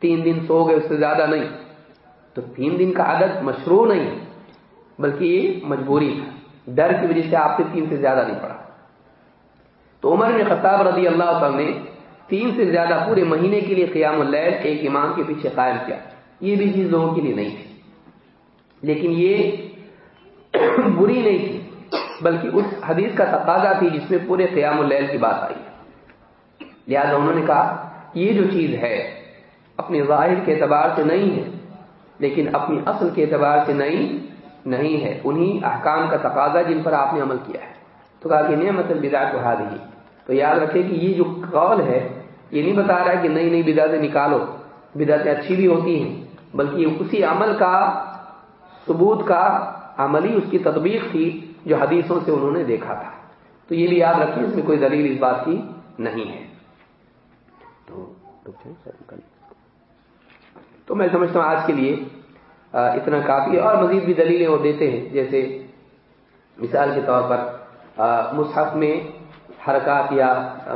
تین دن سو گئے، اس سے زیادہ نہیں۔ تو تین دن کا عدد مشروع نہیں بلکہ یہ مجبوری تھا۔ ڈر کی وجہ سے آپ سے تین سے زیادہ نہیں پڑا تو عمر نے خطاب رضی اللہ تعالی نے تین سے زیادہ پورے مہینے کے لیے قیام اللیل ایک امام کے پیچھے قائم کیا۔ یہ بھی چیز لوگوں کے لیے نہیں تھی۔ لیکن یہ بری نہیں تھی، بلکہ اس حدیث کا تقاضا تھی جس میں پورے قیام اللیل کی بات آئی۔ لہذا انہوں نے کہا، یہ جو چیز ہے، اپنے ظاہر کے اعتبار سے نہیں ہے۔ لیکن اپنی اصل کے اعتبار سے نہیں نہیں ہے۔ انہی احکام کا تقاضا جن پر آپ نے عمل کیا ہے۔ تو کہا کہ نعمت البدعت هذه۔ تو یاد رکھے کہ یہ جو قول ہے، یہ نہیں بتا رہا ہے کہ نئی نئی بدعتیں نکالو۔ بدعتیں اچھی بھی ہوتی ہیں، بلکہ اسی عمل کا، ثبوت کا عملی اس کی تطبیق تھی جو حدیثوں سے انہوں نے دیکھا تھا۔ تو یہ بھی یاد رکھیں، اس میں کوئی دلیل اس بات کی نہیں ہے۔ تو میں سمجھتا ہوں آج کے لیے اتنا کافی ہے اور مزید بھی دلیلیں وہ دیتے ہیں۔ جیسے مثال کے طور پر مصحف میں حرکات یا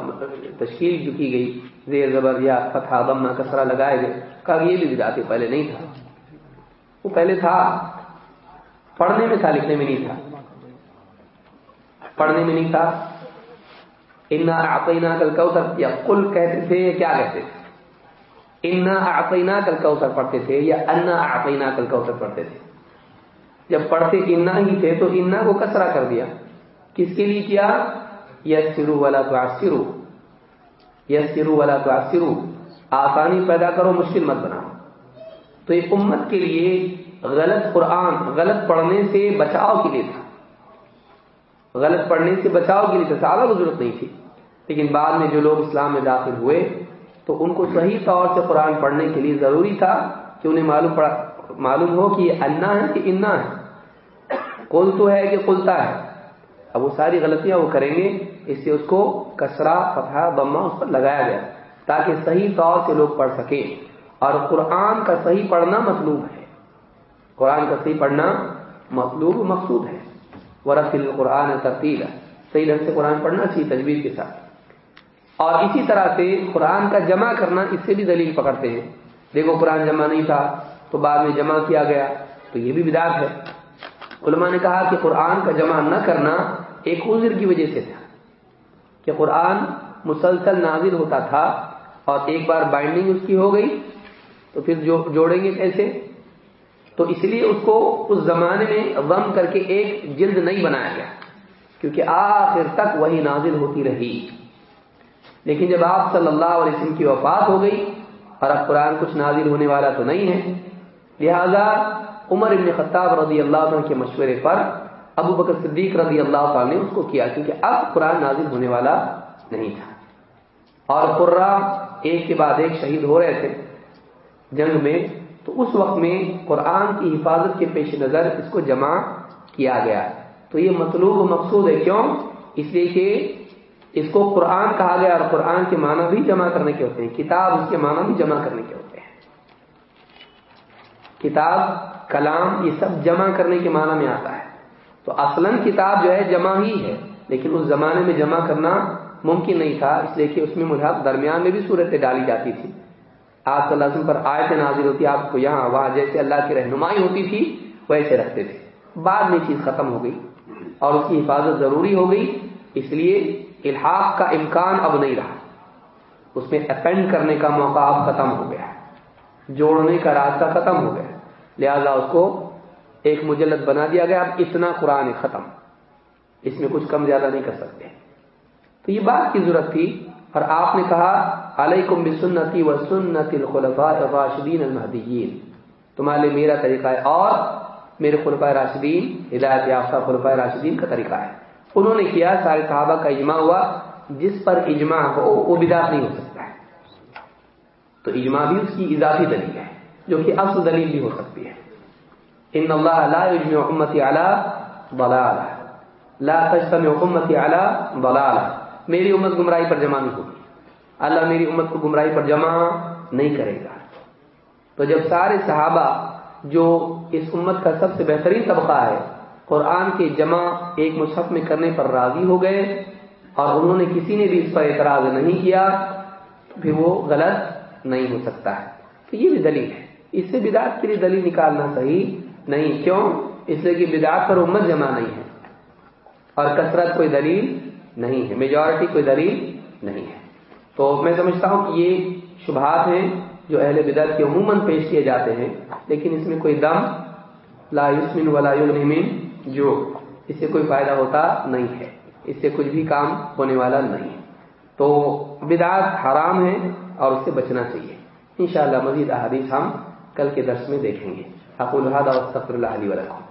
مطلب تشکیل جو کی گئی، زیر زبر یا فتح ضمہ کسرہ لگائے گئے، کہا یہ بھی بداتی پہلے نہیں تھا۔ وہ پہلے تھا، پڑھنے میں تھا لکھنے میں نہیں تھا۔ پڑھنے میں نہیں تھا۔ انا آپینا کل کوثر یا کل کہتے تھے یا کیا کہتے تھے؟ انا آپینا کل کوثر پڑھتے تھے یا انا آپینا کل کوثر پڑھتے تھے۔ جب پڑھتے انا ہی تھے تو انا کو کسرا کر دیا۔ کس کے لیے کیا؟ یس سرو والا تو آسرو یس سرو والا تو آسرو آسانی پیدا کرو، مشکل مت بناؤ۔ تو یہ امت کے لیے غلط قرآن، غلط پڑھنے سے بچاؤ کے لیے تھا۔ غلط پڑھنے سے بچاؤ کے لیے تھا، زیادہ کو ضرورت نہیں تھی۔ لیکن بعد میں جو لوگ اسلام میں داخل ہوئے تو ان کو صحیح طور سے قرآن پڑھنے کے لیے ضروری تھا کہ انہیں معلوم پڑا معلوم ہو کہ یہ انا ہے کہ انا ہے۔ کل تو ہے کہ کلتا ہے۔ اب وہ ساری غلطیاں وہ کریں گے۔ اس سے اس کو کسرا فتح بما اس پر لگایا گیا تاکہ صحیح طور سے لوگ پڑھ سکیں۔ اور قرآن کا صحیح پڑھنا مطلوب ہے۔ قرآن کا صحیح پڑھنا مطلوب مقصود ہے۔ ورف القرآن ترتیل صحیح ڈھنگ سے قرآن پڑھنا چاہیے تجویز کے ساتھ۔ اور اسی طرح سے قرآن کا جمع کرنا اس سے بھی دلیل پکڑتے ہیں۔ دیکھو قرآن جمع نہیں تھا تو بعد میں جمع کیا گیا۔ تو یہ بھی بدعت ہے۔ علماء نے کہا کہ قرآن کا جمع نہ کرنا ایک عذر کی وجہ سے تھا کہ قرآن مسلسل نازل ہوتا تھا اور ایک بار بائنڈنگ اس کی ہو گئی تو پھر جو جوڑیں گے کیسے؟ تو اس لیے اس کو اس زمانے میں غم کر کے ایک جلد نہیں بنایا گیا۔ کیونکہ آخر تک وہی نازل ہوتی رہی۔ لیکن جب آپ صلی اللہ علیہ وسلم کی وفات ہو گئی اور اب قرآن کچھ نازل ہونے والا تو نہیں ہے، لہذا عمر ابن خطاب رضی اللہ عنہ کے مشورے پر ابو بکر صدیق رضی اللہ تعالیٰ نے اس کو کیا، کیونکہ اب قرآن نازل ہونے والا نہیں تھا۔ اور قرا ایک کے بعد ایک شہید ہو رہے تھے جنگ میں، تو اس وقت میں قرآن کی حفاظت کے پیش نظر اس کو جمع کیا گیا۔ تو یہ مطلوب و مقصود ہے، کیوں؟ اس لیے کہ اس کو قرآن کہا گیا اور قرآن کے معنی بھی جمع کرنے کے ہوتے ہیں، کتاب اس کے معنی بھی جمع کرنے کے ہوتے ہیں۔ کتاب، کلام، یہ سب جمع کرنے کے معنی میں آتا ہے۔ تو اصلاً کتاب جو ہے جمع ہی ہے، لیکن اس زمانے میں جمع کرنا ممکن نہیں تھا، اس لیے کہ اس میں مجھے درمیان میں بھی صورتیں ڈالی جاتی تھی آپ صلی اللہ علیہ وسلم پر آیت نازل ہوتی، آپ کو یہاں وہاں جیسے اللہ کی رہنمائی ہوتی تھی، ویسے رکھتے تھے۔ بعد میں چیز ختم ہو گئی اور اس کی حفاظت ضروری ہو گئی، اس لیے الحاق کا امکان اب نہیں رہا۔ اس میں اپینڈ کرنے کا موقع اب ختم ہو گیا۔ جوڑنے کا راستہ ختم ہو گیا۔ لہذا اس کو ایک مجلد بنا دیا گیا۔ اب اتنا قرآن ختم۔ اس میں کچھ کم زیادہ نہیں کر سکتے۔ تو یہ بات کی ضرورت تھی۔ اور آپ نے کہا، علیکم بسنتی و سنت الخلفاء الراشدین المہدیین۔ تمہارے میرا طریقہ ہے اور میرے خلفاء راشدین ہدایت یافتہ خلفاء راشدین کا طریقہ ہے۔ انہوں نے کیا، سارے صحابہ کا اجماع ہوا، جس پر اجماع ہو، وہ بدعت نہیں ہو سکتا ہے۔ تو اجماع بھی اس کی اضافی دلیل ہے، جو کہ اصل دلیل بھی ہو سکتی ہے۔ ان اللہ لا يجمع امتی علی ضلالہ۔ لا تجتمع امتی علی ضلالہ۔ میری امت گمراہی پر جمع نہیں ہوگی۔ اللہ میری امت کو گمراہی پر جمع نہیں کرے گا۔ تو جب سارے صحابہ جو اس امت کا سب سے بہترین طبقہ ہے قرآن کے جمع ایک مصحف میں کرنے پر راضی ہو گئے اور انہوں نے کسی نے بھی اس پر اعتراض نہیں کیا پھر وہ غلط نہیں ہو سکتا ہے۔ تو یہ بھی دلیل ہے۔ اس سے بدعت کے لیے دلیل نکالنا صحیح نہیں، کیوں؟ اس لیے کہ بدعت پر امت جمع نہیں ہے۔ اور کثرت کوئی دلیل نہیں ہے میجورٹی کوئی دلیل نہیں ہے۔ تو میں سمجھتا ہوں کہ یہ شبہات ہیں جو اہل بدعت کے عموماً پیش کیے جاتے ہیں، لیکن اس میں کوئی دم لا یسمن ولا یغنمن جو اس سے کوئی فائدہ ہوتا نہیں ہے، اس سے کچھ بھی کام ہونے والا نہیں ہے۔ تو بدعت حرام ہے اور اس سے بچنا چاہیے۔ انشاءاللہ مزید احادیث ہم کل کے درس میں دیکھیں گے۔ اقول اور سفر اللہ علیہ ولكم۔